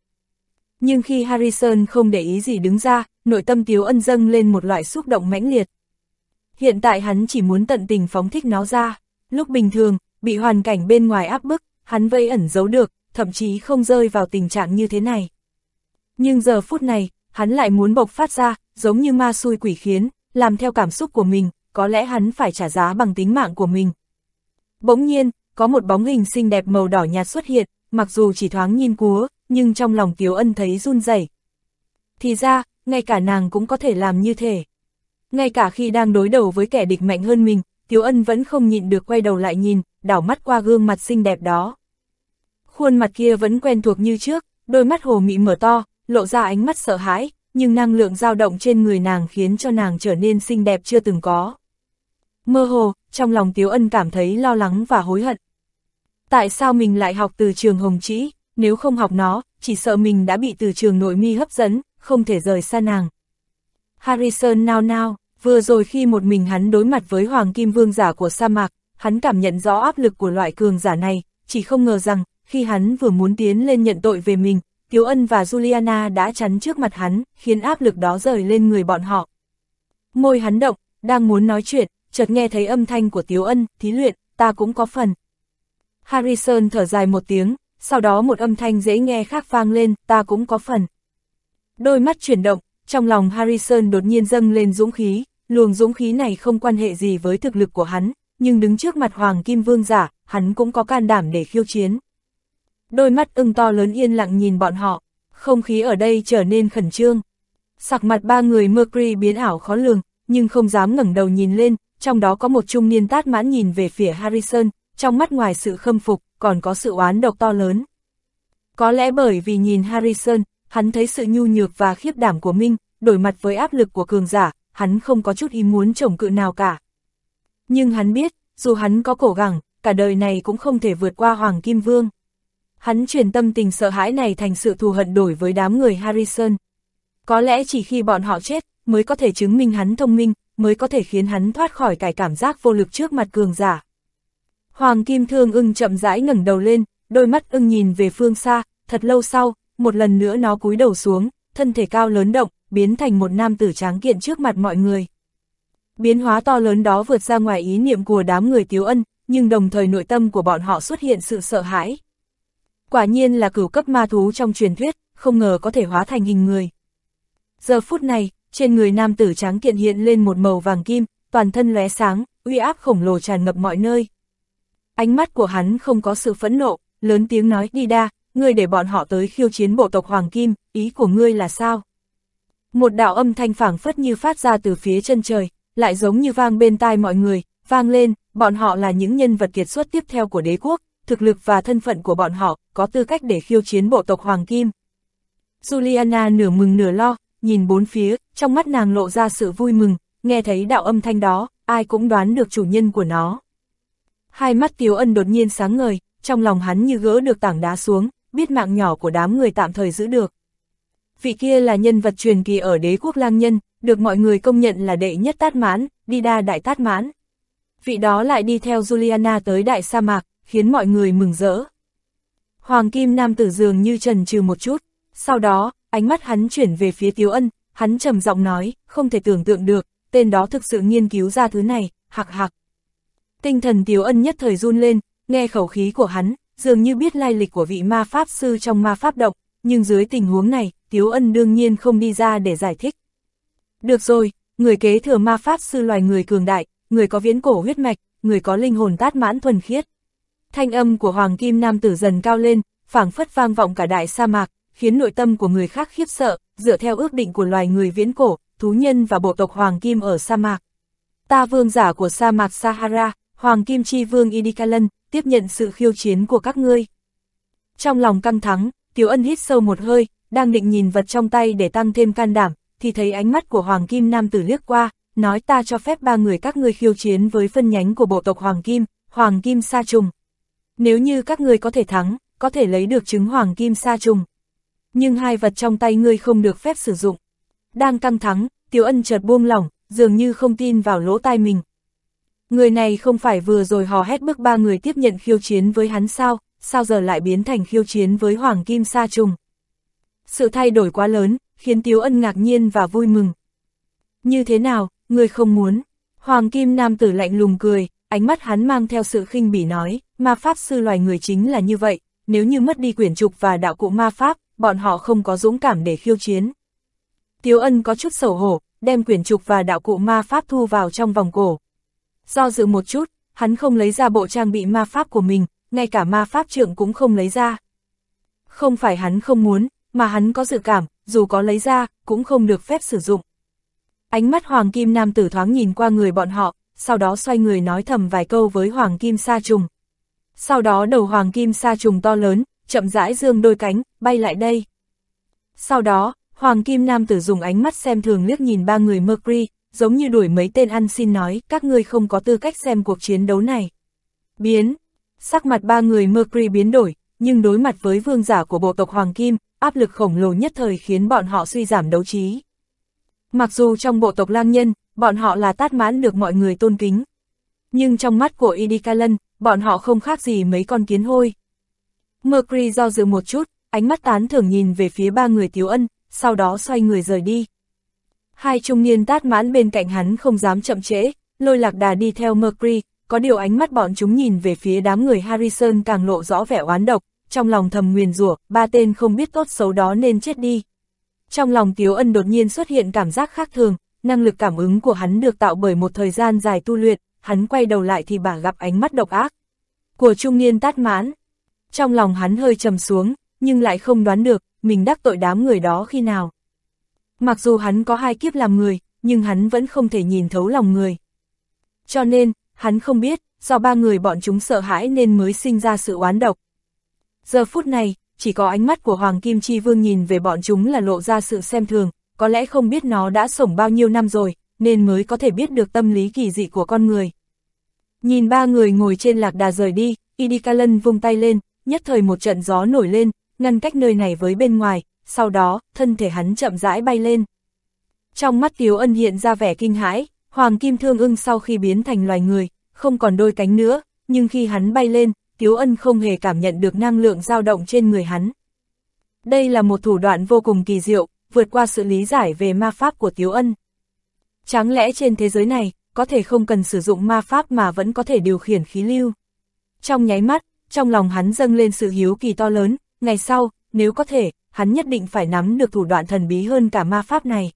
Nhưng khi Harrison không để ý gì đứng ra, nội tâm Tiếu Ân dâng lên một loại xúc động mãnh liệt. Hiện tại hắn chỉ muốn tận tình phóng thích nó ra. Lúc bình thường, bị hoàn cảnh bên ngoài áp bức, hắn vây ẩn giấu được, thậm chí không rơi vào tình trạng như thế này. Nhưng giờ phút này, hắn lại muốn bộc phát ra, giống như ma xui quỷ khiến, làm theo cảm xúc của mình, có lẽ hắn phải trả giá bằng tính mạng của mình. Bỗng nhiên, có một bóng hình xinh đẹp màu đỏ nhạt xuất hiện, mặc dù chỉ thoáng nhìn cúa, nhưng trong lòng Tiếu Ân thấy run rẩy. Thì ra, ngay cả nàng cũng có thể làm như thế. Ngay cả khi đang đối đầu với kẻ địch mạnh hơn mình, Tiếu Ân vẫn không nhịn được quay đầu lại nhìn, đảo mắt qua gương mặt xinh đẹp đó. Khuôn mặt kia vẫn quen thuộc như trước, đôi mắt hồ mị mở to, lộ ra ánh mắt sợ hãi, nhưng năng lượng dao động trên người nàng khiến cho nàng trở nên xinh đẹp chưa từng có. Mơ hồ, trong lòng Tiếu Ân cảm thấy lo lắng và hối hận. Tại sao mình lại học từ trường Hồng Trĩ, nếu không học nó, chỉ sợ mình đã bị từ trường nội mi hấp dẫn, không thể rời xa nàng. Harrison nao nao, vừa rồi khi một mình hắn đối mặt với Hoàng Kim Vương giả của sa mạc, hắn cảm nhận rõ áp lực của loại cường giả này, chỉ không ngờ rằng, khi hắn vừa muốn tiến lên nhận tội về mình, Tiếu Ân và Juliana đã chắn trước mặt hắn, khiến áp lực đó rời lên người bọn họ. Môi hắn động, đang muốn nói chuyện, chợt nghe thấy âm thanh của Tiếu Ân, thí luyện, ta cũng có phần. Harrison thở dài một tiếng, sau đó một âm thanh dễ nghe khác vang lên, ta cũng có phần. Đôi mắt chuyển động, trong lòng Harrison đột nhiên dâng lên dũng khí, luồng dũng khí này không quan hệ gì với thực lực của hắn, nhưng đứng trước mặt Hoàng Kim Vương giả, hắn cũng có can đảm để khiêu chiến. Đôi mắt ưng to lớn yên lặng nhìn bọn họ, không khí ở đây trở nên khẩn trương. Sặc mặt ba người Mercury biến ảo khó lường, nhưng không dám ngẩng đầu nhìn lên, trong đó có một trung niên tát mãn nhìn về phía Harrison, trong mắt ngoài sự khâm phục, còn có sự oán độc to lớn. Có lẽ bởi vì nhìn Harrison, hắn thấy sự nhu nhược và khiếp đảm của Minh, đổi mặt với áp lực của cường giả, hắn không có chút ý muốn chống cự nào cả. Nhưng hắn biết, dù hắn có cổ gắng, cả đời này cũng không thể vượt qua Hoàng Kim Vương. Hắn chuyển tâm tình sợ hãi này thành sự thù hận đổi với đám người Harrison. Có lẽ chỉ khi bọn họ chết, mới có thể chứng minh hắn thông minh, mới có thể khiến hắn thoát khỏi cái cảm giác vô lực trước mặt cường giả. Hoàng Kim Thương ưng chậm rãi ngẩng đầu lên, đôi mắt ưng nhìn về phương xa, thật lâu sau, một lần nữa nó cúi đầu xuống, thân thể cao lớn động, biến thành một nam tử tráng kiện trước mặt mọi người. Biến hóa to lớn đó vượt ra ngoài ý niệm của đám người Tiếu Ân, nhưng đồng thời nội tâm của bọn họ xuất hiện sự sợ hãi. Quả nhiên là cửu cấp ma thú trong truyền thuyết, không ngờ có thể hóa thành hình người. Giờ phút này, trên người nam tử tráng kiện hiện lên một màu vàng kim, toàn thân lóe sáng, uy áp khổng lồ tràn ngập mọi nơi. Ánh mắt của hắn không có sự phẫn nộ, lớn tiếng nói đi đa, ngươi để bọn họ tới khiêu chiến bộ tộc Hoàng Kim, ý của ngươi là sao? Một đạo âm thanh phảng phất như phát ra từ phía chân trời, lại giống như vang bên tai mọi người, vang lên, bọn họ là những nhân vật kiệt xuất tiếp theo của đế quốc, thực lực và thân phận của bọn họ có tư cách để khiêu chiến bộ tộc Hoàng Kim. Juliana nửa mừng nửa lo, nhìn bốn phía, trong mắt nàng lộ ra sự vui mừng, nghe thấy đạo âm thanh đó, ai cũng đoán được chủ nhân của nó. Hai mắt Tiếu Ân đột nhiên sáng ngời, trong lòng hắn như gỡ được tảng đá xuống, biết mạng nhỏ của đám người tạm thời giữ được. Vị kia là nhân vật truyền kỳ ở đế quốc lang nhân, được mọi người công nhận là đệ nhất tát mãn, đi đa đại tát mãn. Vị đó lại đi theo Juliana tới đại sa mạc, khiến mọi người mừng rỡ. Hoàng Kim Nam tử dường như trần trừ một chút, sau đó, ánh mắt hắn chuyển về phía Tiếu Ân, hắn trầm giọng nói, không thể tưởng tượng được, tên đó thực sự nghiên cứu ra thứ này, hạc hạc. Tinh thần Tiếu Ân nhất thời run lên, nghe khẩu khí của hắn, dường như biết lai lịch của vị ma pháp sư trong ma pháp động, nhưng dưới tình huống này, Tiếu Ân đương nhiên không đi ra để giải thích. Được rồi, người kế thừa ma pháp sư loài người cường đại, người có viễn cổ huyết mạch, người có linh hồn tát mãn thuần khiết. Thanh âm của Hoàng Kim Nam tử dần cao lên, phảng phất vang vọng cả đại sa mạc, khiến nội tâm của người khác khiếp sợ, dựa theo ước định của loài người viễn cổ, thú nhân và bộ tộc Hoàng Kim ở sa mạc. Ta vương giả của sa mạc Sahara, Hoàng Kim Chi Vương Idikalan, tiếp nhận sự khiêu chiến của các ngươi. Trong lòng căng thẳng, Tiểu Ân hít sâu một hơi, đang định nhìn vật trong tay để tăng thêm can đảm, thì thấy ánh mắt của Hoàng Kim Nam tử liếc qua, nói ta cho phép ba người các ngươi khiêu chiến với phân nhánh của bộ tộc Hoàng Kim, Hoàng Kim Sa Trùng. Nếu như các ngươi có thể thắng, có thể lấy được trứng Hoàng Kim Sa Trùng. Nhưng hai vật trong tay ngươi không được phép sử dụng. Đang căng thắng, Tiểu Ân chợt buông lỏng, dường như không tin vào lỗ tai mình. Người này không phải vừa rồi hò hét bức ba người tiếp nhận khiêu chiến với hắn sao, sao giờ lại biến thành khiêu chiến với Hoàng Kim Sa Trùng. Sự thay đổi quá lớn, khiến Tiếu Ân ngạc nhiên và vui mừng. Như thế nào, người không muốn? Hoàng Kim Nam tử lạnh lùng cười, ánh mắt hắn mang theo sự khinh bỉ nói, ma pháp sư loài người chính là như vậy, nếu như mất đi quyển trục và đạo cụ ma pháp, bọn họ không có dũng cảm để khiêu chiến. Tiếu ân có chút sầu hổ, đem quyển trục và đạo cụ ma pháp thu vào trong vòng cổ. Do dự một chút, hắn không lấy ra bộ trang bị ma pháp của mình, ngay cả ma pháp trượng cũng không lấy ra. Không phải hắn không muốn, mà hắn có dự cảm, dù có lấy ra, cũng không được phép sử dụng. Ánh mắt Hoàng Kim Nam tử thoáng nhìn qua người bọn họ, sau đó xoay người nói thầm vài câu với Hoàng Kim Sa Trùng. Sau đó đầu Hoàng Kim Sa Trùng to lớn, chậm rãi dương đôi cánh, bay lại đây. Sau đó, Hoàng Kim Nam tử dùng ánh mắt xem thường liếc nhìn ba người Mercury, giống như đuổi mấy tên ăn xin nói, các ngươi không có tư cách xem cuộc chiến đấu này. Biến, sắc mặt ba người Mercury biến đổi, nhưng đối mặt với vương giả của bộ tộc Hoàng Kim, áp lực khổng lồ nhất thời khiến bọn họ suy giảm đấu trí. Mặc dù trong bộ tộc lang nhân, bọn họ là tát mãn được mọi người tôn kính. Nhưng trong mắt của Idikalan, bọn họ không khác gì mấy con kiến hôi. Mercury do dự một chút, ánh mắt tán thưởng nhìn về phía ba người Tiếu Ân, sau đó xoay người rời đi. Hai trung niên tát mãn bên cạnh hắn không dám chậm trễ, lôi lạc đà đi theo Mercury, có điều ánh mắt bọn chúng nhìn về phía đám người Harrison càng lộ rõ vẻ oán độc, trong lòng thầm nguyền rủa ba tên không biết tốt xấu đó nên chết đi. Trong lòng Tiếu Ân đột nhiên xuất hiện cảm giác khác thường, năng lực cảm ứng của hắn được tạo bởi một thời gian dài tu luyện, hắn quay đầu lại thì bà gặp ánh mắt độc ác của trung niên tát mãn. Trong lòng hắn hơi trầm xuống, nhưng lại không đoán được, mình đắc tội đám người đó khi nào. Mặc dù hắn có hai kiếp làm người, nhưng hắn vẫn không thể nhìn thấu lòng người. Cho nên, hắn không biết, do ba người bọn chúng sợ hãi nên mới sinh ra sự oán độc. Giờ phút này, chỉ có ánh mắt của Hoàng Kim Chi Vương nhìn về bọn chúng là lộ ra sự xem thường, có lẽ không biết nó đã sống bao nhiêu năm rồi, nên mới có thể biết được tâm lý kỳ dị của con người. Nhìn ba người ngồi trên lạc đà rời đi, Idikalan vung tay lên, nhất thời một trận gió nổi lên, ngăn cách nơi này với bên ngoài, sau đó, thân thể hắn chậm rãi bay lên. Trong mắt Tiếu Ân hiện ra vẻ kinh hãi, Hoàng Kim Thương ưng sau khi biến thành loài người, không còn đôi cánh nữa, nhưng khi hắn bay lên, Tiếu Ân không hề cảm nhận được năng lượng dao động trên người hắn. Đây là một thủ đoạn vô cùng kỳ diệu, vượt qua sự lý giải về ma pháp của Tiếu Ân. Chẳng lẽ trên thế giới này, có thể không cần sử dụng ma pháp mà vẫn có thể điều khiển khí lưu? Trong nháy mắt, trong lòng hắn dâng lên sự hiếu kỳ to lớn, ngày sau, nếu có thể, hắn nhất định phải nắm được thủ đoạn thần bí hơn cả ma pháp này.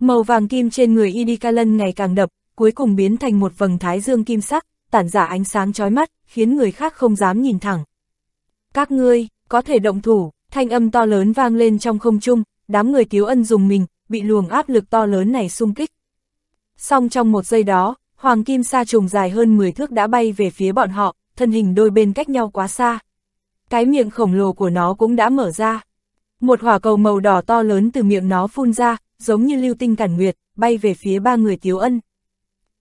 Màu vàng kim trên người Idikalan ngày càng đập, cuối cùng biến thành một vầng thái dương kim sắc, tản giả ánh sáng chói mắt, khiến người khác không dám nhìn thẳng. Các ngươi, có thể động thủ, thanh âm to lớn vang lên trong không trung, đám người cứu ân dùng mình, bị luồng áp lực to lớn này xung kích. Xong trong một giây đó, hoàng kim sa trùng dài hơn 10 thước đã bay về phía bọn họ, thân hình đôi bên cách nhau quá xa. Cái miệng khổng lồ của nó cũng đã mở ra. Một hỏa cầu màu đỏ to lớn từ miệng nó phun ra, giống như lưu tinh cản nguyệt, bay về phía ba người Tiếu Ân.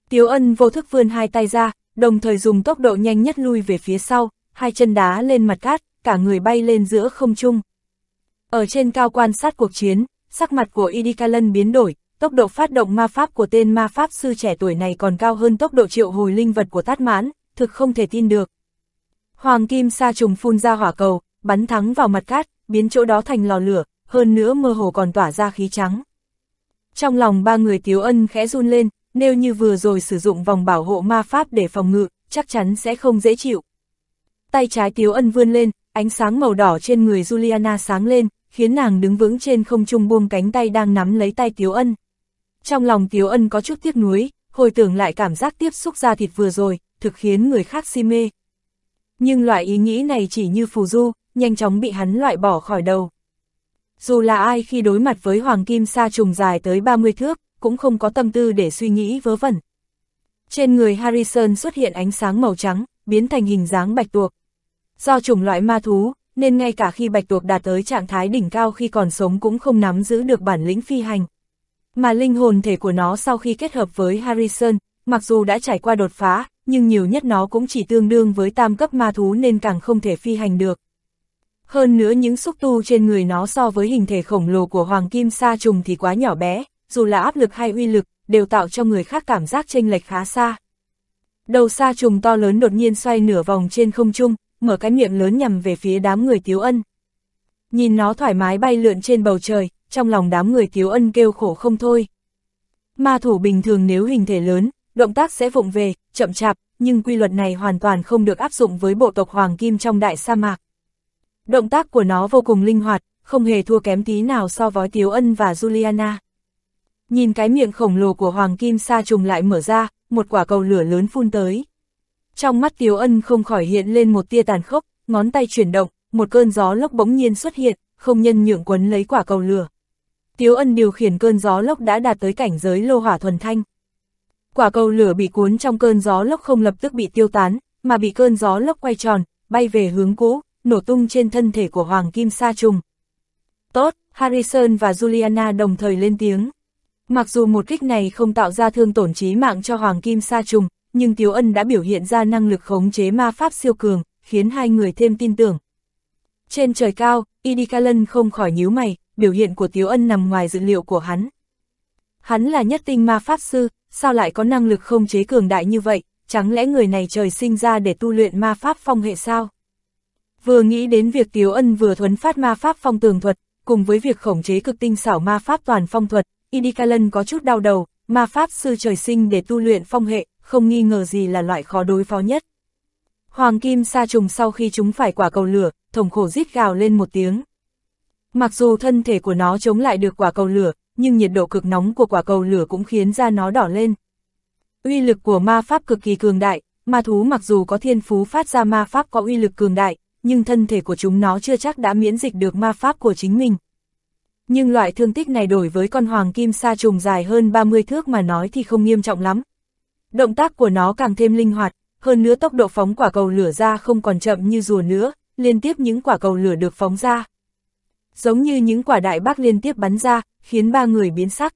Tiếu Ân vô thức vươn hai tay ra, đồng thời dùng tốc độ nhanh nhất lui về phía sau, hai chân đá lên mặt cát, cả người bay lên giữa không trung. Ở trên cao quan sát cuộc chiến, sắc mặt của Idikalan biến đổi, tốc độ phát động ma pháp của tên ma pháp sư trẻ tuổi này còn cao hơn tốc độ triệu hồi linh vật của Tát Mãn, thực không thể tin được. Hoàng Kim Sa trùng phun ra hỏa cầu, bắn thắng vào mặt cát, biến chỗ đó thành lò lửa, hơn nữa mơ hồ còn tỏa ra khí trắng. Trong lòng ba người Tiếu Ân khẽ run lên, nếu như vừa rồi sử dụng vòng bảo hộ ma pháp để phòng ngự, chắc chắn sẽ không dễ chịu. Tay trái Tiếu Ân vươn lên, ánh sáng màu đỏ trên người Juliana sáng lên, khiến nàng đứng vững trên không trung buông cánh tay đang nắm lấy tay Tiếu Ân. Trong lòng Tiếu Ân có chút tiếc nuối, hồi tưởng lại cảm giác tiếp xúc da thịt vừa rồi, thực khiến người khác si mê. Nhưng loại ý nghĩ này chỉ như phù du, nhanh chóng bị hắn loại bỏ khỏi đầu. Dù là ai khi đối mặt với hoàng kim sa trùng dài tới 30 thước, cũng không có tâm tư để suy nghĩ vớ vẩn. Trên người Harrison xuất hiện ánh sáng màu trắng, biến thành hình dáng bạch tuộc. Do chủng loại ma thú, nên ngay cả khi bạch tuộc đạt tới trạng thái đỉnh cao khi còn sống cũng không nắm giữ được bản lĩnh phi hành. Mà linh hồn thể của nó sau khi kết hợp với Harrison, mặc dù đã trải qua đột phá, nhưng nhiều nhất nó cũng chỉ tương đương với tam cấp ma thú nên càng không thể phi hành được. Hơn nữa những xúc tu trên người nó so với hình thể khổng lồ của Hoàng Kim Sa Trùng thì quá nhỏ bé, dù là áp lực hay uy lực, đều tạo cho người khác cảm giác chênh lệch khá xa. Đầu sa trùng to lớn đột nhiên xoay nửa vòng trên không trung, mở cái miệng lớn nhằm về phía đám người Tiếu Ân. Nhìn nó thoải mái bay lượn trên bầu trời, trong lòng đám người Tiếu Ân kêu khổ không thôi. Ma thủ bình thường nếu hình thể lớn, động tác sẽ vụng về, chậm chạp, nhưng quy luật này hoàn toàn không được áp dụng với bộ tộc Hoàng Kim trong đại sa mạc. Động tác của nó vô cùng linh hoạt, không hề thua kém tí nào so với Tiếu Ân và Juliana. Nhìn cái miệng khổng lồ của Hoàng Kim sa trùng lại mở ra, một quả cầu lửa lớn phun tới. Trong mắt Tiếu Ân không khỏi hiện lên một tia tàn khốc, ngón tay chuyển động, một cơn gió lốc bỗng nhiên xuất hiện, không nhân nhượng quấn lấy quả cầu lửa. Tiếu Ân điều khiển cơn gió lốc đã đạt tới cảnh giới lô hỏa thuần thanh. Quả cầu lửa bị cuốn trong cơn gió lốc không lập tức bị tiêu tán, mà bị cơn gió lốc quay tròn, bay về hướng cũ, nổ tung trên thân thể của Hoàng Kim Sa Trùng. Tốt, Harrison và Juliana đồng thời lên tiếng. Mặc dù một kích này không tạo ra thương tổn chí mạng cho Hoàng Kim Sa Trùng, nhưng Tiếu Ân đã biểu hiện ra năng lực khống chế ma pháp siêu cường, khiến hai người thêm tin tưởng. Trên trời cao, Idikalan không khỏi nhíu mày, biểu hiện của Tiếu Ân nằm ngoài dự liệu của hắn. Hắn là nhất tinh ma pháp sư, sao lại có năng lực không chế cường đại như vậy, chẳng lẽ người này trời sinh ra để tu luyện ma pháp phong hệ sao? Vừa nghĩ đến việc Tiếu Ân vừa thuấn phát ma pháp phong tường thuật, cùng với việc khống chế cực tinh xảo ma pháp toàn phong thuật, Idikalan có chút đau đầu, ma pháp sư trời sinh để tu luyện phong hệ, không nghi ngờ gì là loại khó đối phó nhất. Hoàng kim sa trùng sau khi chúng phải quả cầu lửa, thổng khổ rít gào lên một tiếng. Mặc dù thân thể của nó chống lại được quả cầu lửa, nhưng nhiệt độ cực nóng của quả cầu lửa cũng khiến da nó đỏ lên. Uy lực của ma pháp cực kỳ cường đại, ma thú mặc dù có thiên phú phát ra ma pháp có uy lực cường đại, nhưng thân thể của chúng nó chưa chắc đã miễn dịch được ma pháp của chính mình. Nhưng loại thương tích này đổi với con hoàng kim sa trùng dài hơn 30 thước mà nói thì không nghiêm trọng lắm. Động tác của nó càng thêm linh hoạt, hơn nữa tốc độ phóng quả cầu lửa ra không còn chậm như rùa nữa, liên tiếp những quả cầu lửa được phóng ra. Giống như những quả đại bác liên tiếp bắn ra, khiến ba người biến sắc.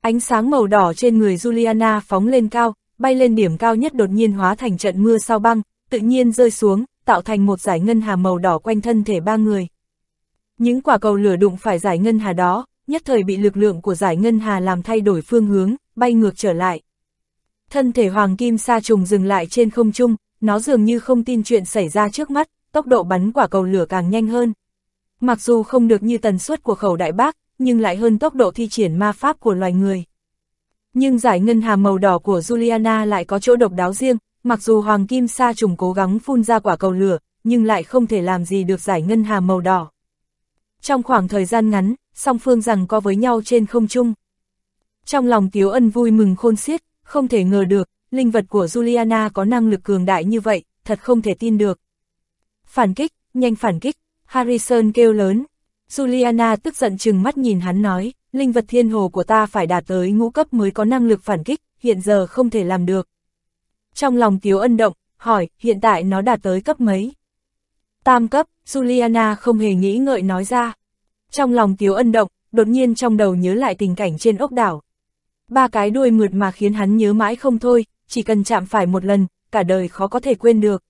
Ánh sáng màu đỏ trên người Juliana phóng lên cao, bay lên điểm cao nhất đột nhiên hóa thành trận mưa sao băng, tự nhiên rơi xuống, tạo thành một giải ngân hà màu đỏ quanh thân thể ba người. Những quả cầu lửa đụng phải giải ngân hà đó, nhất thời bị lực lượng của giải ngân hà làm thay đổi phương hướng, bay ngược trở lại. Thân thể hoàng kim sa trùng dừng lại trên không trung, nó dường như không tin chuyện xảy ra trước mắt, tốc độ bắn quả cầu lửa càng nhanh hơn. Mặc dù không được như tần suất của khẩu đại bác, nhưng lại hơn tốc độ thi triển ma pháp của loài người. Nhưng giải ngân hà màu đỏ của Juliana lại có chỗ độc đáo riêng, mặc dù hoàng kim sa trùng cố gắng phun ra quả cầu lửa, nhưng lại không thể làm gì được giải ngân hà màu đỏ. Trong khoảng thời gian ngắn, song phương rằng co với nhau trên không trung. Trong lòng Tiếu Ân vui mừng khôn xiết, không thể ngờ được, linh vật của Juliana có năng lực cường đại như vậy, thật không thể tin được. Phản kích, nhanh phản kích, Harrison kêu lớn. Juliana tức giận chừng mắt nhìn hắn nói, linh vật thiên hồ của ta phải đạt tới ngũ cấp mới có năng lực phản kích, hiện giờ không thể làm được. Trong lòng Tiếu Ân động, hỏi, hiện tại nó đạt tới cấp mấy? Tam cấp, Juliana không hề nghĩ ngợi nói ra. Trong lòng Tiếu Ân động, đột nhiên trong đầu nhớ lại tình cảnh trên ốc đảo. Ba cái đuôi mượt mà khiến hắn nhớ mãi không thôi, chỉ cần chạm phải một lần, cả đời khó có thể quên được.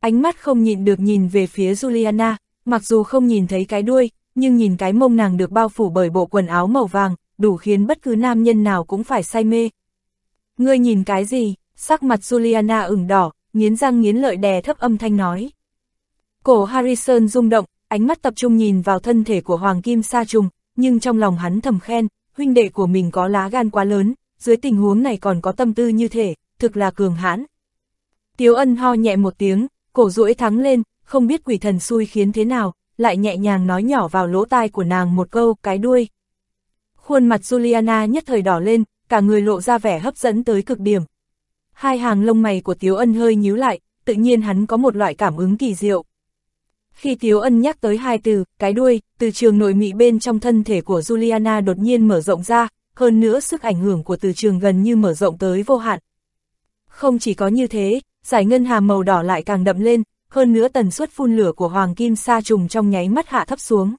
Ánh mắt không nhịn được nhìn về phía Juliana, mặc dù không nhìn thấy cái đuôi, nhưng nhìn cái mông nàng được bao phủ bởi bộ quần áo màu vàng, đủ khiến bất cứ nam nhân nào cũng phải say mê. Ngươi nhìn cái gì? Sắc mặt Juliana ửng đỏ, nghiến răng nghiến lợi đè thấp âm thanh nói. Cổ Harrison rung động, ánh mắt tập trung nhìn vào thân thể của Hoàng Kim Sa Trùng, nhưng trong lòng hắn thầm khen, huynh đệ của mình có lá gan quá lớn, dưới tình huống này còn có tâm tư như thể, thực là cường hãn. Tiếu ân ho nhẹ một tiếng, cổ duỗi thắng lên, không biết quỷ thần xui khiến thế nào, lại nhẹ nhàng nói nhỏ vào lỗ tai của nàng một câu, cái đuôi. Khuôn mặt Juliana nhất thời đỏ lên, cả người lộ ra vẻ hấp dẫn tới cực điểm. Hai hàng lông mày của Tiếu Ân hơi nhíu lại, tự nhiên hắn có một loại cảm ứng kỳ diệu. Khi Tiếu Ân nhắc tới hai từ, cái đuôi, từ trường nội mị bên trong thân thể của Juliana đột nhiên mở rộng ra, hơn nữa sức ảnh hưởng của từ trường gần như mở rộng tới vô hạn. Không chỉ có như thế, giải ngân hà màu đỏ lại càng đậm lên, hơn nữa tần suất phun lửa của hoàng kim sa trùng trong nháy mắt hạ thấp xuống.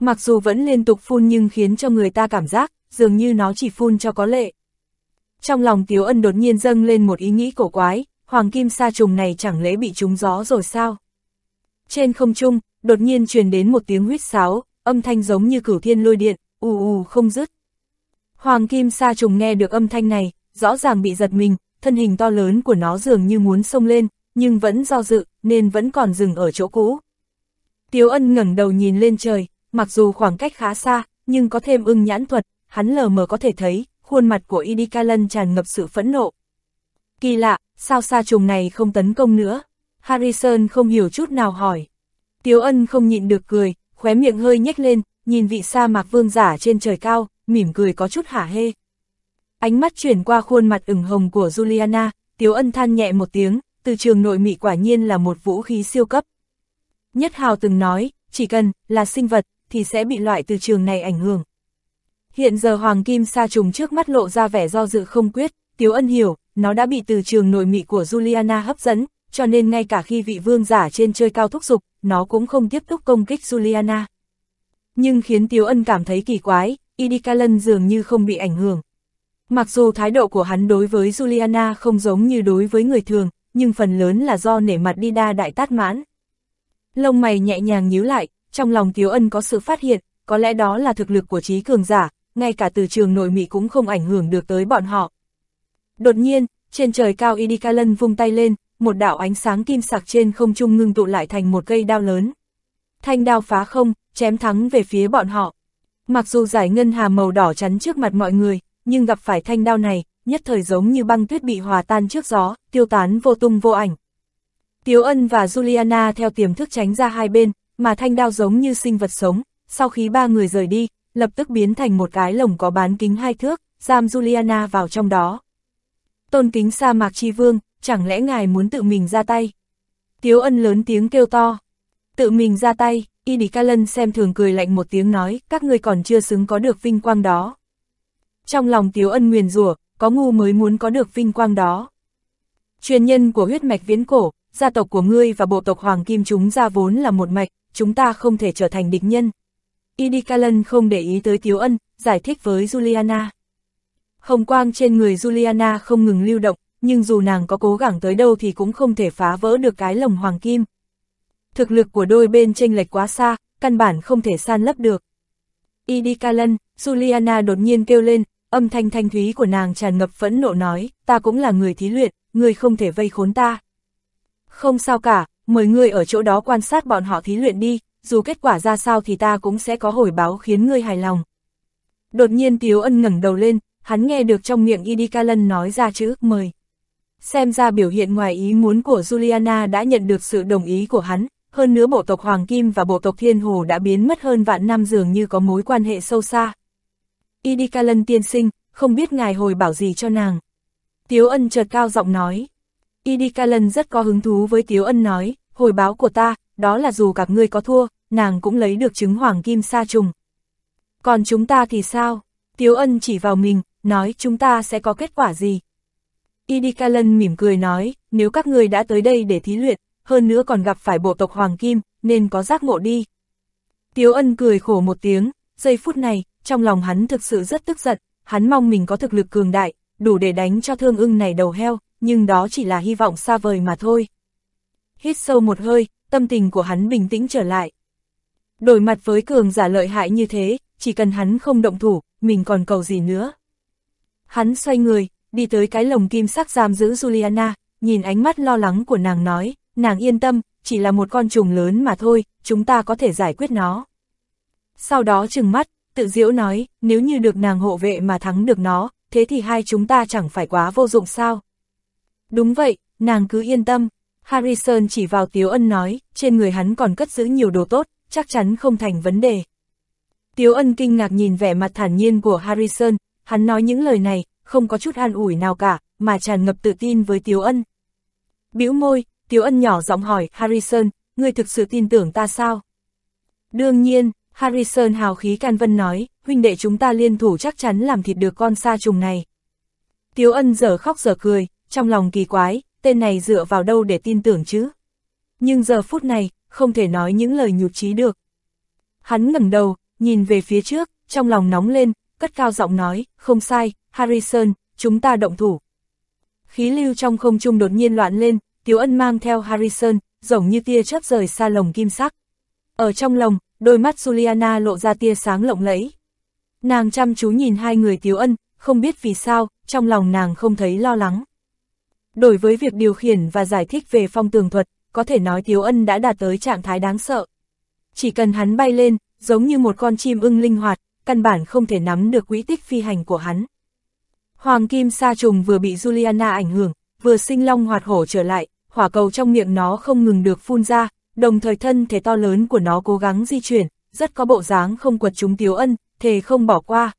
Mặc dù vẫn liên tục phun nhưng khiến cho người ta cảm giác, dường như nó chỉ phun cho có lệ. Trong lòng Tiếu Ân đột nhiên dâng lên một ý nghĩ cổ quái, hoàng kim sa trùng này chẳng lẽ bị trúng gió rồi sao? Trên không trung, đột nhiên truyền đến một tiếng huýt sáo, âm thanh giống như cửu thiên lôi điện, ù ù không dứt. Hoàng kim sa trùng nghe được âm thanh này, rõ ràng bị giật mình, thân hình to lớn của nó dường như muốn xông lên, nhưng vẫn do dự, nên vẫn còn dừng ở chỗ cũ. Tiếu ân ngẩng đầu nhìn lên trời, mặc dù khoảng cách khá xa, nhưng có thêm ưng nhãn thuật, hắn lờ mờ có thể thấy, khuôn mặt của Idikalan tràn ngập sự phẫn nộ. Kỳ lạ, sao sa trùng này không tấn công nữa? Harrison không hiểu chút nào hỏi. Tiếu ân không nhịn được cười, khóe miệng hơi nhếch lên, nhìn vị sa mạc vương giả trên trời cao, mỉm cười có chút hả hê. Ánh mắt chuyển qua khuôn mặt ửng hồng của Juliana, Tiếu ân than nhẹ một tiếng, từ trường nội mị quả nhiên là một vũ khí siêu cấp. Nhất Hào từng nói, chỉ cần là sinh vật, thì sẽ bị loại từ trường này ảnh hưởng. Hiện giờ Hoàng Kim Sa trùng trước mắt lộ ra vẻ do dự không quyết, Tiếu Ân hiểu, nó đã bị từ trường nội mị của Juliana hấp dẫn, cho nên ngay cả khi vị vương giả trên chơi cao thúc dục, nó cũng không tiếp tục công kích Juliana. Nhưng khiến Tiếu Ân cảm thấy kỳ quái, Idikalan dường như không bị ảnh hưởng. Mặc dù thái độ của hắn đối với Juliana không giống như đối với người thường, nhưng phần lớn là do nể mặt đi đa đại tát mãn. Lông mày nhẹ nhàng nhíu lại, trong lòng Tiếu Ân có sự phát hiện, có lẽ đó là thực lực của trí cường giả, ngay cả từ trường nội mị cũng không ảnh hưởng được tới bọn họ. Đột nhiên, trên trời cao Idikalan vung tay lên, một đạo ánh sáng kim sạc trên không trung ngưng tụ lại thành một cây đao lớn. Thanh đao phá không, chém thắng về phía bọn họ. Mặc dù giải ngân hà màu đỏ chắn trước mặt mọi người, nhưng gặp phải thanh đao này, nhất thời giống như băng tuyết bị hòa tan trước gió, tiêu tán vô tung vô ảnh. Tiếu Ân và Juliana theo tiềm thức tránh ra hai bên, mà thanh đao giống như sinh vật sống, sau khi ba người rời đi, lập tức biến thành một cái lồng có bán kính hai thước, giam Juliana vào trong đó. Tôn kính sa mạc chi vương, chẳng lẽ ngài muốn tự mình ra tay? Tiếu ân lớn tiếng kêu to. Tự mình ra tay, Y Ca Lân xem thường cười lạnh một tiếng nói, các ngươi còn chưa xứng có được vinh quang đó. Trong lòng Tiếu ân nguyền rủa có ngu mới muốn có được vinh quang đó. Truyền nhân của huyết mạch viễn cổ, gia tộc của ngươi và bộ tộc Hoàng Kim chúng ra vốn là một mạch, chúng ta không thể trở thành địch nhân. Idikalan không để ý tới Tiếu Ân, giải thích với Juliana. Hồng quang trên người Juliana không ngừng lưu động, nhưng dù nàng có cố gắng tới đâu thì cũng không thể phá vỡ được cái lồng hoàng kim. Thực lực của đôi bên chênh lệch quá xa, căn bản không thể san lấp được. Idikalan, Juliana đột nhiên kêu lên, âm thanh thanh thúy của nàng tràn ngập phẫn nộ nói, ta cũng là người thí luyện, người không thể vây khốn ta. Không sao cả, mời người ở chỗ đó quan sát bọn họ thí luyện đi, dù kết quả ra sao thì ta cũng sẽ có hồi báo khiến ngươi hài lòng. Đột nhiên Tiếu Ân ngẩng đầu lên, hắn nghe được trong miệng Idikalan nói ra chữ mời. Xem ra biểu hiện ngoài ý muốn của Juliana đã nhận được sự đồng ý của hắn, hơn nữa bộ tộc Hoàng Kim và bộ tộc Thiên Hồ đã biến mất hơn vạn năm dường như có mối quan hệ sâu xa. Idikalan tiên sinh, không biết ngài hồi bảo gì cho nàng. Tiếu Ân chợt cao giọng nói. Idikalan rất có hứng thú với Tiếu Ân nói, hồi báo của ta, đó là dù các ngươi có thua, nàng cũng lấy được trứng hoàng kim sa trùng. Còn chúng ta thì sao? Tiếu ân chỉ vào mình, nói chúng ta sẽ có kết quả gì? Idikalan mỉm cười nói, nếu các ngươi đã tới đây để thí luyện, hơn nữa còn gặp phải bộ tộc Hoàng Kim, nên có giác ngộ đi. Tiếu ân cười khổ một tiếng, giây phút này, trong lòng hắn thực sự rất tức giận, hắn mong mình có thực lực cường đại, đủ để đánh cho thương ưng này đầu heo, nhưng đó chỉ là hy vọng xa vời mà thôi. Hít sâu một hơi, tâm tình của hắn bình tĩnh trở lại. Đổi mặt với cường giả lợi hại như thế, chỉ cần hắn không động thủ, mình còn cầu gì nữa. Hắn xoay người, đi tới cái lồng kim sắc giam giữ Juliana, nhìn ánh mắt lo lắng của nàng nói, nàng yên tâm, chỉ là một con trùng lớn mà thôi, chúng ta có thể giải quyết nó. Sau đó chừng mắt, tự diễu nói, nếu như được nàng hộ vệ mà thắng được nó, thế thì hai chúng ta chẳng phải quá vô dụng sao. Đúng vậy, nàng cứ yên tâm, Harrison chỉ vào Tiếu Ân nói, trên người hắn còn cất giữ nhiều đồ tốt, chắc chắn không thành vấn đề. Tiếu Ân kinh ngạc nhìn vẻ mặt thản nhiên của Harrison, hắn nói những lời này, không có chút an ủi nào cả, mà tràn ngập tự tin với Tiếu Ân. Biểu môi, Tiếu Ân nhỏ giọng hỏi, Harrison, ngươi thực sự tin tưởng ta sao? Đương nhiên, Harrison hào khí can vân nói, huynh đệ chúng ta liên thủ chắc chắn làm thịt được con sa trùng này. Tiếu Ân giờ khóc giờ cười, trong lòng kỳ quái, tên này dựa vào đâu để tin tưởng chứ? Nhưng giờ phút này, không thể nói những lời nhụt chí được. Hắn ngẩng đầu, nhìn về phía trước, trong lòng nóng lên, cất cao giọng nói, không sai, Harrison, chúng ta động thủ. Khí lưu trong không trung đột nhiên loạn lên, Tiếu Ân mang theo Harrison, giống như tia chớp rời xa lồng kim sắc. Ở trong lồng, đôi mắt Juliana lộ ra tia sáng lộng lẫy. Nàng chăm chú nhìn hai người Tiếu Ân, không biết vì sao, trong lòng nàng không thấy lo lắng. Đổi với việc điều khiển và giải thích về phong tường thuật, có thể nói Tiếu Ân đã đạt tới trạng thái đáng sợ. Chỉ cần hắn bay lên, giống như một con chim ưng linh hoạt, căn bản không thể nắm được quỹ tích phi hành của hắn. Hoàng Kim Sa Trùng vừa bị Juliana ảnh hưởng, vừa sinh long hoạt hổ trở lại, hỏa cầu trong miệng nó không ngừng được phun ra, đồng thời thân thể to lớn của nó cố gắng di chuyển, rất có bộ dáng không quật chúng Tiếu Ân, thề không bỏ qua.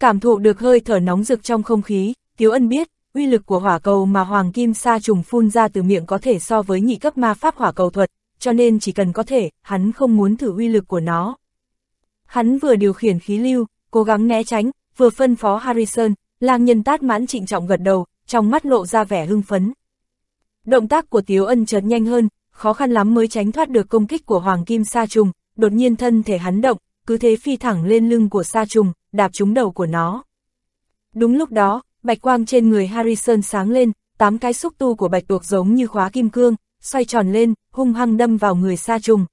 Cảm thụ được hơi thở nóng rực trong không khí, Tiếu Ân biết, uy lực của hỏa cầu mà Hoàng Kim Sa trùng phun ra từ miệng có thể so với nhị cấp ma pháp hỏa cầu thuật, cho nên chỉ cần có thể, hắn không muốn thử uy lực của nó. Hắn vừa điều khiển khí lưu, cố gắng né tránh, vừa phân phó Harrison, lang nhân tát mãn trịnh trọng gật đầu, trong mắt lộ ra vẻ hưng phấn. Động tác của Tiếu Ân chợt nhanh hơn, khó khăn lắm mới tránh thoát được công kích của Hoàng Kim Sa Trùng, đột nhiên thân thể hắn động, cứ thế phi thẳng lên lưng của Sa Trùng, đạp trúng đầu của nó. Đúng lúc đó, bạch quang trên người Harrison sáng lên, tám cái xúc tu của bạch tuộc giống như khóa kim cương, xoay tròn lên, hung hăng đâm vào người Sa Trùng.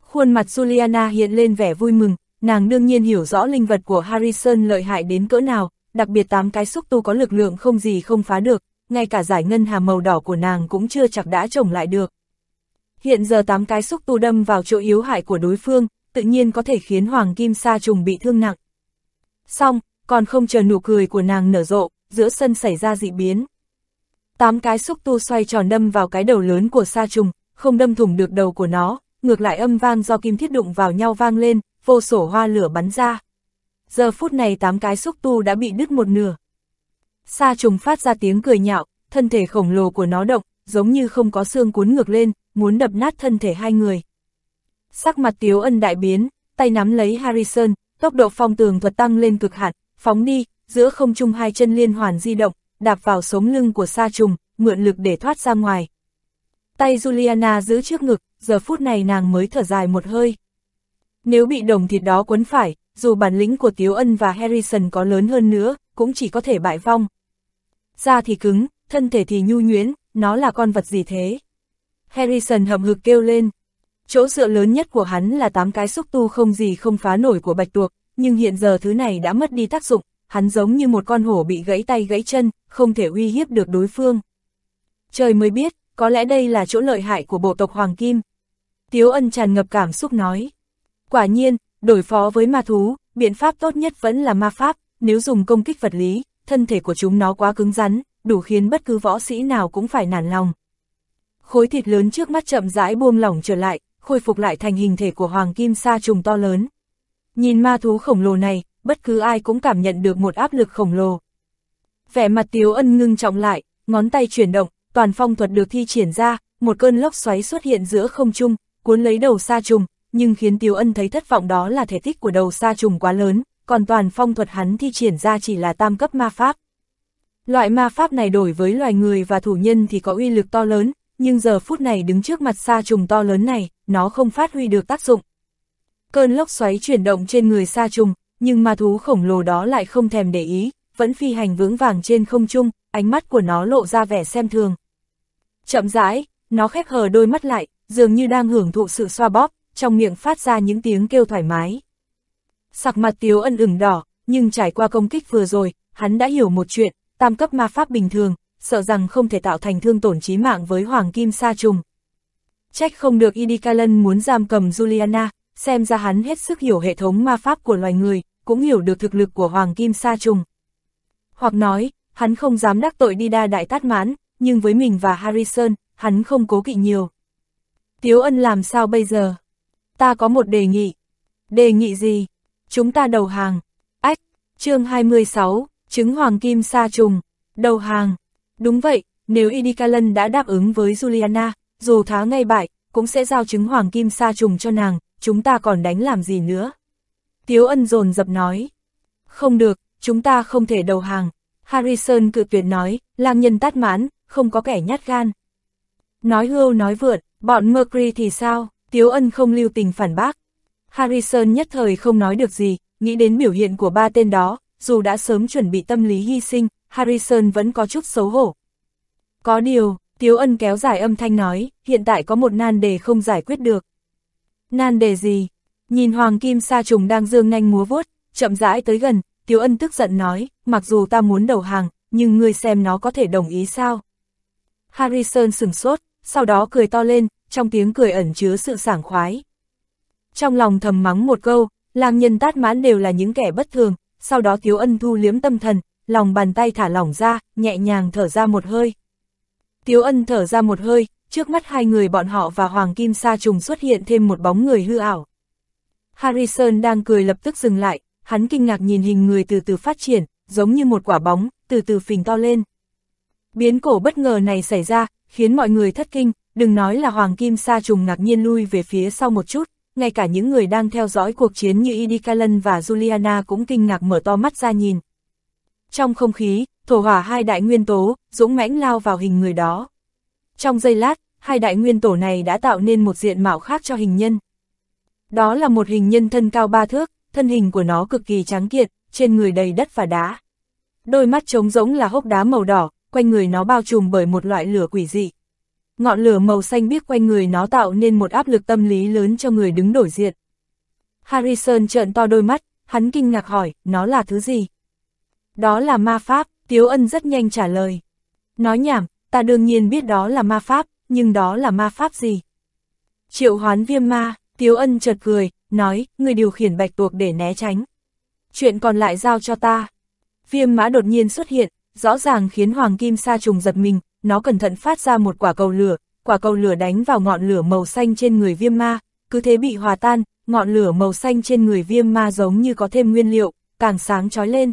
Khuôn mặt Juliana hiện lên vẻ vui mừng, nàng đương nhiên hiểu rõ linh vật của Harrison lợi hại đến cỡ nào, đặc biệt tám cái xúc tu có lực lượng không gì không phá được, ngay cả giải ngân hà màu đỏ của nàng cũng chưa chặt đã trồng lại được. Hiện giờ tám cái xúc tu đâm vào chỗ yếu hại của đối phương, tự nhiên có thể khiến Hoàng Kim Sa trùng bị thương nặng. Xong, còn không chờ nụ cười của nàng nở rộ, giữa sân xảy ra dị biến. Tám cái xúc tu xoay tròn đâm vào cái đầu lớn của Sa trùng, không đâm thủng được đầu của nó, ngược lại âm vang do kim thiết đụng vào nhau vang lên, vô sổ hoa lửa bắn ra. Giờ phút này tám cái xúc tu đã bị đứt một nửa. Sa trùng phát ra tiếng cười nhạo, thân thể khổng lồ của nó động, giống như không có xương cuốn ngược lên, muốn đập nát thân thể hai người. Sắc mặt Tiếu Ân đại biến, tay nắm lấy Harrison, tốc độ phong tường thuật tăng lên cực hạn, phóng đi, giữa không trung hai chân liên hoàn di động, đạp vào sống lưng của sa trùng, mượn lực để thoát ra ngoài. Tay Juliana giữ trước ngực, giờ phút này nàng mới thở dài một hơi. Nếu bị đồng thịt đó quấn phải, dù bản lĩnh của Tiếu Ân và Harrison có lớn hơn nữa, cũng chỉ có thể bại vong. Da thì cứng, thân thể thì nhu nhuyễn, nó là con vật gì thế? Harrison hậm hực kêu lên. Chỗ dựa lớn nhất của hắn là tám cái xúc tu không gì không phá nổi của bạch tuộc, nhưng hiện giờ thứ này đã mất đi tác dụng, hắn giống như một con hổ bị gãy tay gãy chân, không thể uy hiếp được đối phương. Trời mới biết, có lẽ đây là chỗ lợi hại của bộ tộc Hoàng Kim. Tiếu ân tràn ngập cảm xúc nói. Quả nhiên, đối phó với ma thú, biện pháp tốt nhất vẫn là ma pháp, nếu dùng công kích vật lý, thân thể của chúng nó quá cứng rắn, đủ khiến bất cứ võ sĩ nào cũng phải nản lòng. Khối thịt lớn trước mắt chậm rãi buông lỏng trở lại, khôi phục lại thành hình thể của hoàng kim sa trùng to lớn. Nhìn ma thú khổng lồ này, bất cứ ai cũng cảm nhận được một áp lực khổng lồ. Vẻ mặt Tiếu Ân ngưng trọng lại, ngón tay chuyển động, toàn phong thuật được thi triển ra, một cơn lốc xoáy xuất hiện giữa không trung, cuốn lấy đầu sa trùng, nhưng khiến Tiếu Ân thấy thất vọng đó là thể tích của đầu sa trùng quá lớn, còn toàn phong thuật hắn thi triển ra chỉ là tam cấp ma pháp. Loại ma pháp này đổi với loài người và thủ nhân thì có uy lực to lớn, nhưng giờ phút này đứng trước mặt sa trùng to lớn này, nó không phát huy được tác dụng. Cơn lốc xoáy chuyển động trên người sa trùng, nhưng ma thú khổng lồ đó lại không thèm để ý, vẫn phi hành vững vàng trên không trung, ánh mắt của nó lộ ra vẻ xem thường. Chậm rãi, nó khép hờ đôi mắt lại, dường như đang hưởng thụ sự xoa bóp, trong miệng phát ra những tiếng kêu thoải mái. Sặc mặt Tiếu ân ửng đỏ, nhưng trải qua công kích vừa rồi, hắn đã hiểu một chuyện, tam cấp ma pháp bình thường, sợ rằng không thể tạo thành thương tổn chí mạng với Hoàng Kim Sa Trùng. Trách không được Idikalan muốn giam cầm Juliana, xem ra hắn hết sức hiểu hệ thống ma pháp của loài người, cũng hiểu được thực lực của Hoàng Kim Sa Trùng. Hoặc nói, hắn không dám đắc tội đi đa đại tát mãn, nhưng với mình và Harrison, hắn không cố kỵ nhiều. Tiếu ân làm sao bây giờ? Ta có một đề nghị. Đề nghị gì? Chúng ta đầu hàng. Ách, chương 26, trứng hoàng kim sa trùng. Đầu hàng. Đúng vậy, nếu Idikalan đã đáp ứng với Juliana, dù tháo ngay bại, cũng sẽ giao trứng hoàng kim sa trùng cho nàng, chúng ta còn đánh làm gì nữa. Tiếu ân dồn dập nói. Không được, chúng ta không thể đầu hàng. Harrison cự tuyệt nói, lang nhân tát mãn, không có kẻ nhát gan. Nói hưu nói vượt, bọn Mercury thì sao, Tiếu ân không lưu tình phản bác. Harrison nhất thời không nói được gì, nghĩ đến biểu hiện của ba tên đó, dù đã sớm chuẩn bị tâm lý hy sinh, Harrison vẫn có chút xấu hổ. Có điều, Tiếu ân kéo dài âm thanh nói, hiện tại có một nan đề không giải quyết được. Nan đề gì? Nhìn Hoàng Kim Sa Trùng đang dương nhanh múa vuốt, chậm rãi tới gần, Tiếu Ân tức giận nói, mặc dù ta muốn đầu hàng, nhưng ngươi xem nó có thể đồng ý sao? Harrison sửng sốt, sau đó cười to lên, trong tiếng cười ẩn chứa sự sảng khoái. Trong lòng thầm mắng một câu, lang nhân tát mãn đều là những kẻ bất thường, sau đó thiếu Ân thu liếm tâm thần, lòng bàn tay thả lỏng ra, nhẹ nhàng thở ra một hơi. Tiếu Ân thở ra một hơi, trước mắt hai người bọn họ và Hoàng Kim Sa Trùng xuất hiện thêm một bóng người hư ảo. Harrison đang cười lập tức dừng lại, hắn kinh ngạc nhìn hình người từ từ phát triển, giống như một quả bóng, từ từ phình to lên. Biến cổ bất ngờ này xảy ra, khiến mọi người thất kinh, đừng nói là Hoàng Kim Sa Trùng ngạc nhiên lui về phía sau một chút, ngay cả những người đang theo dõi cuộc chiến như Idikalan và Juliana cũng kinh ngạc mở to mắt ra nhìn. Trong không khí, thổ hỏa hai đại nguyên tố, dũng mãnh lao vào hình người đó. Trong giây lát, hai đại nguyên tổ này đã tạo nên một diện mạo khác cho hình nhân. Đó là một hình nhân thân cao ba thước, thân hình của nó cực kỳ trắng kiệt, trên người đầy đất và đá. Đôi mắt trống rỗng là hốc đá màu đỏ, quanh người nó bao trùm bởi một loại lửa quỷ dị. Ngọn lửa màu xanh biếc quanh người nó tạo nên một áp lực tâm lý lớn cho người đứng đổi diện. Harrison trợn to đôi mắt, hắn kinh ngạc hỏi, nó là thứ gì? Đó là ma pháp, Tiếu Ân rất nhanh trả lời. Nói nhảm, ta đương nhiên biết đó là ma pháp, nhưng đó là ma pháp gì? Triệu hoán viêm ma, Tiếu Ân chợt cười, nói, người điều khiển bạch tuộc để né tránh. Chuyện còn lại giao cho ta. Viêm mã đột nhiên xuất hiện, rõ ràng khiến Hoàng Kim Sa trùng giật mình, nó cẩn thận phát ra một quả cầu lửa, quả cầu lửa đánh vào ngọn lửa màu xanh trên người viêm ma, cứ thế bị hòa tan, ngọn lửa màu xanh trên người viêm ma giống như có thêm nguyên liệu, càng sáng chói lên,